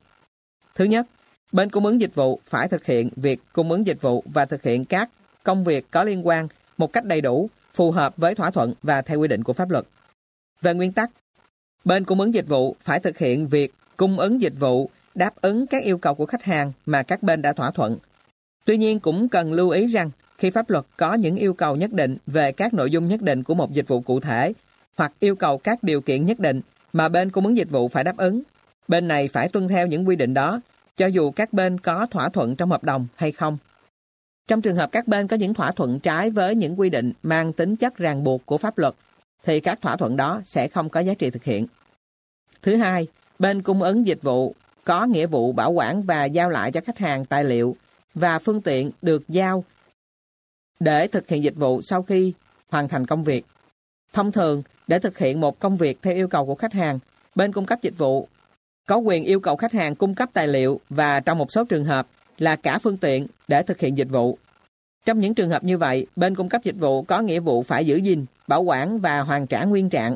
Thứ nhất, bên cung ứng dịch vụ phải thực hiện việc cung ứng dịch vụ và thực hiện các công việc có liên quan một cách đầy đủ, phù hợp với thỏa thuận và theo quy định của pháp luật. Về nguyên tắc, bên cung ứng dịch vụ phải thực hiện việc cung ứng dịch vụ đáp ứng các yêu cầu của khách hàng mà các bên đã thỏa thuận. Tuy nhiên cũng cần lưu ý rằng khi pháp luật có những yêu cầu nhất định về các nội dung nhất định của một dịch vụ cụ thể hoặc yêu cầu các điều kiện nhất định mà bên cung ứng dịch vụ phải đáp ứng, bên này phải tuân theo những quy định đó cho dù các bên có thỏa thuận trong hợp đồng hay không. Trong trường hợp các bên có những thỏa thuận trái với những quy định mang tính chất ràng buộc của pháp luật, thì các thỏa thuận đó sẽ không có giá trị thực hiện. Thứ hai, bên cung ứng dịch vụ có nghĩa vụ bảo quản và giao lại cho khách hàng tài liệu và phương tiện được giao để thực hiện dịch vụ sau khi hoàn thành công việc. Thông thường, để thực hiện một công việc theo yêu cầu của khách hàng, bên cung cấp dịch vụ có quyền yêu cầu khách hàng cung cấp tài liệu và trong một số trường hợp là cả phương tiện để thực hiện dịch vụ. Trong những trường hợp như vậy, bên cung cấp dịch vụ có nghĩa vụ phải giữ gìn, bảo quản và hoàn trả nguyên trạng.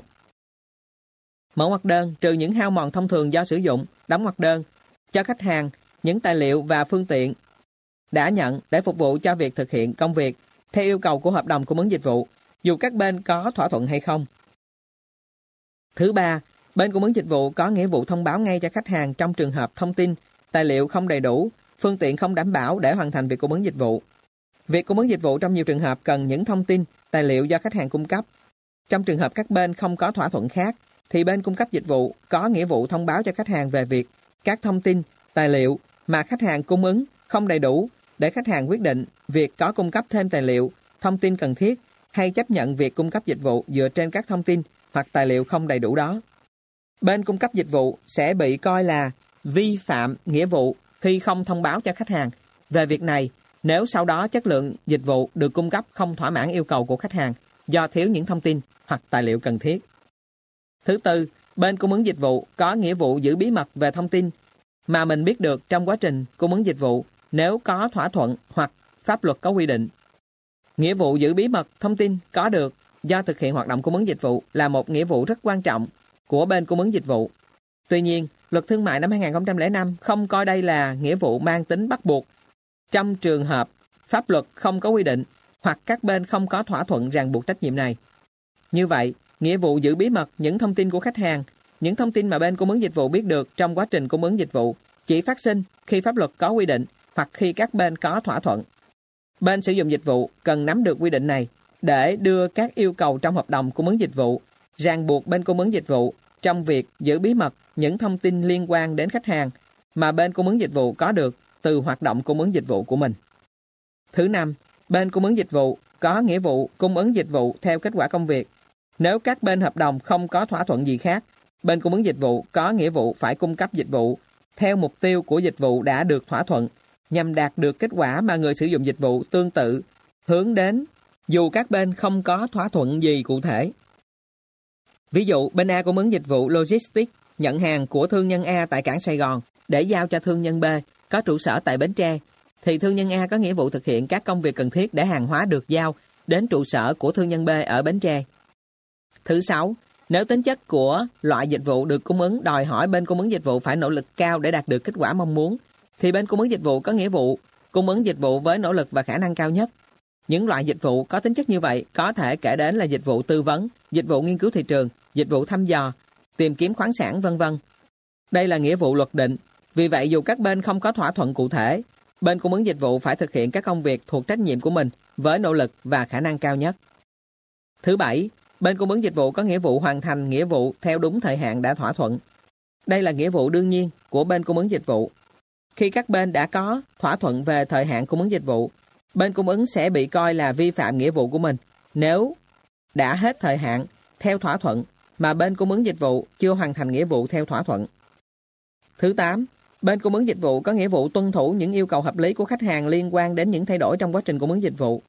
Mở hoạt đơn trừ những hao mòn thông thường do sử dụng, đóng hoạt đơn, cho khách hàng những tài liệu và phương tiện đã nhận để phục vụ cho việc thực hiện công việc theo yêu cầu của hợp đồng cung ứng dịch vụ, dù các bên có thỏa thuận hay không. Thứ ba, bên cung ứng dịch vụ có nghĩa vụ thông báo ngay cho khách hàng trong trường hợp thông tin, tài liệu không đầy đủ, phương tiện không đảm bảo để hoàn thành việc cung ứng dịch vụ. Việc cung ứng dịch vụ trong nhiều trường hợp cần những thông tin, tài liệu do khách hàng cung cấp. Trong trường hợp các bên không có thỏa thuận khác, thì bên cung cấp dịch vụ có nghĩa vụ thông báo cho khách hàng về việc các thông tin, tài liệu mà khách hàng cung ứng không đầy đủ để khách hàng quyết định việc có cung cấp thêm tài liệu, thông tin cần thiết hay chấp nhận việc cung cấp dịch vụ dựa trên các thông tin hoặc tài liệu không đầy đủ đó. Bên cung cấp dịch vụ sẽ bị coi là vi phạm nghĩa vụ khi không thông báo cho khách hàng về việc này nếu sau đó chất lượng dịch vụ được cung cấp không thỏa mãn yêu cầu của khách hàng do thiếu những thông tin hoặc tài liệu cần thiết. Thứ tư, bên cung ứng dịch vụ có nghĩa vụ giữ bí mật về thông tin mà mình biết được trong quá trình cung ứng dịch vụ nếu có thỏa thuận hoặc pháp luật có quy định. Nghĩa vụ giữ bí mật thông tin có được do thực hiện hoạt động cung ứng dịch vụ là một nghĩa vụ rất quan trọng của bên cung ứng dịch vụ. Tuy nhiên, luật thương mại năm 2005 không coi đây là nghĩa vụ mang tính bắt buộc. Trong trường hợp pháp luật không có quy định hoặc các bên không có thỏa thuận ràng buộc trách nhiệm này. Như vậy, nghĩa vụ giữ bí mật những thông tin của khách hàng, những thông tin mà bên cung ứng dịch vụ biết được trong quá trình cung ứng dịch vụ chỉ phát sinh khi pháp luật có quy định hoặc khi các bên có thỏa thuận. Bên sử dụng dịch vụ cần nắm được quy định này để đưa các yêu cầu trong hợp đồng cung ứng dịch vụ ràng buộc bên cung ứng dịch vụ trong việc giữ bí mật những thông tin liên quan đến khách hàng mà bên cung ứng dịch vụ có được từ hoạt động cung ứng dịch vụ của mình. Thứ năm, bên cung ứng dịch vụ có nghĩa vụ cung ứng dịch vụ theo kết quả công việc. Nếu các bên hợp đồng không có thỏa thuận gì khác, bên cung ứng dịch vụ có nghĩa vụ phải cung cấp dịch vụ theo mục tiêu của dịch vụ đã được thỏa thuận nhằm đạt được kết quả mà người sử dụng dịch vụ tương tự hướng đến dù các bên không có thỏa thuận gì cụ thể. Ví dụ, bên A cung ứng dịch vụ Logistics nhận hàng của thương nhân A tại cảng Sài Gòn để giao cho thương nhân B có trụ sở tại Bến Tre, thì thương nhân A có nghĩa vụ thực hiện các công việc cần thiết để hàng hóa được giao đến trụ sở của thương nhân B ở Bến Tre. Thứ sáu, nếu tính chất của loại dịch vụ được cung ứng đòi hỏi bên cung ứng dịch vụ phải nỗ lực cao để đạt được kết quả mong muốn, thì bên cung ứng dịch vụ có nghĩa vụ cung ứng dịch vụ với nỗ lực và khả năng cao nhất. Những loại dịch vụ có tính chất như vậy có thể kể đến là dịch vụ tư vấn, dịch vụ nghiên cứu thị trường, dịch vụ thăm dò, tìm kiếm khoáng sản vân vân. Đây là nghĩa vụ luật định, vì vậy dù các bên không có thỏa thuận cụ thể, bên cung ứng dịch vụ phải thực hiện các công việc thuộc trách nhiệm của mình với nỗ lực và khả năng cao nhất. Thứ bảy, bên cung ứng dịch vụ có nghĩa vụ hoàn thành nghĩa vụ theo đúng thời hạn đã thỏa thuận. Đây là nghĩa vụ đương nhiên của bên cung ứng dịch vụ. Khi các bên đã có thỏa thuận về thời hạn cung ứng dịch vụ, bên cung ứng sẽ bị coi là vi phạm nghĩa vụ của mình nếu đã hết thời hạn theo thỏa thuận mà bên cung ứng dịch vụ chưa hoàn thành nghĩa vụ theo thỏa thuận. Thứ 8. Bên cung ứng dịch vụ có nghĩa vụ tuân thủ những yêu cầu hợp lý của khách hàng liên quan đến những thay đổi trong quá trình cung ứng dịch vụ.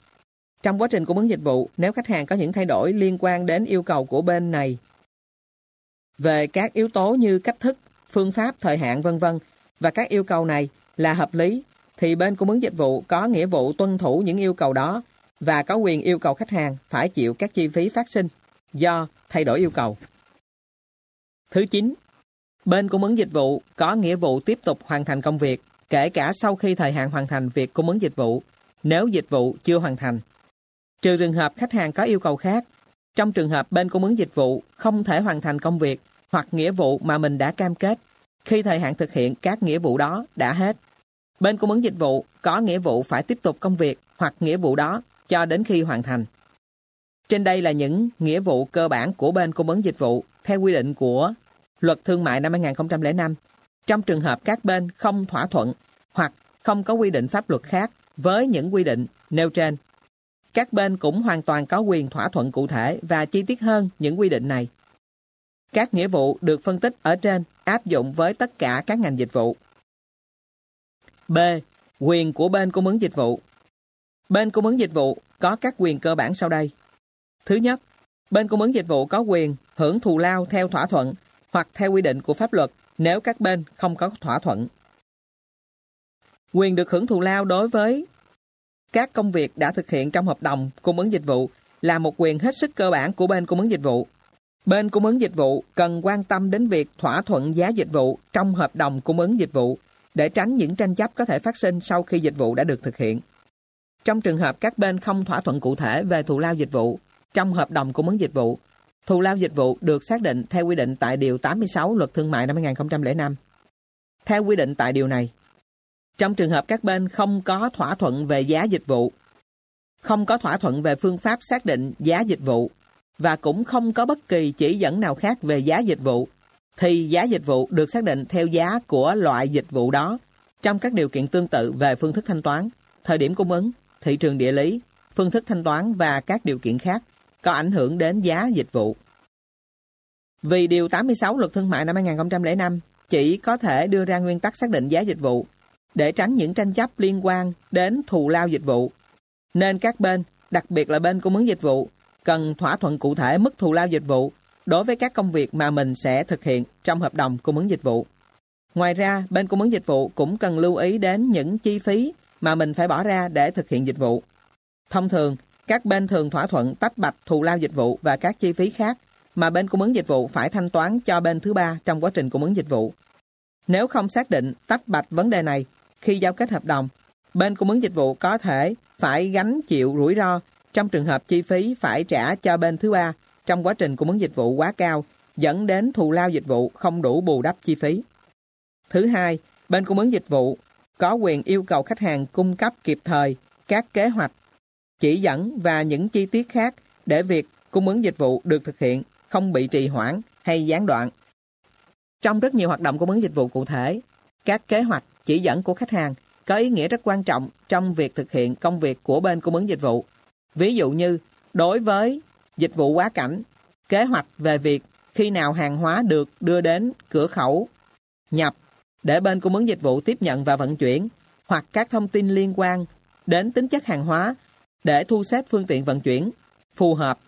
Trong quá trình cung ứng dịch vụ, nếu khách hàng có những thay đổi liên quan đến yêu cầu của bên này về các yếu tố như cách thức, phương pháp, thời hạn vân vân và các yêu cầu này là hợp lý thì bên cung ứng dịch vụ có nghĩa vụ tuân thủ những yêu cầu đó và có quyền yêu cầu khách hàng phải chịu các chi phí phát sinh do thay đổi yêu cầu. Thứ 9. Bên cung ứng dịch vụ có nghĩa vụ tiếp tục hoàn thành công việc, kể cả sau khi thời hạn hoàn thành việc cung ứng dịch vụ, nếu dịch vụ chưa hoàn thành. Trừ trường hợp khách hàng có yêu cầu khác, trong trường hợp bên cung ứng dịch vụ không thể hoàn thành công việc hoặc nghĩa vụ mà mình đã cam kết, khi thời hạn thực hiện các nghĩa vụ đó đã hết. Bên cung ứng dịch vụ, có nghĩa vụ phải tiếp tục công việc hoặc nghĩa vụ đó cho đến khi hoàn thành. Trên đây là những nghĩa vụ cơ bản của bên cung ứng dịch vụ theo quy định của Luật Thương mại năm 2005 trong trường hợp các bên không thỏa thuận hoặc không có quy định pháp luật khác với những quy định nêu trên. Các bên cũng hoàn toàn có quyền thỏa thuận cụ thể và chi tiết hơn những quy định này. Các nghĩa vụ được phân tích ở trên áp dụng với tất cả các ngành dịch vụ. B. Quyền của bên cung ứng dịch vụ Bên cung ứng dịch vụ có các quyền cơ bản sau đây. Thứ nhất, bên cung ứng dịch vụ có quyền hưởng thù lao theo thỏa thuận hoặc theo quy định của pháp luật nếu các bên không có thỏa thuận. Quyền được hưởng thù lao đối với các công việc đã thực hiện trong hợp đồng cung ứng dịch vụ là một quyền hết sức cơ bản của bên cung ứng dịch vụ. Bên cung ứng dịch vụ cần quan tâm đến việc thỏa thuận giá dịch vụ trong hợp đồng cung ứng dịch vụ để tránh những tranh chấp có thể phát sinh sau khi dịch vụ đã được thực hiện. Trong trường hợp các bên không thỏa thuận cụ thể về thù lao dịch vụ trong hợp đồng cung ứng dịch vụ, thù lao dịch vụ được xác định theo quy định tại Điều 86 Luật Thương mại năm 2005. Theo quy định tại Điều này, trong trường hợp các bên không có thỏa thuận về giá dịch vụ, không có thỏa thuận về phương pháp xác định giá dịch vụ và cũng không có bất kỳ chỉ dẫn nào khác về giá dịch vụ, thì giá dịch vụ được xác định theo giá của loại dịch vụ đó trong các điều kiện tương tự về phương thức thanh toán, thời điểm cung ứng, thị trường địa lý, phương thức thanh toán và các điều kiện khác có ảnh hưởng đến giá dịch vụ. Vì Điều 86 Luật Thương mại năm 2005 chỉ có thể đưa ra nguyên tắc xác định giá dịch vụ để tránh những tranh chấp liên quan đến thù lao dịch vụ. Nên các bên, đặc biệt là bên cung ứng dịch vụ, cần thỏa thuận cụ thể mức thù lao dịch vụ đối với các công việc mà mình sẽ thực hiện trong hợp đồng cung ứng dịch vụ. Ngoài ra, bên cung ứng dịch vụ cũng cần lưu ý đến những chi phí mà mình phải bỏ ra để thực hiện dịch vụ. Thông thường, các bên thường thỏa thuận tách bạch thù lao dịch vụ và các chi phí khác mà bên cung ứng dịch vụ phải thanh toán cho bên thứ ba trong quá trình cung ứng dịch vụ. Nếu không xác định tách bạch vấn đề này khi giao kết hợp đồng, bên cung ứng dịch vụ có thể phải gánh chịu rủi ro trong trường hợp chi phí phải trả cho bên thứ ba trong quá trình cung ứng dịch vụ quá cao, dẫn đến thù lao dịch vụ không đủ bù đắp chi phí. Thứ hai, bên cung ứng dịch vụ có quyền yêu cầu khách hàng cung cấp kịp thời các kế hoạch, chỉ dẫn và những chi tiết khác để việc cung ứng dịch vụ được thực hiện không bị trì hoãn hay gián đoạn. Trong rất nhiều hoạt động cung ứng dịch vụ cụ thể, các kế hoạch, chỉ dẫn của khách hàng có ý nghĩa rất quan trọng trong việc thực hiện công việc của bên cung ứng dịch vụ. Ví dụ như, đối với dịch vụ quá cảnh, kế hoạch về việc khi nào hàng hóa được đưa đến cửa khẩu, nhập, để bên cung ứng dịch vụ tiếp nhận và vận chuyển, hoặc các thông tin liên quan đến tính chất hàng hóa để thu xếp phương tiện vận chuyển phù hợp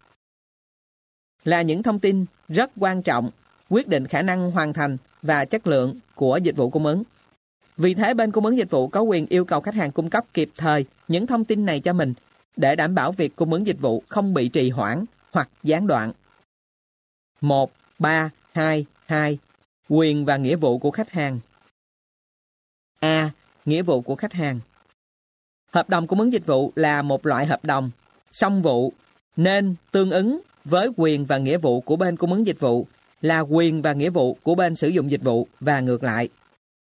là những thông tin rất quan trọng quyết định khả năng hoàn thành và chất lượng của dịch vụ cung ứng. Vì thế bên cung ứng dịch vụ có quyền yêu cầu khách hàng cung cấp kịp thời những thông tin này cho mình để đảm bảo việc cung ứng dịch vụ không bị trì hoãn hoặc gián đoạn. 1, 3, 2, 2. Quyền và nghĩa vụ của khách hàng A. Nghĩa vụ của khách hàng Hợp đồng cung ứng dịch vụ là một loại hợp đồng, song vụ, nên tương ứng với quyền và nghĩa vụ của bên cung ứng dịch vụ là quyền và nghĩa vụ của bên sử dụng dịch vụ và ngược lại.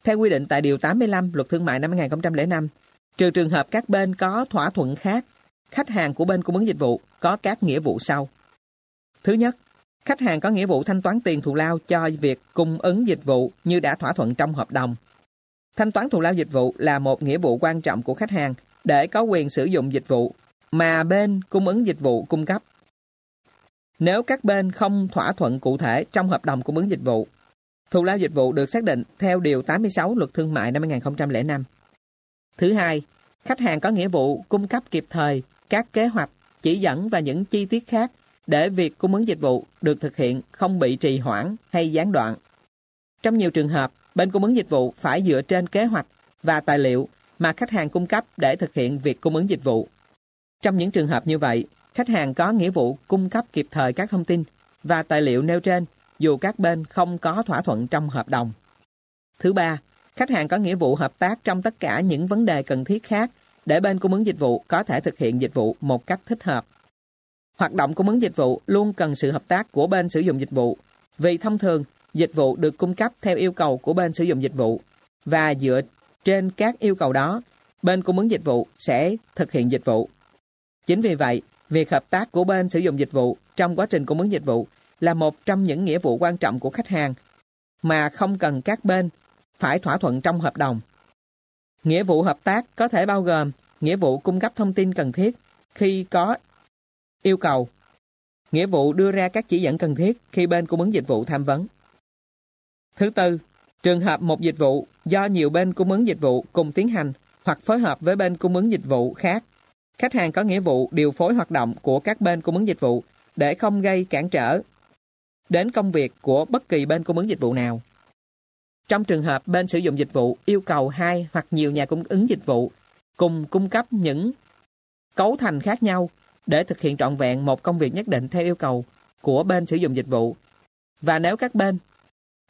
Theo quy định tại Điều 85 Luật Thương mại năm 2005, trừ trường hợp các bên có thỏa thuận khác, khách hàng của bên cung ứng dịch vụ có các nghĩa vụ sau. Thứ nhất, khách hàng có nghĩa vụ thanh toán tiền thù lao cho việc cung ứng dịch vụ như đã thỏa thuận trong hợp đồng. Thanh toán thù lao dịch vụ là một nghĩa vụ quan trọng của khách hàng để có quyền sử dụng dịch vụ mà bên cung ứng dịch vụ cung cấp. Nếu các bên không thỏa thuận cụ thể trong hợp đồng cung ứng dịch vụ, thù lao dịch vụ được xác định theo Điều 86 Luật Thương mại năm 2005. Thứ hai, khách hàng có nghĩa vụ cung cấp kịp thời các kế hoạch, chỉ dẫn và những chi tiết khác để việc cung ứng dịch vụ được thực hiện không bị trì hoãn hay gián đoạn. Trong nhiều trường hợp, bên cung ứng dịch vụ phải dựa trên kế hoạch và tài liệu mà khách hàng cung cấp để thực hiện việc cung ứng dịch vụ. Trong những trường hợp như vậy, khách hàng có nghĩa vụ cung cấp kịp thời các thông tin và tài liệu nêu trên dù các bên không có thỏa thuận trong hợp đồng. Thứ ba, khách hàng có nghĩa vụ hợp tác trong tất cả những vấn đề cần thiết khác để bên cung ứng dịch vụ có thể thực hiện dịch vụ một cách thích hợp. Hoạt động cung ứng dịch vụ luôn cần sự hợp tác của bên sử dụng dịch vụ vì thông thường dịch vụ được cung cấp theo yêu cầu của bên sử dụng dịch vụ và dựa trên các yêu cầu đó, bên cung ứng dịch vụ sẽ thực hiện dịch vụ. Chính vì vậy, việc hợp tác của bên sử dụng dịch vụ trong quá trình cung ứng dịch vụ là một trong những nghĩa vụ quan trọng của khách hàng mà không cần các bên phải thỏa thuận trong hợp đồng. Nghĩa vụ hợp tác có thể bao gồm nghĩa vụ cung cấp thông tin cần thiết khi có yêu cầu, nghĩa vụ đưa ra các chỉ dẫn cần thiết khi bên cung ứng dịch vụ tham vấn. Thứ tư, trường hợp một dịch vụ do nhiều bên cung ứng dịch vụ cùng tiến hành hoặc phối hợp với bên cung ứng dịch vụ khác, khách hàng có nghĩa vụ điều phối hoạt động của các bên cung ứng dịch vụ để không gây cản trở đến công việc của bất kỳ bên cung ứng dịch vụ nào. Trong trường hợp bên sử dụng dịch vụ yêu cầu hai hoặc nhiều nhà cung ứng dịch vụ cùng cung cấp những cấu thành khác nhau để thực hiện trọn vẹn một công việc nhất định theo yêu cầu của bên sử dụng dịch vụ. Và nếu các bên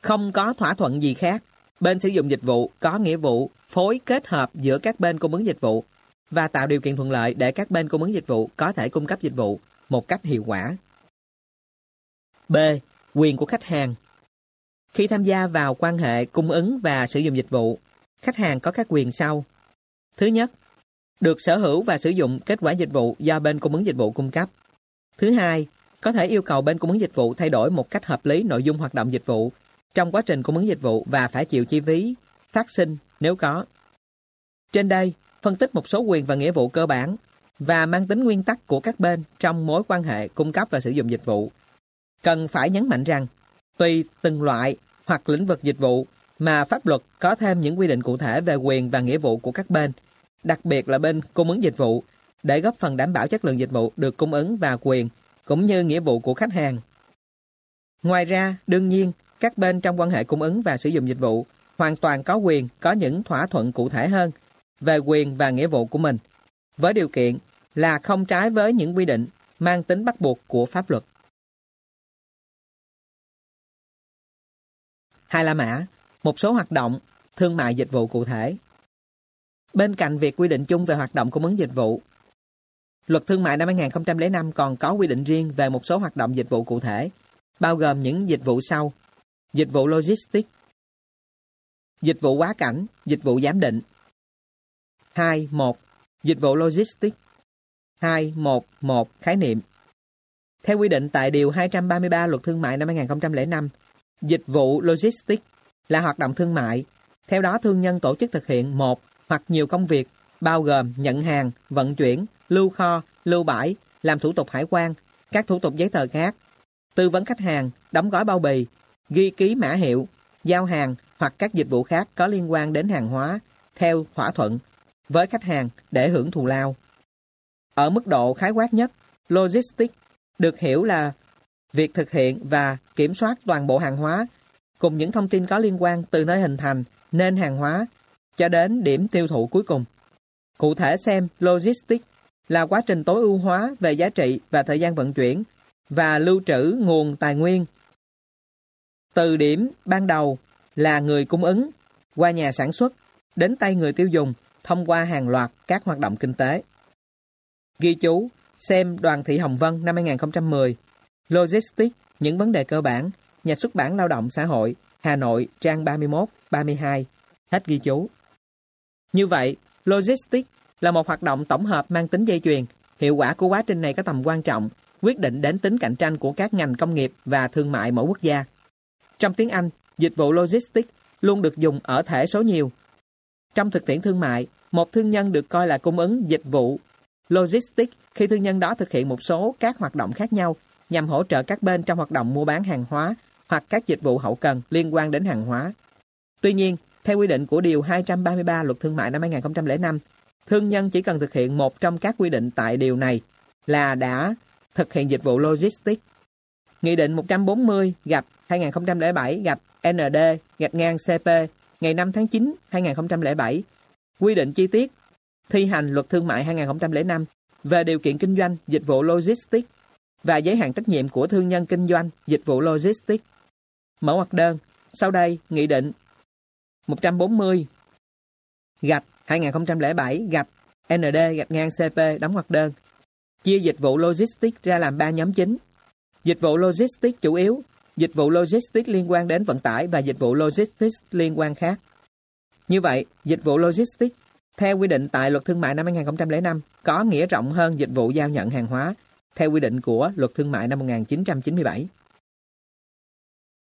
không có thỏa thuận gì khác, bên sử dụng dịch vụ có nghĩa vụ phối kết hợp giữa các bên cung ứng dịch vụ và tạo điều kiện thuận lợi để các bên cung ứng dịch vụ có thể cung cấp dịch vụ một cách hiệu quả. B. Quyền của khách hàng khi tham gia vào quan hệ cung ứng và sử dụng dịch vụ, khách hàng có các quyền sau. Thứ nhất, được sở hữu và sử dụng kết quả dịch vụ do bên cung ứng dịch vụ cung cấp. Thứ hai, có thể yêu cầu bên cung ứng dịch vụ thay đổi một cách hợp lý nội dung hoạt động dịch vụ trong quá trình cung ứng dịch vụ và phải chịu chi phí phát sinh nếu có. Trên đây, phân tích một số quyền và nghĩa vụ cơ bản và mang tính nguyên tắc của các bên trong mối quan hệ cung cấp và sử dụng dịch vụ. Cần phải nhấn mạnh rằng, tùy từng loại hoặc lĩnh vực dịch vụ mà pháp luật có thêm những quy định cụ thể về quyền và nghĩa vụ của các bên, đặc biệt là bên cung ứng dịch vụ, để góp phần đảm bảo chất lượng dịch vụ được cung ứng và quyền, cũng như nghĩa vụ của khách hàng. Ngoài ra, đương nhiên, các bên trong quan hệ cung ứng và sử dụng dịch vụ hoàn toàn có quyền có những thỏa thuận cụ thể hơn về quyền và nghĩa vụ của mình, với điều kiện là không trái với những quy định mang tính bắt buộc của pháp luật. Hai là Mã, một số hoạt động, thương mại dịch vụ cụ thể. Bên cạnh việc quy định chung về hoạt động cung ứng dịch vụ, Luật Thương mại năm 2005 còn có quy định riêng về một số hoạt động dịch vụ cụ thể, bao gồm những dịch vụ sau. Dịch vụ logistics, dịch vụ quá cảnh, dịch vụ giám định. 2. 1. Dịch vụ logistics 2. 1. 1. Khái niệm Theo quy định tại Điều 233 Luật Thương mại năm 2005, dịch vụ logistics là hoạt động thương mại. Theo đó, thương nhân tổ chức thực hiện một hoặc nhiều công việc, bao gồm nhận hàng, vận chuyển, lưu kho, lưu bãi, làm thủ tục hải quan, các thủ tục giấy tờ khác, tư vấn khách hàng, đóng gói bao bì, ghi ký mã hiệu, giao hàng hoặc các dịch vụ khác có liên quan đến hàng hóa theo thỏa thuận với khách hàng để hưởng thù lao. Ở mức độ khái quát nhất, logistics được hiểu là việc thực hiện và kiểm soát toàn bộ hàng hóa cùng những thông tin có liên quan từ nơi hình thành nên hàng hóa cho đến điểm tiêu thụ cuối cùng. Cụ thể xem logistics là quá trình tối ưu hóa về giá trị và thời gian vận chuyển và lưu trữ nguồn tài nguyên. Từ điểm ban đầu là người cung ứng qua nhà sản xuất đến tay người tiêu dùng thông qua hàng loạt các hoạt động kinh tế. Ghi chú, xem Đoàn Thị Hồng Vân năm 2010, Logistics, những vấn đề cơ bản, nhà xuất bản Lao động Xã hội, Hà Nội, trang 31, 32. Hết ghi chú. Như vậy, Logistics là một hoạt động tổng hợp mang tính dây chuyền. Hiệu quả của quá trình này có tầm quan trọng, quyết định đến tính cạnh tranh của các ngành công nghiệp và thương mại mỗi quốc gia. Trong tiếng Anh, dịch vụ logistics luôn được dùng ở thể số nhiều. Trong thực tiễn thương mại, một thương nhân được coi là cung ứng dịch vụ logistics khi thương nhân đó thực hiện một số các hoạt động khác nhau nhằm hỗ trợ các bên trong hoạt động mua bán hàng hóa hoặc các dịch vụ hậu cần liên quan đến hàng hóa. Tuy nhiên, theo quy định của Điều 233 Luật Thương mại năm 2005, thương nhân chỉ cần thực hiện một trong các quy định tại điều này là đã thực hiện dịch vụ logistics. Nghị định 140 gặp 2007 gặp ND gạch ngang CP ngày 5 tháng 9 2007 quy định chi tiết thi hành luật thương mại 2005 về điều kiện kinh doanh dịch vụ logistics và giới hạn trách nhiệm của thương nhân kinh doanh dịch vụ logistics. Mở ngoặc đơn, sau đây Nghị định 140 gạch 2007 gạch ND gạch ngang CP đóng ngoặc đơn. Chia dịch vụ logistics ra làm 3 nhóm chính. Dịch vụ logistics chủ yếu, dịch vụ logistics liên quan đến vận tải và dịch vụ logistics liên quan khác. Như vậy, dịch vụ logistics theo quy định tại Luật Thương mại năm 2005 có nghĩa rộng hơn dịch vụ giao nhận hàng hóa theo quy định của Luật Thương mại năm 1997.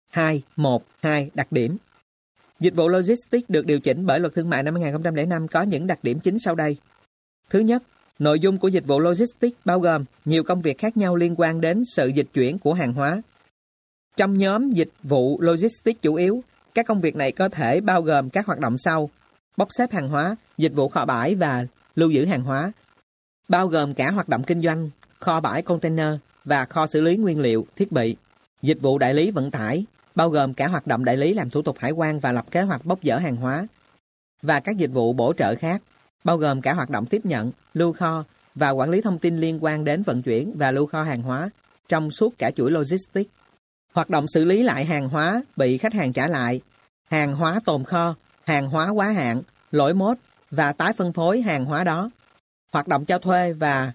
2. 1. 2. Đặc điểm Dịch vụ logistics được điều chỉnh bởi Luật Thương mại năm 2005 có những đặc điểm chính sau đây. Thứ nhất, nội dung của dịch vụ logistics bao gồm nhiều công việc khác nhau liên quan đến sự dịch chuyển của hàng hóa. Trong nhóm dịch vụ logistics chủ yếu, các công việc này có thể bao gồm các hoạt động sau: bốc xếp hàng hóa, dịch vụ kho bãi và lưu giữ hàng hóa, bao gồm cả hoạt động kinh doanh, kho bãi container và kho xử lý nguyên liệu, thiết bị, dịch vụ đại lý vận tải, bao gồm cả hoạt động đại lý làm thủ tục hải quan và lập kế hoạch bốc dỡ hàng hóa, và các dịch vụ bổ trợ khác, bao gồm cả hoạt động tiếp nhận, lưu kho và quản lý thông tin liên quan đến vận chuyển và lưu kho hàng hóa trong suốt cả chuỗi logistics. Hoạt động xử lý lại hàng hóa bị khách hàng trả lại, hàng hóa tồn kho, hàng hóa quá hạn, lỗi mốt và tái phân phối hàng hóa đó. Hoạt động cho thuê và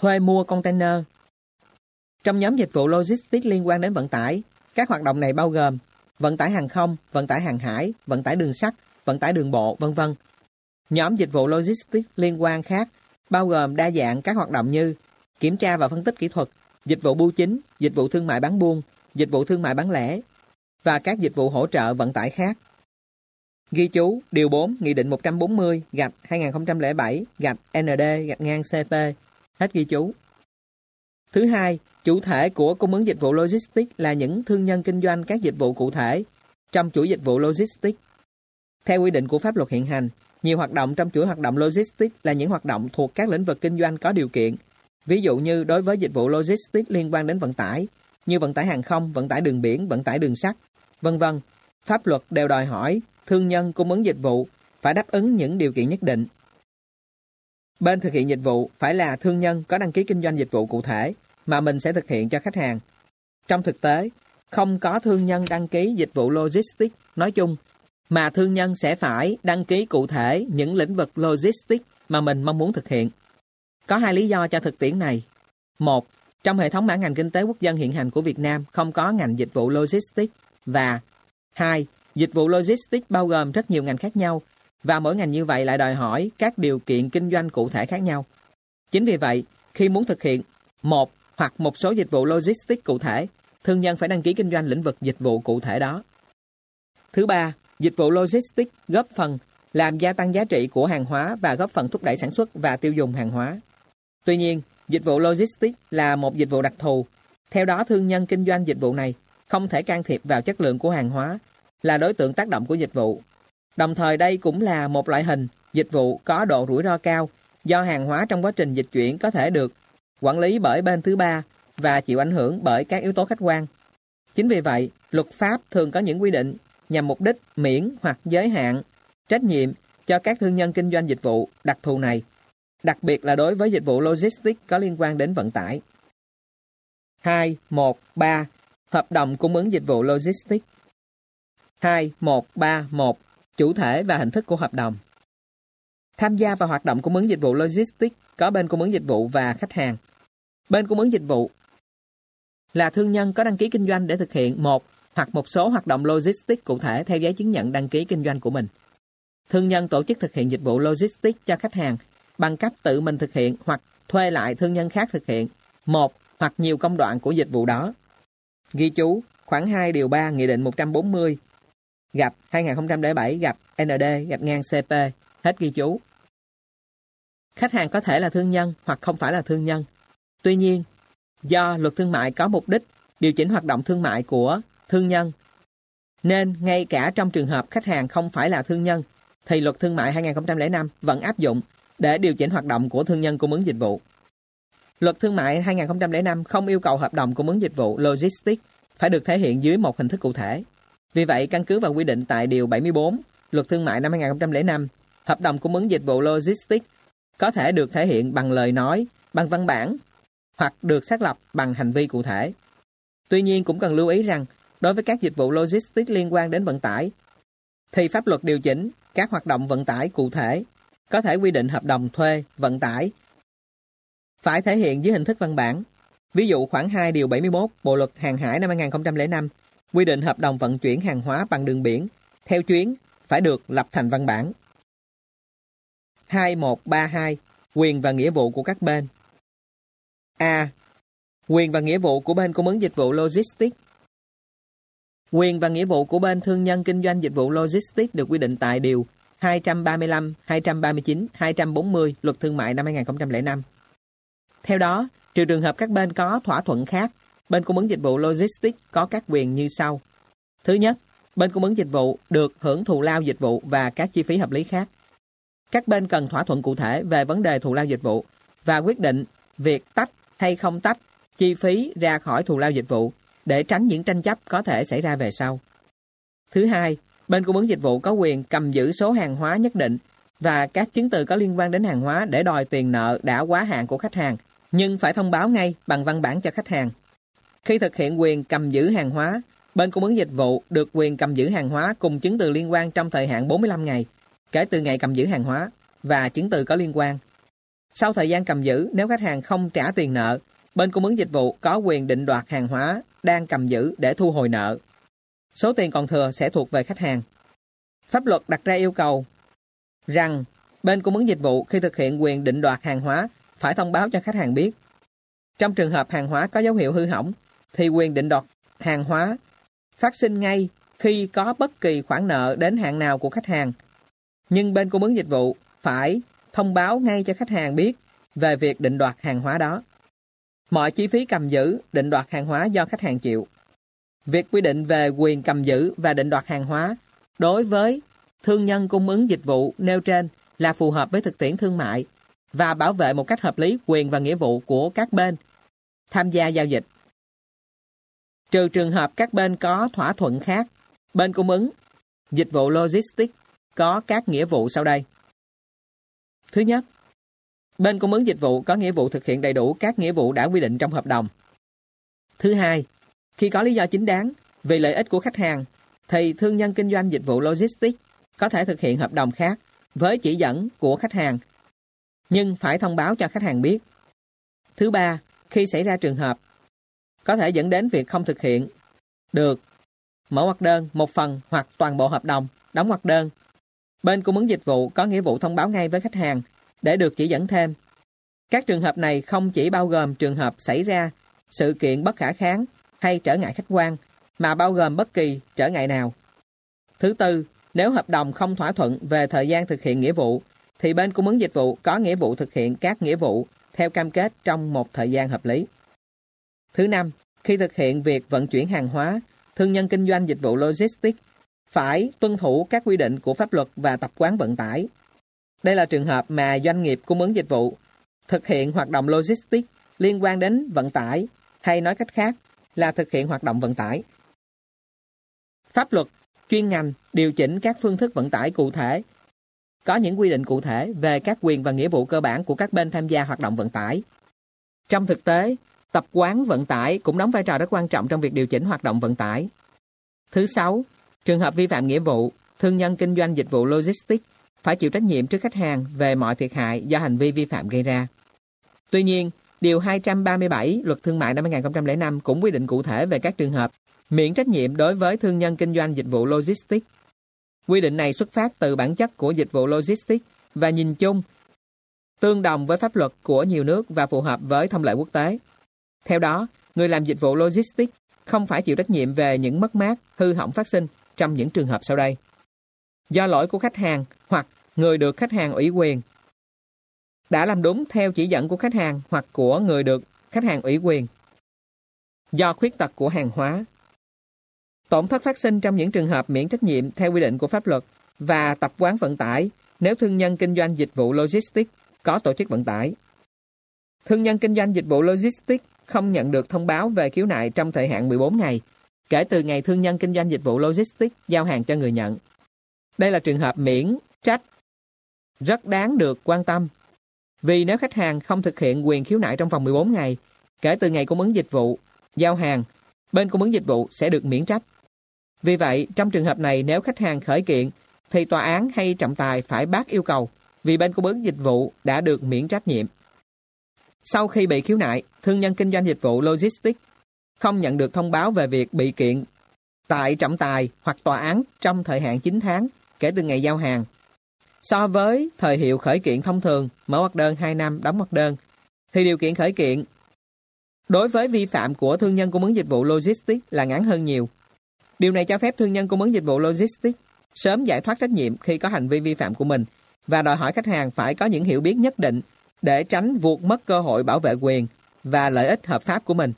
thuê mua container. Trong nhóm dịch vụ logistics liên quan đến vận tải, các hoạt động này bao gồm vận tải hàng không, vận tải hàng hải, vận tải đường sắt, vận tải đường bộ, vân vân. Nhóm dịch vụ logistics liên quan khác bao gồm đa dạng các hoạt động như kiểm tra và phân tích kỹ thuật, dịch vụ bưu chính, dịch vụ thương mại bán buôn, dịch vụ thương mại bán lẻ và các dịch vụ hỗ trợ vận tải khác. Ghi chú Điều 4 Nghị định 140 gạch 2007 gạch ND gạch ngang CP. Hết ghi chú. Thứ hai, chủ thể của cung ứng dịch vụ logistics là những thương nhân kinh doanh các dịch vụ cụ thể trong chuỗi dịch vụ logistics. Theo quy định của pháp luật hiện hành, nhiều hoạt động trong chuỗi hoạt động logistics là những hoạt động thuộc các lĩnh vực kinh doanh có điều kiện. Ví dụ như đối với dịch vụ logistics liên quan đến vận tải, như vận tải hàng không, vận tải đường biển, vận tải đường sắt, vân vân. Pháp luật đều đòi hỏi thương nhân cung ứng dịch vụ phải đáp ứng những điều kiện nhất định. Bên thực hiện dịch vụ phải là thương nhân có đăng ký kinh doanh dịch vụ cụ thể mà mình sẽ thực hiện cho khách hàng. Trong thực tế, không có thương nhân đăng ký dịch vụ logistics nói chung, mà thương nhân sẽ phải đăng ký cụ thể những lĩnh vực logistics mà mình mong muốn thực hiện. Có hai lý do cho thực tiễn này. Một, trong hệ thống mã ngành kinh tế quốc dân hiện hành của Việt Nam không có ngành dịch vụ logistics và hai, dịch vụ logistics bao gồm rất nhiều ngành khác nhau và mỗi ngành như vậy lại đòi hỏi các điều kiện kinh doanh cụ thể khác nhau. Chính vì vậy, khi muốn thực hiện một hoặc một số dịch vụ logistics cụ thể, thương nhân phải đăng ký kinh doanh lĩnh vực dịch vụ cụ thể đó. Thứ ba, dịch vụ logistics góp phần làm gia tăng giá trị của hàng hóa và góp phần thúc đẩy sản xuất và tiêu dùng hàng hóa. Tuy nhiên, dịch vụ logistics là một dịch vụ đặc thù. Theo đó, thương nhân kinh doanh dịch vụ này không thể can thiệp vào chất lượng của hàng hóa, là đối tượng tác động của dịch vụ. Đồng thời đây cũng là một loại hình dịch vụ có độ rủi ro cao do hàng hóa trong quá trình dịch chuyển có thể được quản lý bởi bên thứ ba và chịu ảnh hưởng bởi các yếu tố khách quan. Chính vì vậy, luật pháp thường có những quy định nhằm mục đích miễn hoặc giới hạn trách nhiệm cho các thương nhân kinh doanh dịch vụ đặc thù này, đặc biệt là đối với dịch vụ logistics có liên quan đến vận tải. 2, 1, 3. Hợp đồng cung ứng dịch vụ logistics 2, 1, 3, 1. Chủ thể và hình thức của hợp đồng Tham gia vào hoạt động cung ứng dịch vụ logistics có bên cung ứng dịch vụ và khách hàng. Bên cung ứng dịch vụ là thương nhân có đăng ký kinh doanh để thực hiện một hoặc một số hoạt động logistics cụ thể theo giấy chứng nhận đăng ký kinh doanh của mình. Thương nhân tổ chức thực hiện dịch vụ logistics cho khách hàng bằng cách tự mình thực hiện hoặc thuê lại thương nhân khác thực hiện một hoặc nhiều công đoạn của dịch vụ đó. Ghi chú khoảng 2 điều 3 Nghị định 140 gặp 2007 gặp ND gặp ngang CP hết ghi chú. Khách hàng có thể là thương nhân hoặc không phải là thương nhân. Tuy nhiên, do luật thương mại có mục đích điều chỉnh hoạt động thương mại của thương nhân, nên ngay cả trong trường hợp khách hàng không phải là thương nhân, thì luật thương mại 2005 vẫn áp dụng để điều chỉnh hoạt động của thương nhân cung ứng dịch vụ. Luật thương mại 2005 không yêu cầu hợp đồng cung ứng dịch vụ logistics phải được thể hiện dưới một hình thức cụ thể. Vì vậy, căn cứ vào quy định tại Điều 74 Luật Thương mại năm 2005, hợp đồng cung ứng dịch vụ logistics có thể được thể hiện bằng lời nói, bằng văn bản hoặc được xác lập bằng hành vi cụ thể. Tuy nhiên cũng cần lưu ý rằng, đối với các dịch vụ logistics liên quan đến vận tải, thì pháp luật điều chỉnh các hoạt động vận tải cụ thể, có thể quy định hợp đồng thuê, vận tải, phải thể hiện dưới hình thức văn bản. Ví dụ khoảng 2 điều 71 Bộ luật Hàng hải năm 2005 quy định hợp đồng vận chuyển hàng hóa bằng đường biển theo chuyến phải được lập thành văn bản. 2132. Quyền và nghĩa vụ của các bên A. Quyền và nghĩa vụ của bên cung ứng dịch vụ logistics Quyền và nghĩa vụ của bên thương nhân kinh doanh dịch vụ logistics được quy định tại Điều 235, 239, 240 Luật Thương mại năm 2005. Theo đó, trừ trường hợp các bên có thỏa thuận khác, bên cung ứng dịch vụ logistics có các quyền như sau. Thứ nhất, bên cung ứng dịch vụ được hưởng thù lao dịch vụ và các chi phí hợp lý khác. Các bên cần thỏa thuận cụ thể về vấn đề thù lao dịch vụ và quyết định việc tách hay không tách chi phí ra khỏi thù lao dịch vụ để tránh những tranh chấp có thể xảy ra về sau. Thứ hai, bên cung ứng dịch vụ có quyền cầm giữ số hàng hóa nhất định và các chứng từ có liên quan đến hàng hóa để đòi tiền nợ đã quá hạn của khách hàng, nhưng phải thông báo ngay bằng văn bản cho khách hàng. Khi thực hiện quyền cầm giữ hàng hóa, bên cung ứng dịch vụ được quyền cầm giữ hàng hóa cùng chứng từ liên quan trong thời hạn 45 ngày, kể từ ngày cầm giữ hàng hóa và chứng từ có liên quan. Sau thời gian cầm giữ, nếu khách hàng không trả tiền nợ, bên cung ứng dịch vụ có quyền định đoạt hàng hóa đang cầm giữ để thu hồi nợ. Số tiền còn thừa sẽ thuộc về khách hàng. Pháp luật đặt ra yêu cầu rằng bên cung ứng dịch vụ khi thực hiện quyền định đoạt hàng hóa phải thông báo cho khách hàng biết. Trong trường hợp hàng hóa có dấu hiệu hư hỏng, thì quyền định đoạt hàng hóa phát sinh ngay khi có bất kỳ khoản nợ đến hạn nào của khách hàng. Nhưng bên cung ứng dịch vụ phải thông báo ngay cho khách hàng biết về việc định đoạt hàng hóa đó. Mọi chi phí cầm giữ, định đoạt hàng hóa do khách hàng chịu. Việc quy định về quyền cầm giữ và định đoạt hàng hóa đối với thương nhân cung ứng dịch vụ nêu trên là phù hợp với thực tiễn thương mại và bảo vệ một cách hợp lý quyền và nghĩa vụ của các bên tham gia giao dịch. Trừ trường hợp các bên có thỏa thuận khác, bên cung ứng, dịch vụ logistics có các nghĩa vụ sau đây. Thứ nhất, bên cung ứng dịch vụ có nghĩa vụ thực hiện đầy đủ các nghĩa vụ đã quy định trong hợp đồng. Thứ hai, khi có lý do chính đáng vì lợi ích của khách hàng, thì thương nhân kinh doanh dịch vụ logistics có thể thực hiện hợp đồng khác với chỉ dẫn của khách hàng, nhưng phải thông báo cho khách hàng biết. Thứ ba, khi xảy ra trường hợp có thể dẫn đến việc không thực hiện được mở hoặc đơn một phần hoặc toàn bộ hợp đồng, đóng hoặc đơn. Bên cung ứng dịch vụ có nghĩa vụ thông báo ngay với khách hàng để được chỉ dẫn thêm. Các trường hợp này không chỉ bao gồm trường hợp xảy ra sự kiện bất khả kháng hay trở ngại khách quan, mà bao gồm bất kỳ trở ngại nào. Thứ tư, nếu hợp đồng không thỏa thuận về thời gian thực hiện nghĩa vụ, thì bên cung ứng dịch vụ có nghĩa vụ thực hiện các nghĩa vụ theo cam kết trong một thời gian hợp lý. Thứ năm, khi thực hiện việc vận chuyển hàng hóa, thương nhân kinh doanh dịch vụ logistics phải tuân thủ các quy định của pháp luật và tập quán vận tải. Đây là trường hợp mà doanh nghiệp cung ứng dịch vụ thực hiện hoạt động logistics liên quan đến vận tải hay nói cách khác là thực hiện hoạt động vận tải. Pháp luật, chuyên ngành điều chỉnh các phương thức vận tải cụ thể có những quy định cụ thể về các quyền và nghĩa vụ cơ bản của các bên tham gia hoạt động vận tải. Trong thực tế, tập quán vận tải cũng đóng vai trò rất quan trọng trong việc điều chỉnh hoạt động vận tải. Thứ sáu, trường hợp vi phạm nghĩa vụ, thương nhân kinh doanh dịch vụ logistics phải chịu trách nhiệm trước khách hàng về mọi thiệt hại do hành vi vi phạm gây ra. Tuy nhiên, Điều 237 Luật Thương mại năm 2005 cũng quy định cụ thể về các trường hợp miễn trách nhiệm đối với thương nhân kinh doanh dịch vụ logistics. Quy định này xuất phát từ bản chất của dịch vụ logistics và nhìn chung tương đồng với pháp luật của nhiều nước và phù hợp với thông lệ quốc tế. Theo đó, người làm dịch vụ logistics không phải chịu trách nhiệm về những mất mát, hư hỏng phát sinh trong những trường hợp sau đây. Do lỗi của khách hàng hoặc người được khách hàng ủy quyền đã làm đúng theo chỉ dẫn của khách hàng hoặc của người được khách hàng ủy quyền. Do khuyết tật của hàng hóa. Tổn thất phát sinh trong những trường hợp miễn trách nhiệm theo quy định của pháp luật và tập quán vận tải nếu thương nhân kinh doanh dịch vụ logistics có tổ chức vận tải. Thương nhân kinh doanh dịch vụ logistics không nhận được thông báo về khiếu nại trong thời hạn 14 ngày, kể từ ngày thương nhân kinh doanh dịch vụ logistics giao hàng cho người nhận. Đây là trường hợp miễn trách rất đáng được quan tâm vì nếu khách hàng không thực hiện quyền khiếu nại trong vòng 14 ngày, kể từ ngày cung ứng dịch vụ, giao hàng, bên cung ứng dịch vụ sẽ được miễn trách. Vì vậy, trong trường hợp này nếu khách hàng khởi kiện, thì tòa án hay trọng tài phải bác yêu cầu vì bên cung ứng dịch vụ đã được miễn trách nhiệm. Sau khi bị khiếu nại, thương nhân kinh doanh dịch vụ logistics không nhận được thông báo về việc bị kiện tại trọng tài hoặc tòa án trong thời hạn 9 tháng kể từ ngày giao hàng So với thời hiệu khởi kiện thông thường, mở hoạt đơn 2 năm, đóng hoạt đơn, thì điều kiện khởi kiện đối với vi phạm của thương nhân cung ứng dịch vụ logistics là ngắn hơn nhiều. Điều này cho phép thương nhân cung ứng dịch vụ logistics sớm giải thoát trách nhiệm khi có hành vi vi phạm của mình và đòi hỏi khách hàng phải có những hiểu biết nhất định để tránh vuột mất cơ hội bảo vệ quyền và lợi ích hợp pháp của mình.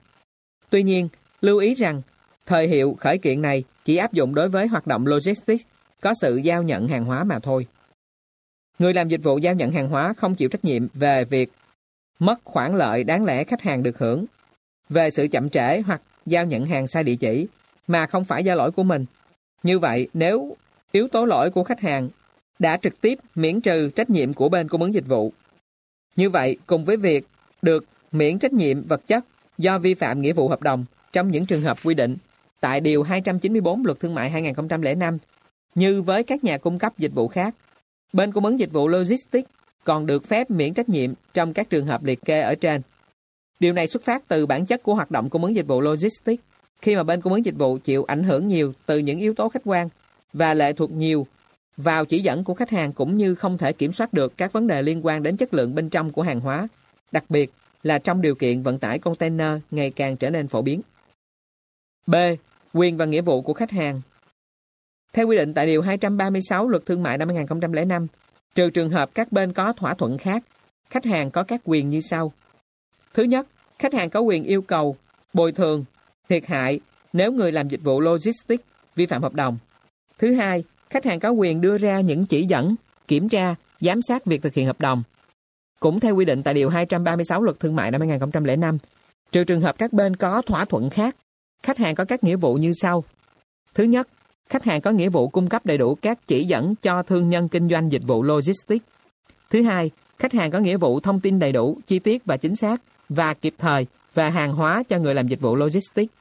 Tuy nhiên, lưu ý rằng thời hiệu khởi kiện này chỉ áp dụng đối với hoạt động logistics có sự giao nhận hàng hóa mà thôi. Người làm dịch vụ giao nhận hàng hóa không chịu trách nhiệm về việc mất khoản lợi đáng lẽ khách hàng được hưởng, về sự chậm trễ hoặc giao nhận hàng sai địa chỉ, mà không phải do lỗi của mình. Như vậy, nếu yếu tố lỗi của khách hàng đã trực tiếp miễn trừ trách nhiệm của bên cung ứng dịch vụ. Như vậy, cùng với việc được miễn trách nhiệm vật chất do vi phạm nghĩa vụ hợp đồng trong những trường hợp quy định tại Điều 294 Luật Thương mại 2005, như với các nhà cung cấp dịch vụ khác, Bên cung ứng dịch vụ logistics còn được phép miễn trách nhiệm trong các trường hợp liệt kê ở trên. Điều này xuất phát từ bản chất của hoạt động cung ứng dịch vụ logistics, khi mà bên cung ứng dịch vụ chịu ảnh hưởng nhiều từ những yếu tố khách quan và lệ thuộc nhiều vào chỉ dẫn của khách hàng cũng như không thể kiểm soát được các vấn đề liên quan đến chất lượng bên trong của hàng hóa, đặc biệt là trong điều kiện vận tải container ngày càng trở nên phổ biến. B. Quyền và nghĩa vụ của khách hàng Theo quy định tại Điều 236 Luật Thương mại năm 2005, trừ trường hợp các bên có thỏa thuận khác, khách hàng có các quyền như sau. Thứ nhất, khách hàng có quyền yêu cầu, bồi thường, thiệt hại nếu người làm dịch vụ logistics vi phạm hợp đồng. Thứ hai, khách hàng có quyền đưa ra những chỉ dẫn, kiểm tra, giám sát việc thực hiện hợp đồng. Cũng theo quy định tại Điều 236 Luật Thương mại năm 2005, trừ trường hợp các bên có thỏa thuận khác, khách hàng có các nghĩa vụ như sau. Thứ nhất, khách hàng có nghĩa vụ cung cấp đầy đủ các chỉ dẫn cho thương nhân kinh doanh dịch vụ logistics. Thứ hai, khách hàng có nghĩa vụ thông tin đầy đủ, chi tiết và chính xác và kịp thời và hàng hóa cho người làm dịch vụ logistics.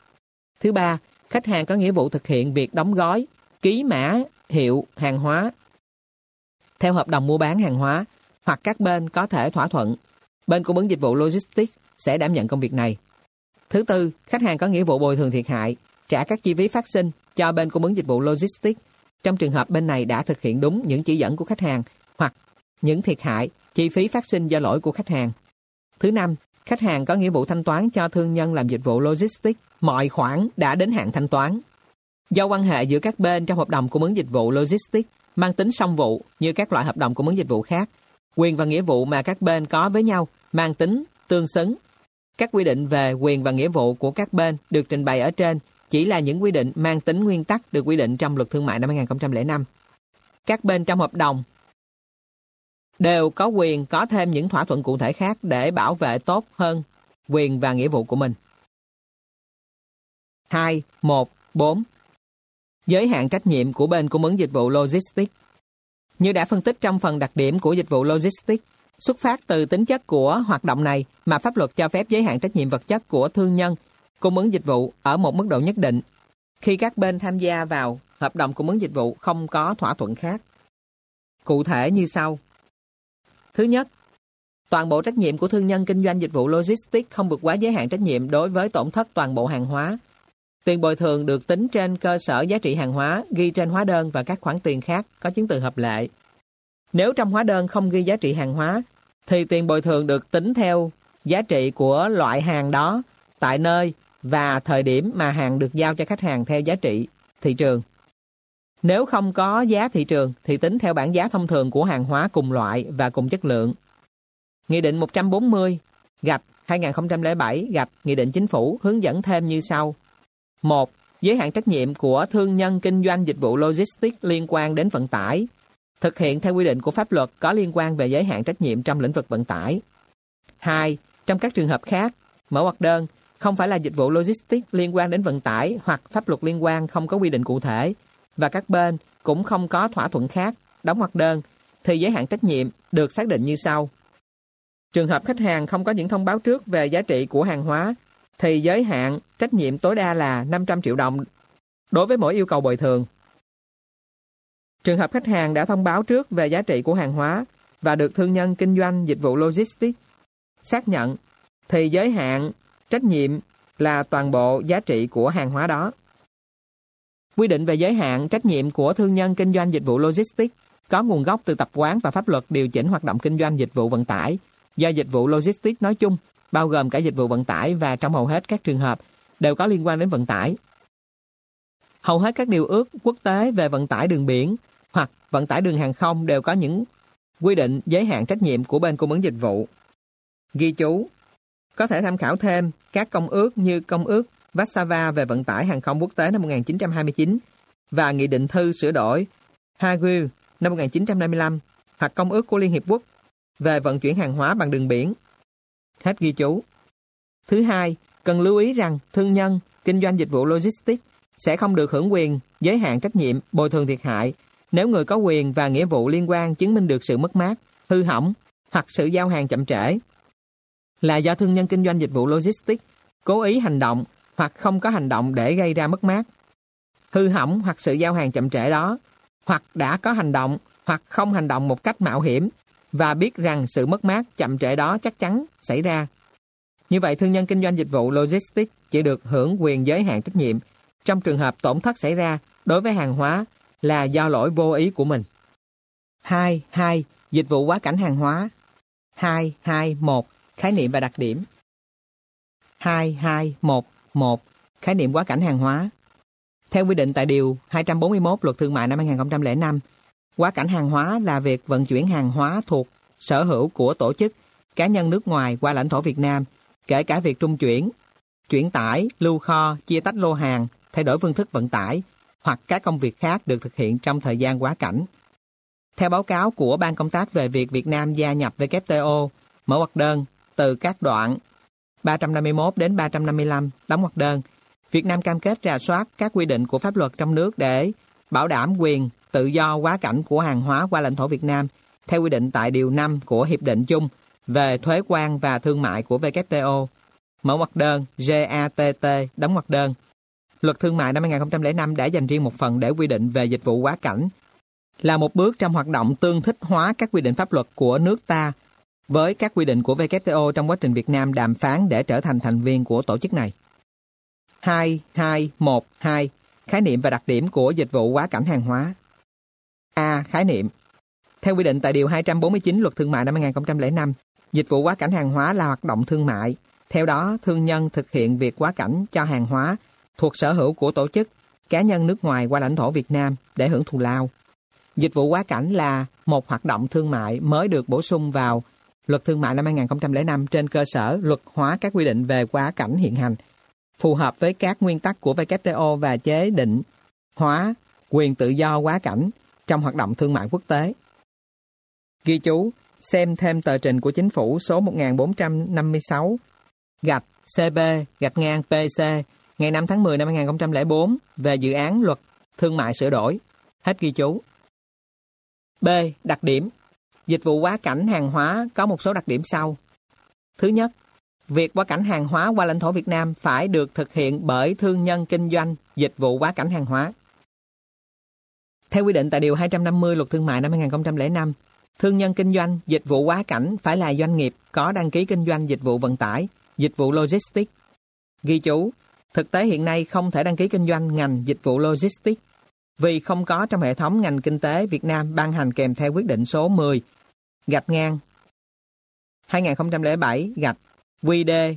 Thứ ba, khách hàng có nghĩa vụ thực hiện việc đóng gói, ký mã, hiệu, hàng hóa. Theo hợp đồng mua bán hàng hóa, hoặc các bên có thể thỏa thuận, bên cung ứng dịch vụ logistics sẽ đảm nhận công việc này. Thứ tư, khách hàng có nghĩa vụ bồi thường thiệt hại, trả các chi phí phát sinh cho bên cung ứng dịch vụ logistics trong trường hợp bên này đã thực hiện đúng những chỉ dẫn của khách hàng hoặc những thiệt hại, chi phí phát sinh do lỗi của khách hàng. Thứ năm, khách hàng có nghĩa vụ thanh toán cho thương nhân làm dịch vụ logistics mọi khoản đã đến hạn thanh toán. Do quan hệ giữa các bên trong hợp đồng cung ứng dịch vụ logistics mang tính song vụ như các loại hợp đồng cung ứng dịch vụ khác, quyền và nghĩa vụ mà các bên có với nhau mang tính tương xứng. Các quy định về quyền và nghĩa vụ của các bên được trình bày ở trên chỉ là những quy định mang tính nguyên tắc được quy định trong luật thương mại năm 2005. Các bên trong hợp đồng đều có quyền có thêm những thỏa thuận cụ thể khác để bảo vệ tốt hơn quyền và nghĩa vụ của mình. 2, 1, 4 Giới hạn trách nhiệm của bên cung ứng dịch vụ logistics Như đã phân tích trong phần đặc điểm của dịch vụ logistics, xuất phát từ tính chất của hoạt động này mà pháp luật cho phép giới hạn trách nhiệm vật chất của thương nhân cung ứng dịch vụ ở một mức độ nhất định khi các bên tham gia vào hợp đồng cung ứng dịch vụ không có thỏa thuận khác. Cụ thể như sau. Thứ nhất, toàn bộ trách nhiệm của thương nhân kinh doanh dịch vụ logistics không vượt quá giới hạn trách nhiệm đối với tổn thất toàn bộ hàng hóa. Tiền bồi thường được tính trên cơ sở giá trị hàng hóa ghi trên hóa đơn và các khoản tiền khác có chứng từ hợp lệ. Nếu trong hóa đơn không ghi giá trị hàng hóa, thì tiền bồi thường được tính theo giá trị của loại hàng đó tại nơi và thời điểm mà hàng được giao cho khách hàng theo giá trị thị trường. Nếu không có giá thị trường thì tính theo bảng giá thông thường của hàng hóa cùng loại và cùng chất lượng. Nghị định 140 gạch 2007 gạch Nghị định Chính phủ hướng dẫn thêm như sau. 1. Giới hạn trách nhiệm của thương nhân kinh doanh dịch vụ logistics liên quan đến vận tải. Thực hiện theo quy định của pháp luật có liên quan về giới hạn trách nhiệm trong lĩnh vực vận tải. 2. Trong các trường hợp khác, mở hoặc đơn, không phải là dịch vụ logistics liên quan đến vận tải hoặc pháp luật liên quan không có quy định cụ thể và các bên cũng không có thỏa thuận khác, đóng hoặc đơn, thì giới hạn trách nhiệm được xác định như sau. Trường hợp khách hàng không có những thông báo trước về giá trị của hàng hóa, thì giới hạn trách nhiệm tối đa là 500 triệu đồng đối với mỗi yêu cầu bồi thường. Trường hợp khách hàng đã thông báo trước về giá trị của hàng hóa và được thương nhân kinh doanh dịch vụ logistics xác nhận, thì giới hạn trách nhiệm là toàn bộ giá trị của hàng hóa đó. Quy định về giới hạn trách nhiệm của thương nhân kinh doanh dịch vụ logistics có nguồn gốc từ tập quán và pháp luật điều chỉnh hoạt động kinh doanh dịch vụ vận tải do dịch vụ logistics nói chung, bao gồm cả dịch vụ vận tải và trong hầu hết các trường hợp đều có liên quan đến vận tải. Hầu hết các điều ước quốc tế về vận tải đường biển hoặc vận tải đường hàng không đều có những quy định, giới hạn trách nhiệm của bên cung ứng dịch vụ. Ghi chú, Có thể tham khảo thêm các công ước như công ước Vassava về vận tải hàng không quốc tế năm 1929 và Nghị định thư sửa đổi Hague năm 1955 hoặc Công ước của Liên Hiệp Quốc về vận chuyển hàng hóa bằng đường biển. Hết ghi chú. Thứ hai, cần lưu ý rằng thương nhân, kinh doanh dịch vụ logistics sẽ không được hưởng quyền, giới hạn trách nhiệm, bồi thường thiệt hại nếu người có quyền và nghĩa vụ liên quan chứng minh được sự mất mát, hư hỏng hoặc sự giao hàng chậm trễ. Là do thương nhân kinh doanh dịch vụ logistics cố ý hành động hoặc không có hành động để gây ra mất mát. Hư hỏng hoặc sự giao hàng chậm trễ đó, hoặc đã có hành động hoặc không hành động một cách mạo hiểm và biết rằng sự mất mát chậm trễ đó chắc chắn xảy ra. Như vậy, thương nhân kinh doanh dịch vụ logistics chỉ được hưởng quyền giới hạn trách nhiệm trong trường hợp tổn thất xảy ra đối với hàng hóa là do lỗi vô ý của mình. 2. 2. Dịch vụ quá cảnh hàng hóa 2. 2. 1. Khái niệm và đặc điểm 2. 2. 1. 1. Khái niệm quá cảnh hàng hóa Theo quy định tại Điều 241 Luật Thương mại năm 2005, quá cảnh hàng hóa là việc vận chuyển hàng hóa thuộc sở hữu của tổ chức, cá nhân nước ngoài qua lãnh thổ Việt Nam, kể cả việc trung chuyển, chuyển tải, lưu kho, chia tách lô hàng, thay đổi phương thức vận tải, hoặc các công việc khác được thực hiện trong thời gian quá cảnh. Theo báo cáo của Ban công tác về việc Việt Nam gia nhập WTO, mở hoặc đơn từ các đoạn 351 đến 355 đóng hoặc đơn, Việt Nam cam kết rà soát các quy định của pháp luật trong nước để bảo đảm quyền tự do quá cảnh của hàng hóa qua lãnh thổ Việt Nam theo quy định tại Điều 5 của Hiệp định chung về thuế quan và thương mại của WTO. Mở hoặc đơn GATT đóng hoặc đơn. Luật thương mại năm 2005 đã dành riêng một phần để quy định về dịch vụ quá cảnh, là một bước trong hoạt động tương thích hóa các quy định pháp luật của nước ta với các quy định của WTO trong quá trình Việt Nam đàm phán để trở thành thành viên của tổ chức này. 2212 Khái niệm và đặc điểm của dịch vụ quá cảnh hàng hóa A. Khái niệm Theo quy định tại Điều 249 Luật Thương mại năm 2005, dịch vụ quá cảnh hàng hóa là hoạt động thương mại. Theo đó, thương nhân thực hiện việc quá cảnh cho hàng hóa thuộc sở hữu của tổ chức, cá nhân nước ngoài qua lãnh thổ Việt Nam để hưởng thù lao. Dịch vụ quá cảnh là một hoạt động thương mại mới được bổ sung vào Luật Thương mại năm 2005 trên cơ sở luật hóa các quy định về quá cảnh hiện hành, phù hợp với các nguyên tắc của WTO và chế định hóa quyền tự do quá cảnh trong hoạt động thương mại quốc tế. Ghi chú, xem thêm tờ trình của chính phủ số 1456 gạch CB gạch ngang PC ngày 5 tháng 10 năm 2004 về dự án luật thương mại sửa đổi. Hết ghi chú. B. Đặc điểm Dịch vụ quá cảnh hàng hóa có một số đặc điểm sau. Thứ nhất, việc quá cảnh hàng hóa qua lãnh thổ Việt Nam phải được thực hiện bởi thương nhân kinh doanh dịch vụ quá cảnh hàng hóa. Theo quy định tại Điều 250 Luật Thương mại năm 2005, thương nhân kinh doanh dịch vụ quá cảnh phải là doanh nghiệp có đăng ký kinh doanh dịch vụ vận tải, dịch vụ logistics. Ghi chú, thực tế hiện nay không thể đăng ký kinh doanh ngành dịch vụ logistics vì không có trong hệ thống ngành kinh tế Việt Nam ban hành kèm theo quyết định số 10 gạch ngang 2007 gạch QD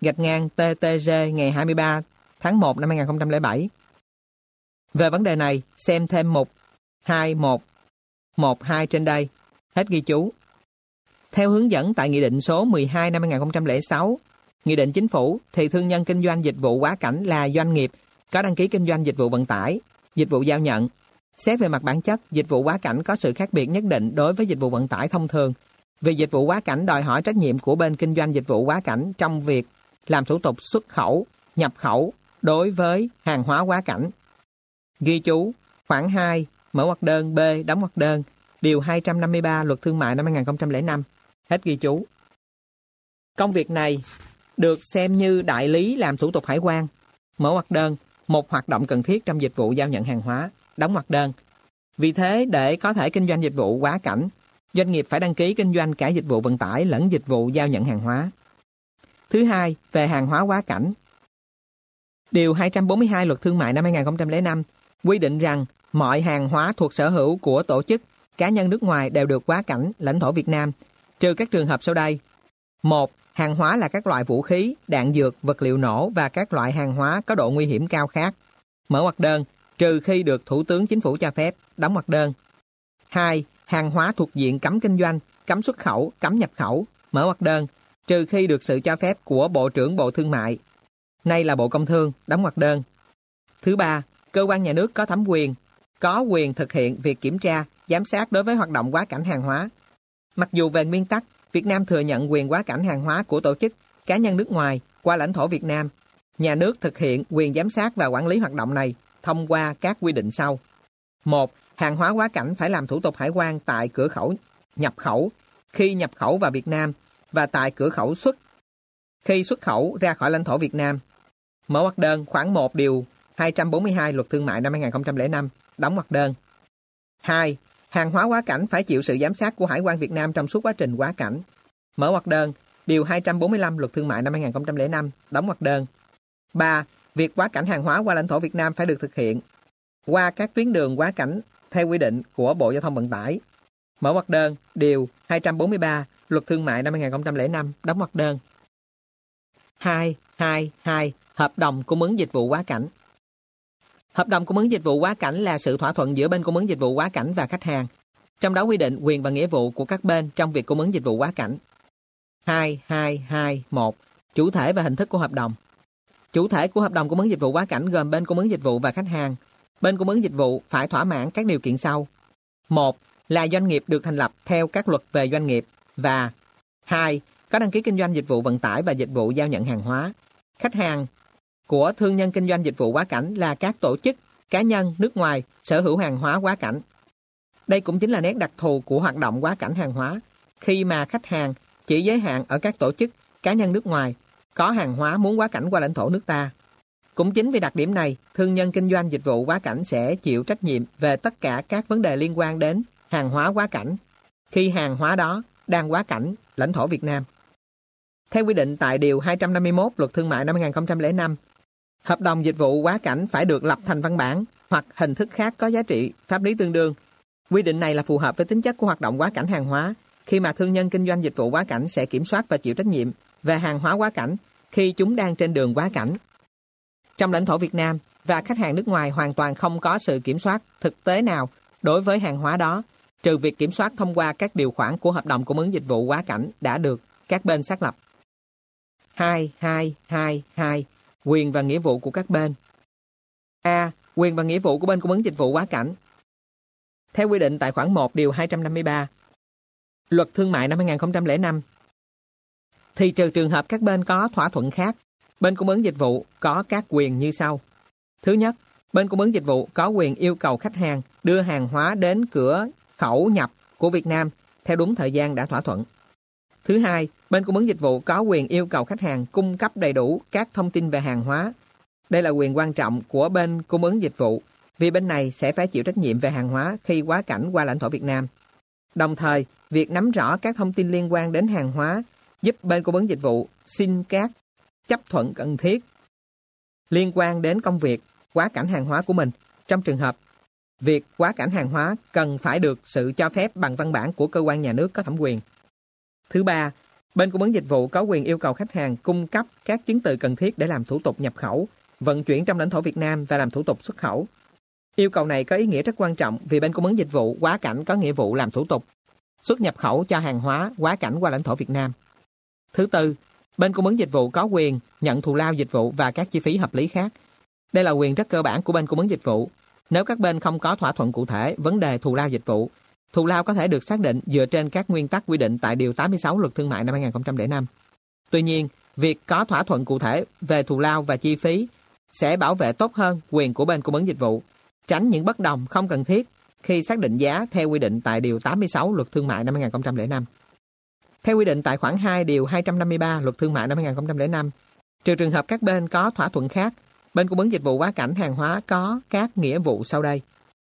gạch ngang TTG ngày 23 tháng 1 năm 2007. Về vấn đề này, xem thêm mục 21 12 trên đây. Hết ghi chú. Theo hướng dẫn tại Nghị định số 12 năm 2006, Nghị định Chính phủ thì thương nhân kinh doanh dịch vụ quá cảnh là doanh nghiệp có đăng ký kinh doanh dịch vụ vận tải, dịch vụ giao nhận. Xét về mặt bản chất, dịch vụ quá cảnh có sự khác biệt nhất định đối với dịch vụ vận tải thông thường. Vì dịch vụ quá cảnh đòi hỏi trách nhiệm của bên kinh doanh dịch vụ quá cảnh trong việc làm thủ tục xuất khẩu, nhập khẩu đối với hàng hóa quá cảnh. Ghi chú, khoảng 2, mở hoặc đơn B, đóng hoặc đơn, điều 253 Luật Thương mại năm 2005. Hết ghi chú. Công việc này được xem như đại lý làm thủ tục hải quan, mở hoặc đơn, một hoạt động cần thiết trong dịch vụ giao nhận hàng hóa, đóng hoặc đơn. Vì thế, để có thể kinh doanh dịch vụ quá cảnh, doanh nghiệp phải đăng ký kinh doanh cả dịch vụ vận tải lẫn dịch vụ giao nhận hàng hóa. Thứ hai, về hàng hóa quá cảnh. Điều 242 Luật Thương mại năm 2005 quy định rằng mọi hàng hóa thuộc sở hữu của tổ chức, cá nhân nước ngoài đều được quá cảnh lãnh thổ Việt Nam, trừ các trường hợp sau đây. một Hàng hóa là các loại vũ khí, đạn dược, vật liệu nổ và các loại hàng hóa có độ nguy hiểm cao khác. Mở hoặc đơn, trừ khi được Thủ tướng Chính phủ cho phép, đóng hoặc đơn. 2. Hàng hóa thuộc diện cấm kinh doanh, cấm xuất khẩu, cấm nhập khẩu, mở hoặc đơn, trừ khi được sự cho phép của Bộ trưởng Bộ Thương mại. Nay là Bộ Công Thương, đóng hoặc đơn. Thứ ba, cơ quan nhà nước có thẩm quyền, có quyền thực hiện việc kiểm tra, giám sát đối với hoạt động quá cảnh hàng hóa. Mặc dù về nguyên tắc, Việt Nam thừa nhận quyền quá cảnh hàng hóa của tổ chức, cá nhân nước ngoài qua lãnh thổ Việt Nam. Nhà nước thực hiện quyền giám sát và quản lý hoạt động này thông qua các quy định sau. 1. Hàng hóa quá cảnh phải làm thủ tục hải quan tại cửa khẩu nhập khẩu khi nhập khẩu vào Việt Nam và tại cửa khẩu xuất khi xuất khẩu ra khỏi lãnh thổ Việt Nam. Mở hoặc đơn khoảng 1 điều 242 Luật Thương mại năm 2005, đóng hoặc đơn. 2. Hàng hóa quá cảnh phải chịu sự giám sát của Hải quan Việt Nam trong suốt quá trình quá cảnh. Mở hoặc đơn, điều 245 Luật Thương mại năm 2005, đóng hoặc đơn. 3. Việc quá cảnh hàng hóa qua lãnh thổ Việt Nam phải được thực hiện qua các tuyến đường quá cảnh theo quy định của Bộ Giao thông Vận tải. Mở hoặc đơn, điều 243 Luật Thương mại năm 2005, đóng hoặc đơn. 2. 2. 2. Hợp đồng cung ứng dịch vụ quá cảnh. Hợp đồng cung ứng dịch vụ quá cảnh là sự thỏa thuận giữa bên cung ứng dịch vụ quá cảnh và khách hàng. Trong đó quy định quyền và nghĩa vụ của các bên trong việc cung ứng dịch vụ quá cảnh. 2, 2, 2, 1. Chủ thể và hình thức của hợp đồng. Chủ thể của hợp đồng cung ứng dịch vụ quá cảnh gồm bên cung ứng dịch vụ và khách hàng. Bên cung ứng dịch vụ phải thỏa mãn các điều kiện sau. 1. Là doanh nghiệp được thành lập theo các luật về doanh nghiệp và 2. Có đăng ký kinh doanh dịch vụ vận tải và dịch vụ giao nhận hàng hóa. Khách hàng của thương nhân kinh doanh dịch vụ quá cảnh là các tổ chức, cá nhân nước ngoài sở hữu hàng hóa quá cảnh. Đây cũng chính là nét đặc thù của hoạt động quá cảnh hàng hóa, khi mà khách hàng chỉ giới hạn ở các tổ chức, cá nhân nước ngoài có hàng hóa muốn quá cảnh qua lãnh thổ nước ta. Cũng chính vì đặc điểm này, thương nhân kinh doanh dịch vụ quá cảnh sẽ chịu trách nhiệm về tất cả các vấn đề liên quan đến hàng hóa quá cảnh, khi hàng hóa đó đang quá cảnh lãnh thổ Việt Nam. Theo quy định tại Điều 251 Luật Thương mại năm 2005, hợp đồng dịch vụ quá cảnh phải được lập thành văn bản hoặc hình thức khác có giá trị pháp lý tương đương. Quy định này là phù hợp với tính chất của hoạt động quá cảnh hàng hóa, khi mà thương nhân kinh doanh dịch vụ quá cảnh sẽ kiểm soát và chịu trách nhiệm về hàng hóa quá cảnh khi chúng đang trên đường quá cảnh. Trong lãnh thổ Việt Nam và khách hàng nước ngoài hoàn toàn không có sự kiểm soát thực tế nào đối với hàng hóa đó, trừ việc kiểm soát thông qua các điều khoản của hợp đồng cung ứng dịch vụ quá cảnh đã được các bên xác lập. 2, 2, 2, 2. Quyền và nghĩa vụ của các bên. A. Quyền và nghĩa vụ của bên cung ứng dịch vụ quá cảnh. Theo quy định tại khoản 1 điều 253, Luật Thương mại năm 2005, thì trừ trường hợp các bên có thỏa thuận khác, bên cung ứng dịch vụ có các quyền như sau. Thứ nhất, bên cung ứng dịch vụ có quyền yêu cầu khách hàng đưa hàng hóa đến cửa khẩu nhập của Việt Nam theo đúng thời gian đã thỏa thuận. Thứ hai, bên cung ứng dịch vụ có quyền yêu cầu khách hàng cung cấp đầy đủ các thông tin về hàng hóa. Đây là quyền quan trọng của bên cung ứng dịch vụ, vì bên này sẽ phải chịu trách nhiệm về hàng hóa khi quá cảnh qua lãnh thổ Việt Nam. Đồng thời, việc nắm rõ các thông tin liên quan đến hàng hóa giúp bên cung ứng dịch vụ xin các chấp thuận cần thiết liên quan đến công việc quá cảnh hàng hóa của mình trong trường hợp việc quá cảnh hàng hóa cần phải được sự cho phép bằng văn bản của cơ quan nhà nước có thẩm quyền. Thứ ba, bên cung ứng dịch vụ có quyền yêu cầu khách hàng cung cấp các chứng từ cần thiết để làm thủ tục nhập khẩu, vận chuyển trong lãnh thổ Việt Nam và làm thủ tục xuất khẩu. Yêu cầu này có ý nghĩa rất quan trọng vì bên cung ứng dịch vụ quá cảnh có nghĩa vụ làm thủ tục xuất nhập khẩu cho hàng hóa quá cảnh qua lãnh thổ Việt Nam. Thứ tư, bên cung ứng dịch vụ có quyền nhận thù lao dịch vụ và các chi phí hợp lý khác. Đây là quyền rất cơ bản của bên cung ứng dịch vụ. Nếu các bên không có thỏa thuận cụ thể vấn đề thù lao dịch vụ, thù lao có thể được xác định dựa trên các nguyên tắc quy định tại Điều 86 Luật Thương mại năm 2005. Tuy nhiên, việc có thỏa thuận cụ thể về thù lao và chi phí sẽ bảo vệ tốt hơn quyền của bên cung ứng dịch vụ, tránh những bất đồng không cần thiết khi xác định giá theo quy định tại Điều 86 Luật Thương mại năm 2005. Theo quy định tại khoản 2 điều 253 Luật Thương mại năm 2005, trừ trường hợp các bên có thỏa thuận khác, bên cung ứng dịch vụ quá cảnh hàng hóa có các nghĩa vụ sau đây.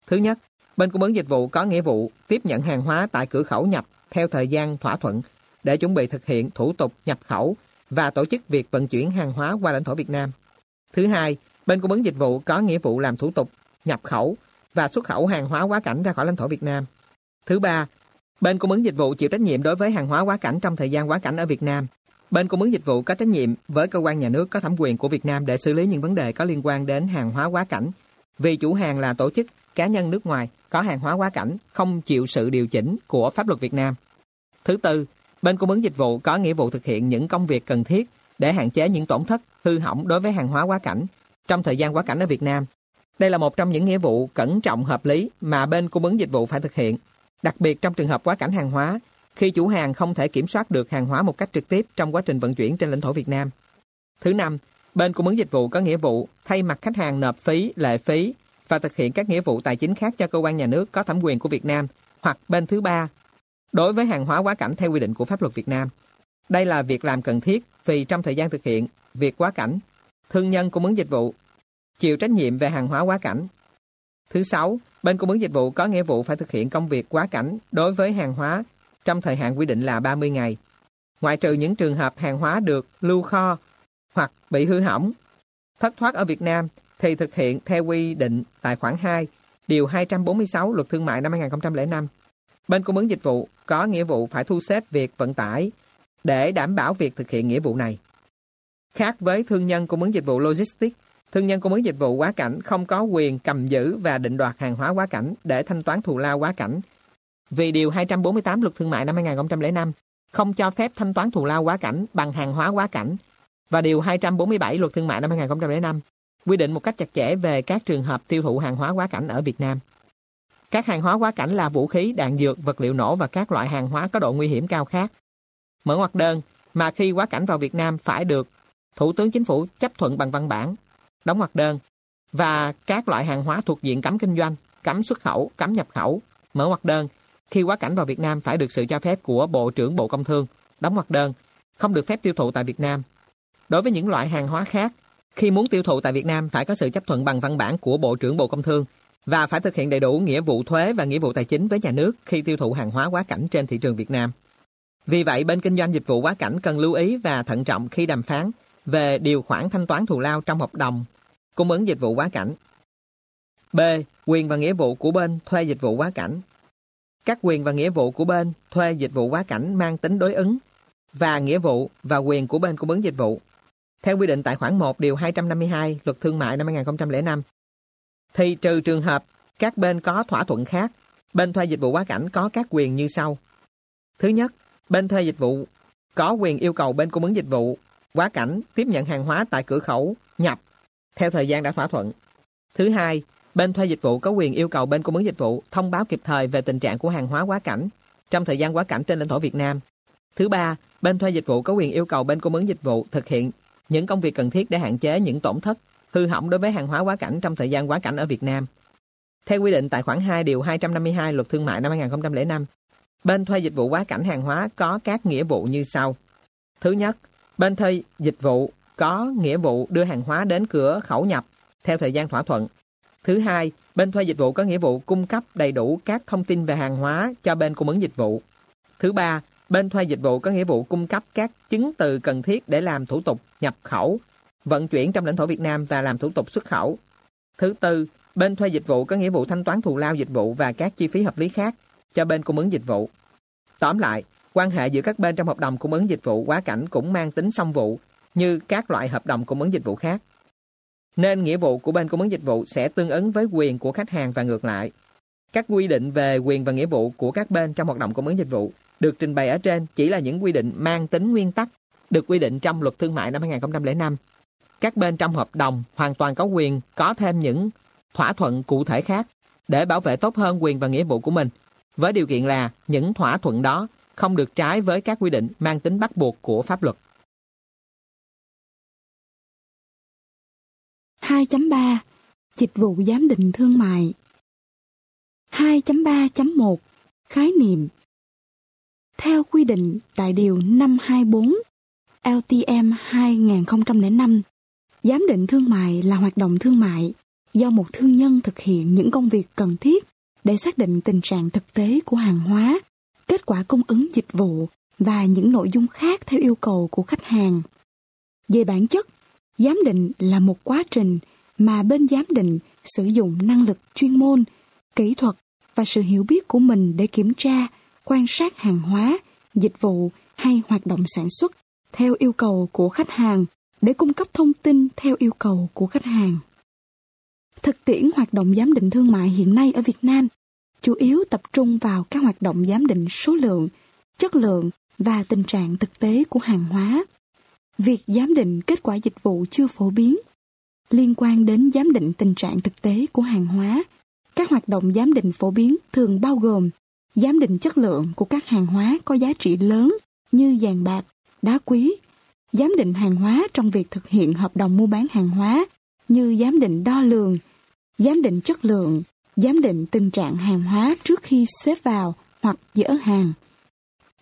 Thứ nhất, bên cung ứng dịch vụ có nghĩa vụ tiếp nhận hàng hóa tại cửa khẩu nhập theo thời gian thỏa thuận để chuẩn bị thực hiện thủ tục nhập khẩu và tổ chức việc vận chuyển hàng hóa qua lãnh thổ Việt Nam. Thứ hai, bên cung ứng dịch vụ có nghĩa vụ làm thủ tục nhập khẩu và xuất khẩu hàng hóa quá cảnh ra khỏi lãnh thổ Việt Nam. Thứ ba, Bên cung ứng dịch vụ chịu trách nhiệm đối với hàng hóa quá cảnh trong thời gian quá cảnh ở Việt Nam. Bên cung ứng dịch vụ có trách nhiệm với cơ quan nhà nước có thẩm quyền của Việt Nam để xử lý những vấn đề có liên quan đến hàng hóa quá cảnh. Vì chủ hàng là tổ chức, cá nhân nước ngoài có hàng hóa quá cảnh không chịu sự điều chỉnh của pháp luật Việt Nam. Thứ tư, bên cung ứng dịch vụ có nghĩa vụ thực hiện những công việc cần thiết để hạn chế những tổn thất, hư hỏng đối với hàng hóa quá cảnh trong thời gian quá cảnh ở Việt Nam. Đây là một trong những nghĩa vụ cẩn trọng hợp lý mà bên cung ứng dịch vụ phải thực hiện Đặc biệt trong trường hợp quá cảnh hàng hóa, khi chủ hàng không thể kiểm soát được hàng hóa một cách trực tiếp trong quá trình vận chuyển trên lãnh thổ Việt Nam. Thứ năm, bên cung ứng dịch vụ có nghĩa vụ thay mặt khách hàng nộp phí, lệ phí và thực hiện các nghĩa vụ tài chính khác cho cơ quan nhà nước có thẩm quyền của Việt Nam hoặc bên thứ ba đối với hàng hóa quá cảnh theo quy định của pháp luật Việt Nam. Đây là việc làm cần thiết vì trong thời gian thực hiện việc quá cảnh, thương nhân cung ứng dịch vụ chịu trách nhiệm về hàng hóa quá cảnh. Thứ sáu, Bên cung ứng dịch vụ có nghĩa vụ phải thực hiện công việc quá cảnh đối với hàng hóa trong thời hạn quy định là 30 ngày. Ngoại trừ những trường hợp hàng hóa được lưu kho hoặc bị hư hỏng, thất thoát ở Việt Nam thì thực hiện theo quy định tại khoản 2, điều 246 Luật Thương mại năm 2005. Bên cung ứng dịch vụ có nghĩa vụ phải thu xếp việc vận tải để đảm bảo việc thực hiện nghĩa vụ này. Khác với thương nhân cung ứng dịch vụ logistics, Thương nhân cung ứng dịch vụ quá cảnh không có quyền cầm giữ và định đoạt hàng hóa quá cảnh để thanh toán thù lao quá cảnh. Vì Điều 248 Luật Thương mại năm 2005 không cho phép thanh toán thù lao quá cảnh bằng hàng hóa quá cảnh và Điều 247 Luật Thương mại năm 2005 quy định một cách chặt chẽ về các trường hợp tiêu thụ hàng hóa quá cảnh ở Việt Nam. Các hàng hóa quá cảnh là vũ khí, đạn dược, vật liệu nổ và các loại hàng hóa có độ nguy hiểm cao khác. Mở ngoặc đơn mà khi quá cảnh vào Việt Nam phải được Thủ tướng Chính phủ chấp thuận bằng văn bản, đóng ngoặc đơn và các loại hàng hóa thuộc diện cấm kinh doanh, cấm xuất khẩu, cấm nhập khẩu, mở ngoặc đơn khi quá cảnh vào Việt Nam phải được sự cho phép của Bộ trưởng Bộ Công Thương, đóng ngoặc đơn, không được phép tiêu thụ tại Việt Nam. Đối với những loại hàng hóa khác, khi muốn tiêu thụ tại Việt Nam phải có sự chấp thuận bằng văn bản của Bộ trưởng Bộ Công Thương và phải thực hiện đầy đủ nghĩa vụ thuế và nghĩa vụ tài chính với nhà nước khi tiêu thụ hàng hóa quá cảnh trên thị trường Việt Nam. Vì vậy, bên kinh doanh dịch vụ quá cảnh cần lưu ý và thận trọng khi đàm phán về điều khoản thanh toán thù lao trong hợp đồng cung ứng dịch vụ quá cảnh. B. Quyền và nghĩa vụ của bên thuê dịch vụ quá cảnh. Các quyền và nghĩa vụ của bên thuê dịch vụ quá cảnh mang tính đối ứng và nghĩa vụ và quyền của bên cung ứng dịch vụ. Theo quy định tại khoản 1 điều 252 Luật Thương mại năm 2005, thì trừ trường hợp các bên có thỏa thuận khác, bên thuê dịch vụ quá cảnh có các quyền như sau. Thứ nhất, bên thuê dịch vụ có quyền yêu cầu bên cung ứng dịch vụ quá cảnh tiếp nhận hàng hóa tại cửa khẩu nhập theo thời gian đã thỏa thuận. Thứ hai, bên thuê dịch vụ có quyền yêu cầu bên cung ứng dịch vụ thông báo kịp thời về tình trạng của hàng hóa quá cảnh trong thời gian quá cảnh trên lãnh thổ Việt Nam. Thứ ba, bên thuê dịch vụ có quyền yêu cầu bên cung ứng dịch vụ thực hiện những công việc cần thiết để hạn chế những tổn thất, hư hỏng đối với hàng hóa quá cảnh trong thời gian quá cảnh ở Việt Nam. Theo quy định tại khoản 2 điều 252 Luật Thương mại năm 2005, bên thuê dịch vụ quá cảnh hàng hóa có các nghĩa vụ như sau. Thứ nhất, bên thuê dịch vụ có nghĩa vụ đưa hàng hóa đến cửa khẩu nhập theo thời gian thỏa thuận. Thứ hai, bên thuê dịch vụ có nghĩa vụ cung cấp đầy đủ các thông tin về hàng hóa cho bên cung ứng dịch vụ. Thứ ba, bên thuê dịch vụ có nghĩa vụ cung cấp các chứng từ cần thiết để làm thủ tục nhập khẩu, vận chuyển trong lãnh thổ Việt Nam và làm thủ tục xuất khẩu. Thứ tư, bên thuê dịch vụ có nghĩa vụ thanh toán thù lao dịch vụ và các chi phí hợp lý khác cho bên cung ứng dịch vụ. Tóm lại, quan hệ giữa các bên trong hợp đồng cung ứng dịch vụ quá cảnh cũng mang tính song vụ như các loại hợp đồng cung ứng dịch vụ khác. Nên nghĩa vụ của bên cung ứng dịch vụ sẽ tương ứng với quyền của khách hàng và ngược lại. Các quy định về quyền và nghĩa vụ của các bên trong hoạt động cung ứng dịch vụ được trình bày ở trên chỉ là những quy định mang tính nguyên tắc được quy định trong luật thương mại năm 2005. Các bên trong hợp đồng hoàn toàn có quyền có thêm những thỏa thuận cụ thể khác để bảo vệ tốt hơn quyền và nghĩa vụ của mình, với điều kiện là những thỏa thuận đó không được trái với các quy định mang tính bắt buộc của pháp luật. 2.3 Dịch vụ giám định thương mại 2.3.1 Khái niệm theo quy định tại Điều 524 LTM 2005, giám định thương mại là hoạt động thương mại do một thương nhân thực hiện những công việc cần thiết để xác định tình trạng thực tế của hàng hóa, kết quả cung ứng dịch vụ và những nội dung khác theo yêu cầu của khách hàng. Về bản chất, Giám định là một quá trình mà bên giám định sử dụng năng lực chuyên môn, kỹ thuật và sự hiểu biết của mình để kiểm tra, quan sát hàng hóa, dịch vụ hay hoạt động sản xuất theo yêu cầu của khách hàng để cung cấp thông tin theo yêu cầu của khách hàng. Thực tiễn hoạt động giám định thương mại hiện nay ở Việt Nam chủ yếu tập trung vào các hoạt động giám định số lượng, chất lượng và tình trạng thực tế của hàng hóa việc giám định kết quả dịch vụ chưa phổ biến. Liên quan đến giám định tình trạng thực tế của hàng hóa, các hoạt động giám định phổ biến thường bao gồm giám định chất lượng của các hàng hóa có giá trị lớn như vàng bạc, đá quý, giám định hàng hóa trong việc thực hiện hợp đồng mua bán hàng hóa như giám định đo lường, giám định chất lượng, giám định tình trạng hàng hóa trước khi xếp vào hoặc dỡ hàng.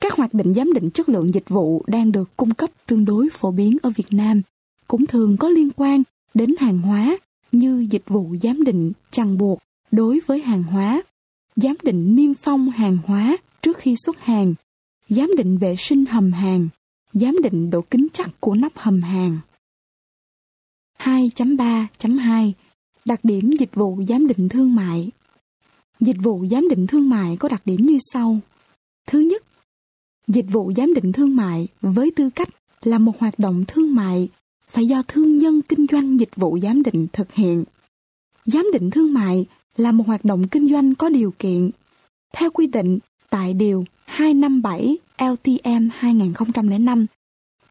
Các hoạt định giám định chất lượng dịch vụ đang được cung cấp tương đối phổ biến ở Việt Nam, cũng thường có liên quan đến hàng hóa như dịch vụ giám định chằng buộc đối với hàng hóa, giám định niêm phong hàng hóa trước khi xuất hàng, giám định vệ sinh hầm hàng, giám định độ kính chắc của nắp hầm hàng. 2.3.2 Đặc điểm dịch vụ giám định thương mại Dịch vụ giám định thương mại có đặc điểm như sau. Thứ nhất, Dịch vụ giám định thương mại với tư cách là một hoạt động thương mại phải do thương nhân kinh doanh dịch vụ giám định thực hiện. Giám định thương mại là một hoạt động kinh doanh có điều kiện. Theo quy định tại Điều 257 LTM 2005,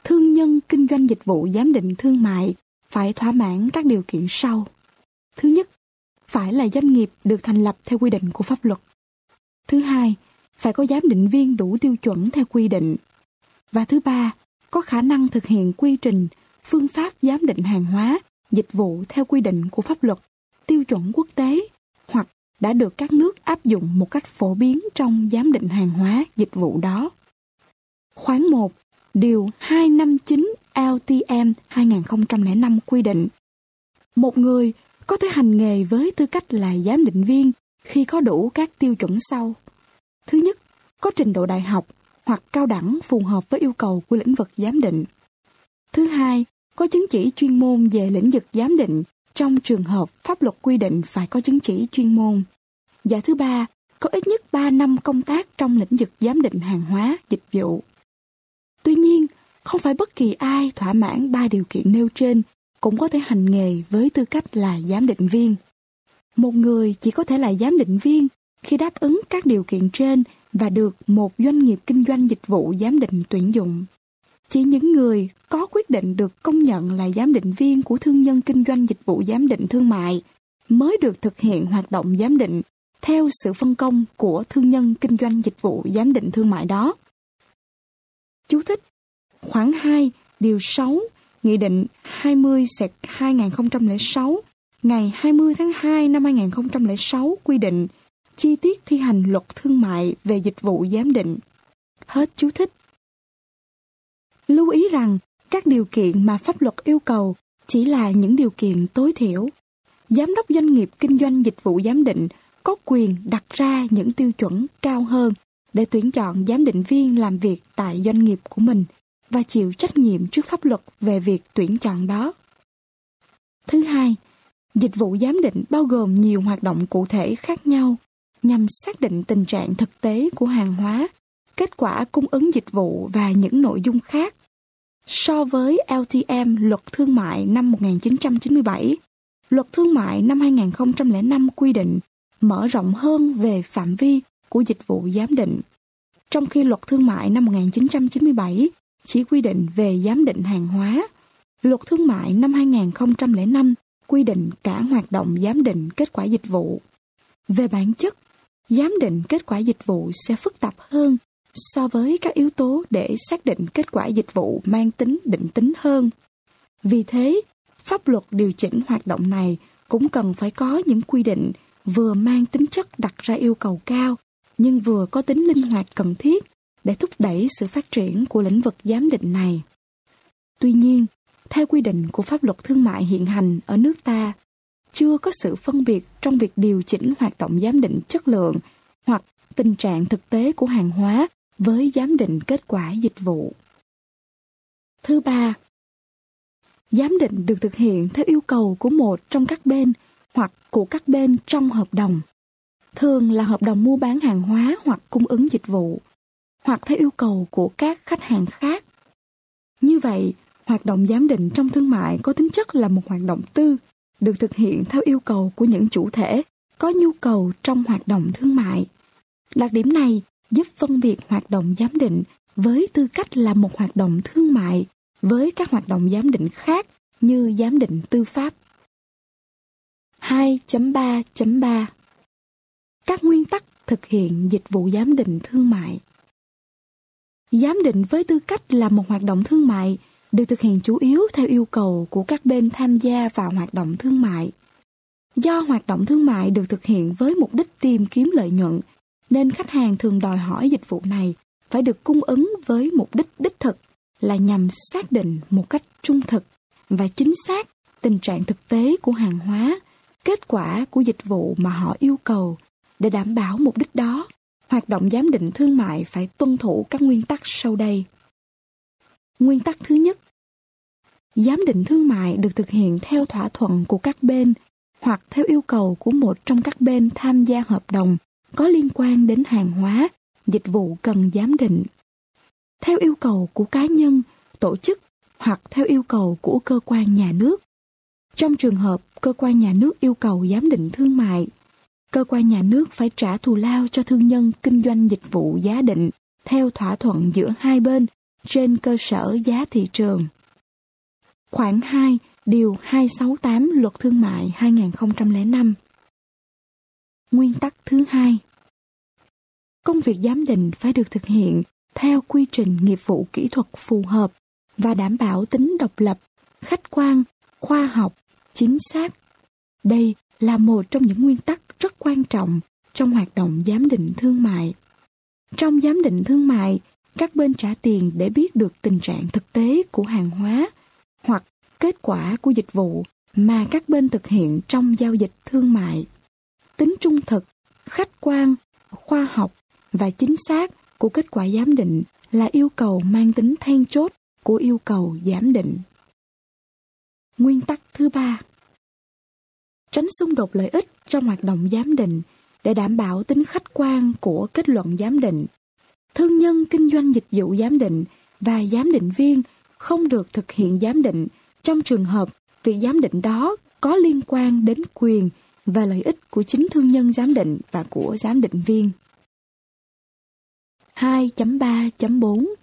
thương nhân kinh doanh dịch vụ giám định thương mại phải thỏa mãn các điều kiện sau. Thứ nhất, phải là doanh nghiệp được thành lập theo quy định của pháp luật. Thứ hai, phải có giám định viên đủ tiêu chuẩn theo quy định. Và thứ ba, có khả năng thực hiện quy trình, phương pháp giám định hàng hóa, dịch vụ theo quy định của pháp luật, tiêu chuẩn quốc tế đã được các nước áp dụng một cách phổ biến trong giám định hàng hóa, dịch vụ đó. Khoản 1, Điều 259 LTM 2005 quy định Một người có thể hành nghề với tư cách là giám định viên khi có đủ các tiêu chuẩn sau. Thứ nhất, có trình độ đại học hoặc cao đẳng phù hợp với yêu cầu của lĩnh vực giám định. Thứ hai, có chứng chỉ chuyên môn về lĩnh vực giám định trong trường hợp pháp luật quy định phải có chứng chỉ chuyên môn. Và thứ ba, có ít nhất 3 năm công tác trong lĩnh vực giám định hàng hóa, dịch vụ. Tuy nhiên, không phải bất kỳ ai thỏa mãn ba điều kiện nêu trên cũng có thể hành nghề với tư cách là giám định viên. Một người chỉ có thể là giám định viên khi đáp ứng các điều kiện trên và được một doanh nghiệp kinh doanh dịch vụ giám định tuyển dụng. Chỉ những người có quyết định được công nhận là giám định viên của thương nhân kinh doanh dịch vụ giám định thương mại mới được thực hiện hoạt động giám định theo sự phân công của thương nhân kinh doanh dịch vụ giám định thương mại đó. Chú thích Khoảng 2, điều 6, Nghị định 20 2006 ngày 20 tháng 2 năm 2006 quy định chi tiết thi hành luật thương mại về dịch vụ giám định. Hết chú thích. Lưu ý rằng, các điều kiện mà pháp luật yêu cầu chỉ là những điều kiện tối thiểu. Giám đốc doanh nghiệp kinh doanh dịch vụ giám định có quyền đặt ra những tiêu chuẩn cao hơn để tuyển chọn giám định viên làm việc tại doanh nghiệp của mình và chịu trách nhiệm trước pháp luật về việc tuyển chọn đó. Thứ hai, dịch vụ giám định bao gồm nhiều hoạt động cụ thể khác nhau nhằm xác định tình trạng thực tế của hàng hóa, kết quả cung ứng dịch vụ và những nội dung khác. So với LTM Luật Thương mại năm 1997, Luật Thương mại năm 2005 quy định mở rộng hơn về phạm vi của dịch vụ giám định. Trong khi Luật Thương mại năm 1997 chỉ quy định về giám định hàng hóa, Luật Thương mại năm 2005 quy định cả hoạt động giám định kết quả dịch vụ. Về bản chất, giám định kết quả dịch vụ sẽ phức tạp hơn so với các yếu tố để xác định kết quả dịch vụ mang tính định tính hơn. Vì thế, pháp luật điều chỉnh hoạt động này cũng cần phải có những quy định vừa mang tính chất đặt ra yêu cầu cao nhưng vừa có tính linh hoạt cần thiết để thúc đẩy sự phát triển của lĩnh vực giám định này. Tuy nhiên, theo quy định của pháp luật thương mại hiện hành ở nước ta, chưa có sự phân biệt trong việc điều chỉnh hoạt động giám định chất lượng hoặc tình trạng thực tế của hàng hóa với giám định kết quả dịch vụ. Thứ ba, giám định được thực hiện theo yêu cầu của một trong các bên hoặc của các bên trong hợp đồng. Thường là hợp đồng mua bán hàng hóa hoặc cung ứng dịch vụ, hoặc theo yêu cầu của các khách hàng khác. Như vậy, hoạt động giám định trong thương mại có tính chất là một hoạt động tư, được thực hiện theo yêu cầu của những chủ thể có nhu cầu trong hoạt động thương mại. Đặc điểm này giúp phân biệt hoạt động giám định với tư cách là một hoạt động thương mại với các hoạt động giám định khác như giám định tư pháp. 2.3.3 Các nguyên tắc thực hiện dịch vụ giám định thương mại Giám định với tư cách là một hoạt động thương mại được thực hiện chủ yếu theo yêu cầu của các bên tham gia vào hoạt động thương mại. Do hoạt động thương mại được thực hiện với mục đích tìm kiếm lợi nhuận, nên khách hàng thường đòi hỏi dịch vụ này phải được cung ứng với mục đích đích thực là nhằm xác định một cách trung thực và chính xác tình trạng thực tế của hàng hóa, kết quả của dịch vụ mà họ yêu cầu để đảm bảo mục đích đó. Hoạt động giám định thương mại phải tuân thủ các nguyên tắc sau đây. Nguyên tắc thứ nhất Giám định thương mại được thực hiện theo thỏa thuận của các bên hoặc theo yêu cầu của một trong các bên tham gia hợp đồng có liên quan đến hàng hóa, dịch vụ cần giám định. Theo yêu cầu của cá nhân, tổ chức hoặc theo yêu cầu của cơ quan nhà nước. Trong trường hợp cơ quan nhà nước yêu cầu giám định thương mại, cơ quan nhà nước phải trả thù lao cho thương nhân kinh doanh dịch vụ giá định theo thỏa thuận giữa hai bên trên cơ sở giá thị trường. Khoản 2, Điều 268 Luật Thương mại 2005 Nguyên tắc thứ hai Công việc giám định phải được thực hiện theo quy trình nghiệp vụ kỹ thuật phù hợp và đảm bảo tính độc lập, khách quan, khoa học, chính xác. Đây là một trong những nguyên tắc rất quan trọng trong hoạt động giám định thương mại. Trong giám định thương mại, các bên trả tiền để biết được tình trạng thực tế của hàng hóa hoặc kết quả của dịch vụ mà các bên thực hiện trong giao dịch thương mại. Tính trung thực, khách quan, khoa học và chính xác của kết quả giám định là yêu cầu mang tính then chốt của yêu cầu giám định. Nguyên tắc thứ ba Tránh xung đột lợi ích trong hoạt động giám định để đảm bảo tính khách quan của kết luận giám định. Thương nhân kinh doanh dịch vụ giám định và giám định viên không được thực hiện giám định trong trường hợp việc giám định đó có liên quan đến quyền và lợi ích của chính thương nhân giám định và của giám định viên. 2.3.4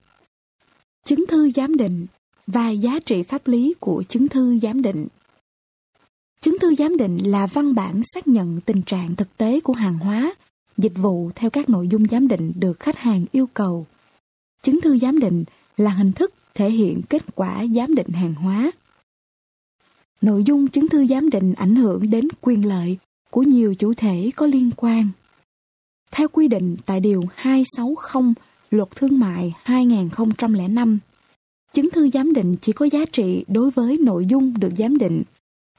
Chứng thư giám định và giá trị pháp lý của chứng thư giám định Chứng thư giám định là văn bản xác nhận tình trạng thực tế của hàng hóa, dịch vụ theo các nội dung giám định được khách hàng yêu cầu. Chứng thư giám định là hình thức thể hiện kết quả giám định hàng hóa. Nội dung chứng thư giám định ảnh hưởng đến quyền lợi của nhiều chủ thể có liên quan. Theo quy định tại Điều 260 Luật Thương mại 2005, chứng thư giám định chỉ có giá trị đối với nội dung được giám định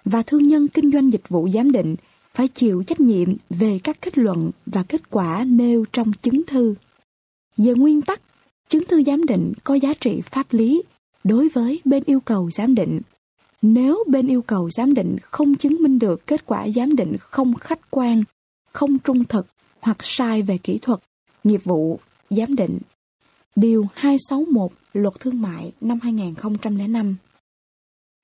và thương nhân kinh doanh dịch vụ giám định phải chịu trách nhiệm về các kết luận và kết quả nêu trong chứng thư. Về nguyên tắc, chứng thư giám định có giá trị pháp lý đối với bên yêu cầu giám định. Nếu bên yêu cầu giám định không chứng minh được kết quả giám định không khách quan, không trung thực hoặc sai về kỹ thuật, nghiệp vụ, giám định. Điều 261 Luật Thương mại năm 2005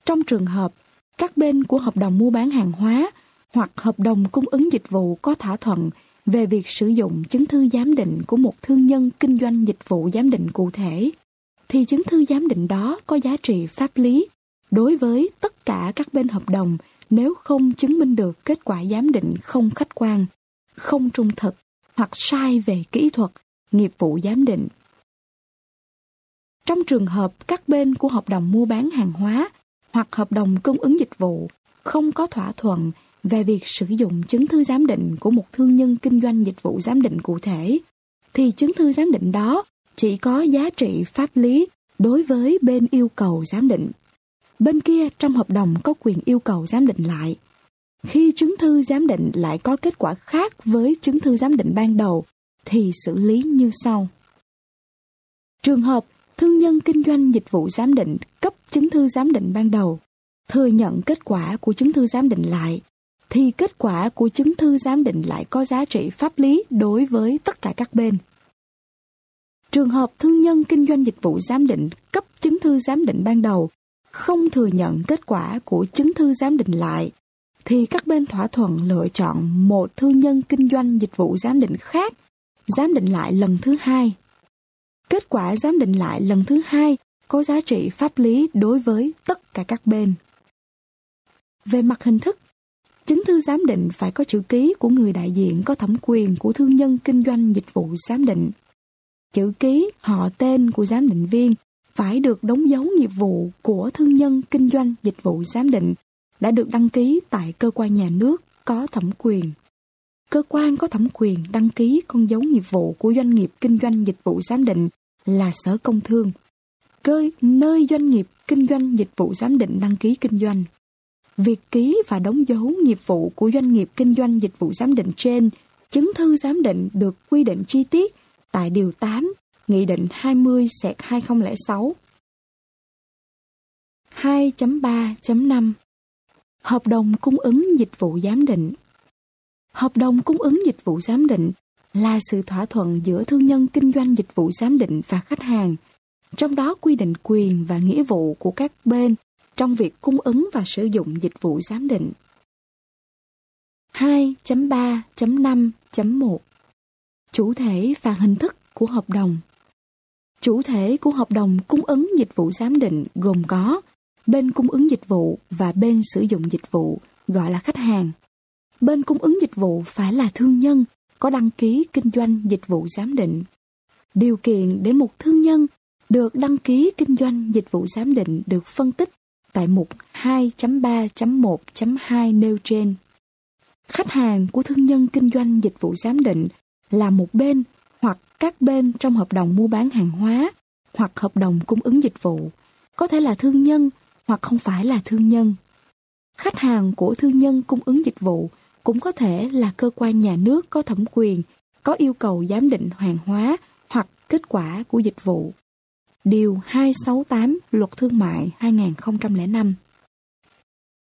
Trong trường hợp các bên của hợp đồng mua bán hàng hóa hoặc hợp đồng cung ứng dịch vụ có thỏa thuận về việc sử dụng chứng thư giám định của một thương nhân kinh doanh dịch vụ giám định cụ thể, thì chứng thư giám định đó có giá trị pháp lý đối với tất cả các bên hợp đồng nếu không chứng minh được kết quả giám định không khách quan, không trung thực hoặc sai về kỹ thuật, nghiệp vụ giám định. Trong trường hợp các bên của hợp đồng mua bán hàng hóa hoặc hợp đồng cung ứng dịch vụ không có thỏa thuận về việc sử dụng chứng thư giám định của một thương nhân kinh doanh dịch vụ giám định cụ thể, thì chứng thư giám định đó chỉ có giá trị pháp lý đối với bên yêu cầu giám định. Bên kia trong hợp đồng có quyền yêu cầu giám định lại. Khi chứng thư giám định lại có kết quả khác với chứng thư giám định ban đầu, thì xử lý như sau. Trường hợp thương nhân kinh doanh dịch vụ giám định cấp chứng thư giám định ban đầu, thừa nhận kết quả của chứng thư giám định lại, thì kết quả của chứng thư giám định lại có giá trị pháp lý đối với tất cả các bên. Trường hợp thương nhân kinh doanh dịch vụ giám định cấp chứng thư giám định ban đầu không thừa nhận kết quả của chứng thư giám định lại, thì các bên thỏa thuận lựa chọn một thương nhân kinh doanh dịch vụ giám định khác giám định lại lần thứ hai kết quả giám định lại lần thứ hai có giá trị pháp lý đối với tất cả các bên. Về mặt hình thức, chứng thư giám định phải có chữ ký của người đại diện có thẩm quyền của thương nhân kinh doanh dịch vụ giám định. Chữ ký, họ tên của giám định viên phải được đóng dấu nghiệp vụ của thương nhân kinh doanh dịch vụ giám định đã được đăng ký tại cơ quan nhà nước có thẩm quyền. Cơ quan có thẩm quyền đăng ký con dấu nghiệp vụ của doanh nghiệp kinh doanh dịch vụ giám định là Sở Công Thương, cơ nơi doanh nghiệp kinh doanh dịch vụ giám định đăng ký kinh doanh. Việc ký và đóng dấu nghiệp vụ của doanh nghiệp kinh doanh dịch vụ giám định trên chứng thư giám định được quy định chi tiết tại Điều 8 Nghị định 20-2006. 2.3.5 Hợp đồng cung ứng dịch vụ giám định. Hợp đồng cung ứng dịch vụ giám định là sự thỏa thuận giữa thương nhân kinh doanh dịch vụ giám định và khách hàng. Trong đó quy định quyền và nghĩa vụ của các bên trong việc cung ứng và sử dụng dịch vụ giám định. 2.3.5.1 Chủ thể và hình thức của hợp đồng. Chủ thể của hợp đồng cung ứng dịch vụ giám định gồm có bên cung ứng dịch vụ và bên sử dụng dịch vụ, gọi là khách hàng. Bên cung ứng dịch vụ phải là thương nhân có đăng ký kinh doanh dịch vụ giám định. Điều kiện để một thương nhân được đăng ký kinh doanh dịch vụ giám định được phân tích tại mục 2.3.1.2 nêu trên. Khách hàng của thương nhân kinh doanh dịch vụ giám định là một bên các bên trong hợp đồng mua bán hàng hóa hoặc hợp đồng cung ứng dịch vụ, có thể là thương nhân hoặc không phải là thương nhân. Khách hàng của thương nhân cung ứng dịch vụ cũng có thể là cơ quan nhà nước có thẩm quyền, có yêu cầu giám định hàng hóa hoặc kết quả của dịch vụ. Điều 268 Luật Thương mại 2005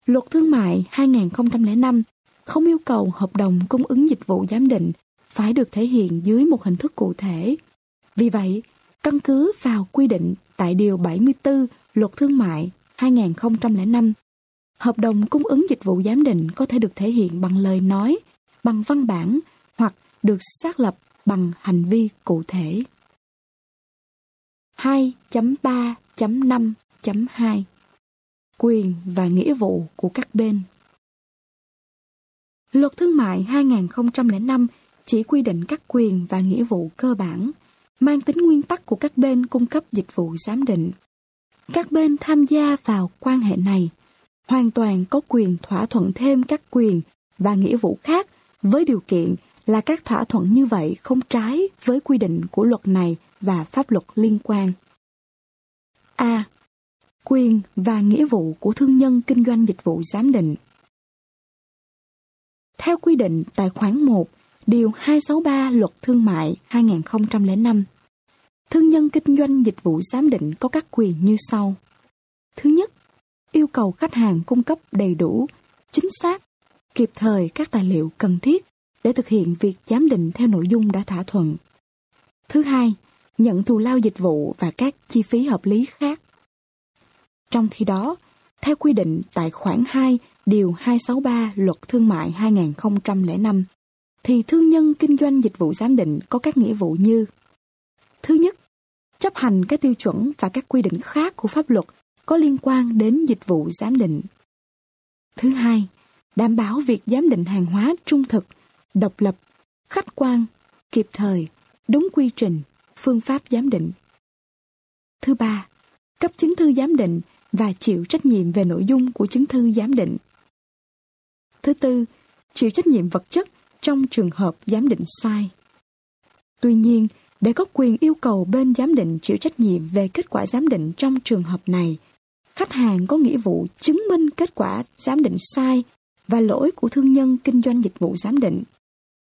Luật Thương mại 2005 không yêu cầu hợp đồng cung ứng dịch vụ giám định phải được thể hiện dưới một hình thức cụ thể. Vì vậy, căn cứ vào quy định tại Điều 74 Luật Thương mại 2005, hợp đồng cung ứng dịch vụ giám định có thể được thể hiện bằng lời nói, bằng văn bản hoặc được xác lập bằng hành vi cụ thể. 2.3.5.2 Quyền và nghĩa vụ của các bên Luật Thương mại 2005 chỉ quy định các quyền và nghĩa vụ cơ bản, mang tính nguyên tắc của các bên cung cấp dịch vụ giám định. Các bên tham gia vào quan hệ này hoàn toàn có quyền thỏa thuận thêm các quyền và nghĩa vụ khác với điều kiện là các thỏa thuận như vậy không trái với quy định của luật này và pháp luật liên quan. A. Quyền và nghĩa vụ của thương nhân kinh doanh dịch vụ giám định. Theo quy định tại khoản 1, điều 263 Luật Thương mại 2005, thương nhân kinh doanh dịch vụ giám định có các quyền như sau. Thứ nhất, yêu cầu khách hàng cung cấp đầy đủ, chính xác, kịp thời các tài liệu cần thiết để thực hiện việc giám định theo nội dung đã thỏa thuận. Thứ hai, nhận thù lao dịch vụ và các chi phí hợp lý khác. Trong khi đó, theo quy định tại khoản 2 điều 263 Luật Thương mại 2005, thì thương nhân kinh doanh dịch vụ giám định có các nghĩa vụ như Thứ nhất, chấp hành các tiêu chuẩn và các quy định khác của pháp luật có liên quan đến dịch vụ giám định. Thứ hai, đảm bảo việc giám định hàng hóa trung thực, độc lập, khách quan, kịp thời, đúng quy trình, phương pháp giám định. Thứ ba, cấp chứng thư giám định và chịu trách nhiệm về nội dung của chứng thư giám định. Thứ tư, chịu trách nhiệm vật chất trong trường hợp giám định sai. Tuy nhiên, để có quyền yêu cầu bên giám định chịu trách nhiệm về kết quả giám định trong trường hợp này, khách hàng có nghĩa vụ chứng minh kết quả giám định sai và lỗi của thương nhân kinh doanh dịch vụ giám định.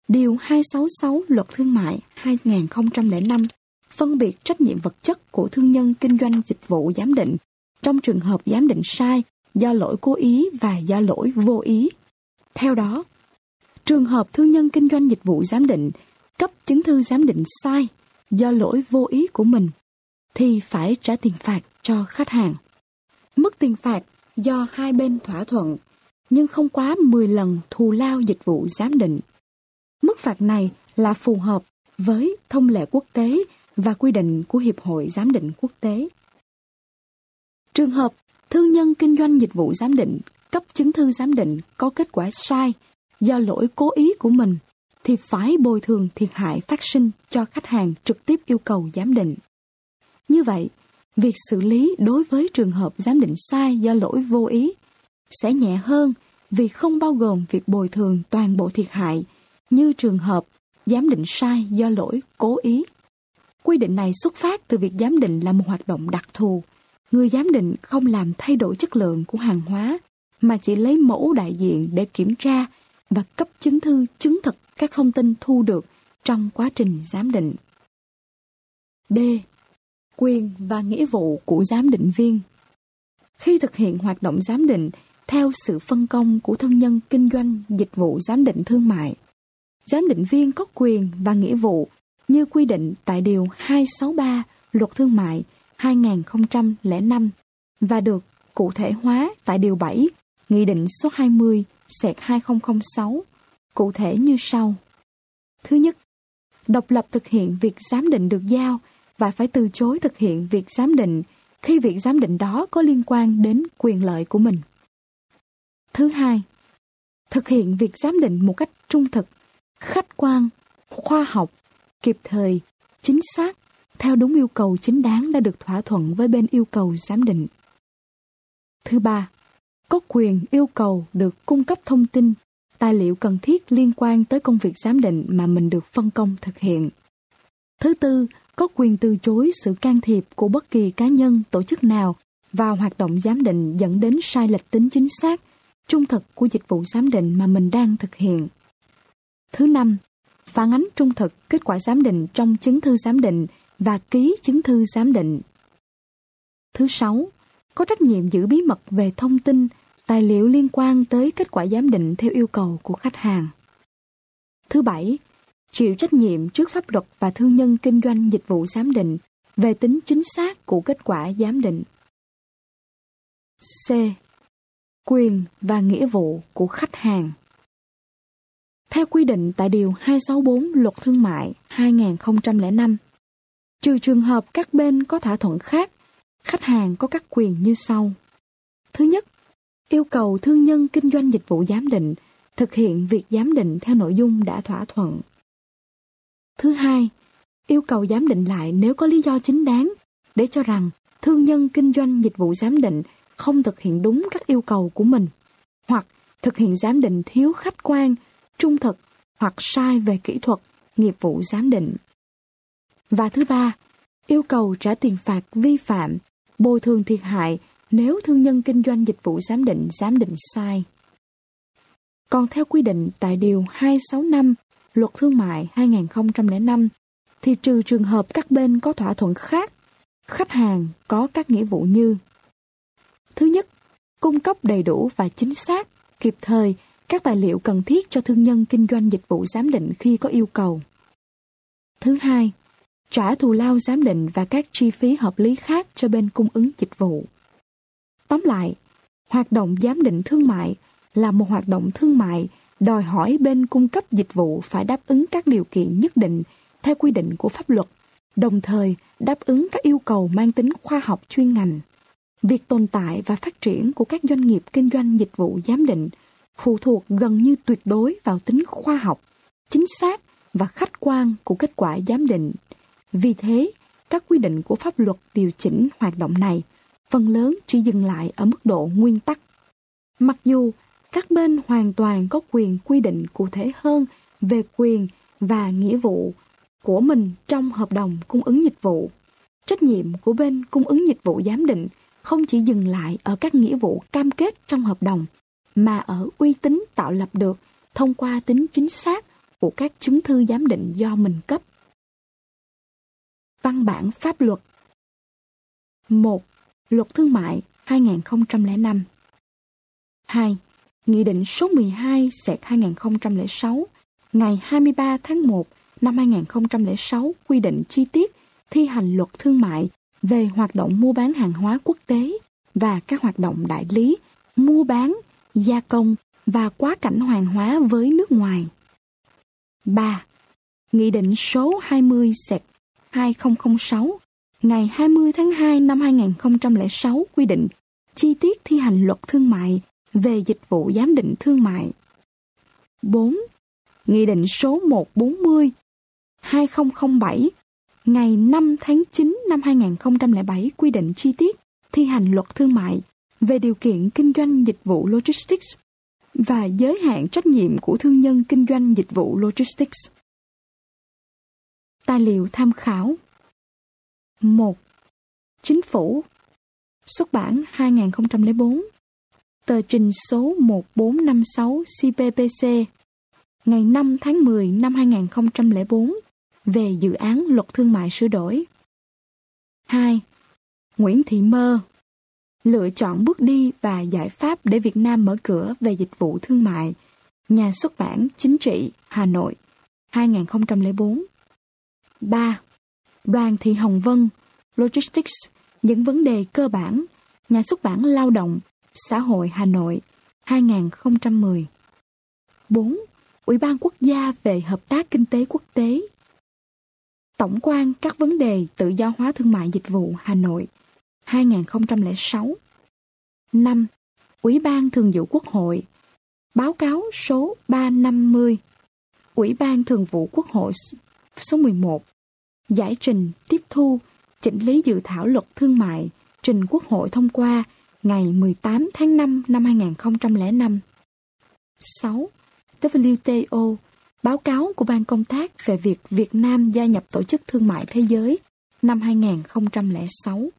Điều 266 Luật Thương mại 2005 phân biệt trách nhiệm vật chất của thương nhân kinh doanh dịch vụ giám định trong trường hợp giám định sai do lỗi cố ý và do lỗi vô ý. Theo đó, trường hợp thương nhân kinh doanh dịch vụ giám định cấp chứng thư giám định sai do lỗi vô ý của mình thì phải trả tiền phạt cho khách hàng. Mức tiền phạt do hai bên thỏa thuận, nhưng không quá 10 lần thù lao dịch vụ giám định. Mức phạt này là phù hợp với thông lệ quốc tế và quy định của Hiệp hội Giám định Quốc tế. Trường hợp thương nhân kinh doanh dịch vụ giám định cấp chứng thư giám định có kết quả sai do lỗi cố ý của mình thì phải bồi thường thiệt hại phát sinh cho khách hàng trực tiếp yêu cầu giám định. Như vậy, việc xử lý đối với trường hợp giám định sai do lỗi vô ý sẽ nhẹ hơn vì không bao gồm việc bồi thường toàn bộ thiệt hại như trường hợp giám định sai do lỗi cố ý. Quy định này xuất phát từ việc giám định là một hoạt động đặc thù. Người giám định không làm thay đổi chất lượng của hàng hóa, mà chỉ lấy mẫu đại diện để kiểm tra và cấp chứng thư chứng thực các thông tin thu được trong quá trình giám định. B. Quyền và nghĩa vụ của giám định viên Khi thực hiện hoạt động giám định theo sự phân công của thân nhân kinh doanh dịch vụ giám định thương mại, giám định viên có quyền và nghĩa vụ như quy định tại Điều 263 Luật Thương mại 2005 và được cụ thể hóa tại Điều 7 Nghị định số 20 sẹt 2006 cụ thể như sau. Thứ nhất, độc lập thực hiện việc giám định được giao và phải từ chối thực hiện việc giám định khi việc giám định đó có liên quan đến quyền lợi của mình. Thứ hai, thực hiện việc giám định một cách trung thực, khách quan, khoa học, kịp thời, chính xác, theo đúng yêu cầu chính đáng đã được thỏa thuận với bên yêu cầu giám định. Thứ ba, có quyền yêu cầu được cung cấp thông tin, tài liệu cần thiết liên quan tới công việc giám định mà mình được phân công thực hiện. Thứ tư, có quyền từ chối sự can thiệp của bất kỳ cá nhân, tổ chức nào vào hoạt động giám định dẫn đến sai lệch tính chính xác, trung thực của dịch vụ giám định mà mình đang thực hiện. Thứ năm, phản ánh trung thực kết quả giám định trong chứng thư giám định và ký chứng thư giám định. Thứ sáu, có trách nhiệm giữ bí mật về thông tin, tài liệu liên quan tới kết quả giám định theo yêu cầu của khách hàng. Thứ bảy, chịu trách nhiệm trước pháp luật và thương nhân kinh doanh dịch vụ giám định về tính chính xác của kết quả giám định. C. Quyền và nghĩa vụ của khách hàng Theo quy định tại Điều 264 Luật Thương mại 2005, trừ trường hợp các bên có thỏa thuận khác, khách hàng có các quyền như sau. Thứ nhất, yêu cầu thương nhân kinh doanh dịch vụ giám định thực hiện việc giám định theo nội dung đã thỏa thuận. Thứ hai, yêu cầu giám định lại nếu có lý do chính đáng để cho rằng thương nhân kinh doanh dịch vụ giám định không thực hiện đúng các yêu cầu của mình hoặc thực hiện giám định thiếu khách quan, trung thực hoặc sai về kỹ thuật, nghiệp vụ giám định. Và thứ ba, yêu cầu trả tiền phạt vi phạm, bồi thường thiệt hại nếu thương nhân kinh doanh dịch vụ giám định giám định sai. Còn theo quy định tại Điều 265 Luật Thương mại 2005 thì trừ trường hợp các bên có thỏa thuận khác, khách hàng có các nghĩa vụ như Thứ nhất, cung cấp đầy đủ và chính xác, kịp thời các tài liệu cần thiết cho thương nhân kinh doanh dịch vụ giám định khi có yêu cầu. Thứ hai, trả thù lao giám định và các chi phí hợp lý khác cho bên cung ứng dịch vụ. Tóm lại, hoạt động giám định thương mại là một hoạt động thương mại đòi hỏi bên cung cấp dịch vụ phải đáp ứng các điều kiện nhất định theo quy định của pháp luật, đồng thời đáp ứng các yêu cầu mang tính khoa học chuyên ngành. Việc tồn tại và phát triển của các doanh nghiệp kinh doanh dịch vụ giám định phụ thuộc gần như tuyệt đối vào tính khoa học, chính xác và khách quan của kết quả giám định. Vì thế, các quy định của pháp luật điều chỉnh hoạt động này phần lớn chỉ dừng lại ở mức độ nguyên tắc. Mặc dù các bên hoàn toàn có quyền quy định cụ thể hơn về quyền và nghĩa vụ của mình trong hợp đồng cung ứng dịch vụ. Trách nhiệm của bên cung ứng dịch vụ giám định không chỉ dừng lại ở các nghĩa vụ cam kết trong hợp đồng, mà ở uy tín tạo lập được thông qua tính chính xác của các chứng thư giám định do mình cấp. Văn bản pháp luật 1. Luật Thương mại 2005 2. Nghị định số 12 sẹt 2006 ngày 23 tháng 1 năm 2006 quy định chi tiết thi hành luật thương mại về hoạt động mua bán hàng hóa quốc tế và các hoạt động đại lý, mua bán, gia công và quá cảnh hàng hóa với nước ngoài. 3. Nghị định số 20 sẹt 2006 ngày 20 tháng 2 năm 2006 quy định chi tiết thi hành luật thương mại về dịch vụ giám định thương mại. 4. Nghị định số 140 2007 ngày 5 tháng 9 năm 2007 quy định chi tiết thi hành luật thương mại về điều kiện kinh doanh dịch vụ logistics và giới hạn trách nhiệm của thương nhân kinh doanh dịch vụ logistics. Tài liệu tham khảo 1. Chính phủ Xuất bản 2004 Tờ trình số 1456 CPPC ngày 5 tháng 10 năm 2004 về dự án luật thương mại sửa đổi. 2. Nguyễn Thị Mơ Lựa chọn bước đi và giải pháp để Việt Nam mở cửa về dịch vụ thương mại. Nhà xuất bản Chính trị, Hà Nội, 2004. 3. Đoàn Thị Hồng Vân Logistics Những vấn đề cơ bản, Nhà xuất bản Lao động, Xã hội Hà Nội, 2010. 4. Ủy ban Quốc gia về Hợp tác Kinh tế Quốc tế Tổng quan các vấn đề tự do hóa thương mại dịch vụ Hà Nội 2006 5. Ủy ban Thường vụ Quốc hội Báo cáo số 350 Ủy ban Thường vụ Quốc hội số 11 Giải trình, tiếp thu, chỉnh lý dự thảo luật thương mại trình Quốc hội thông qua ngày 18 tháng 5 năm 2005 6. WTO Báo cáo của Ban Công tác về việc Việt Nam gia nhập Tổ chức Thương mại Thế giới năm 2006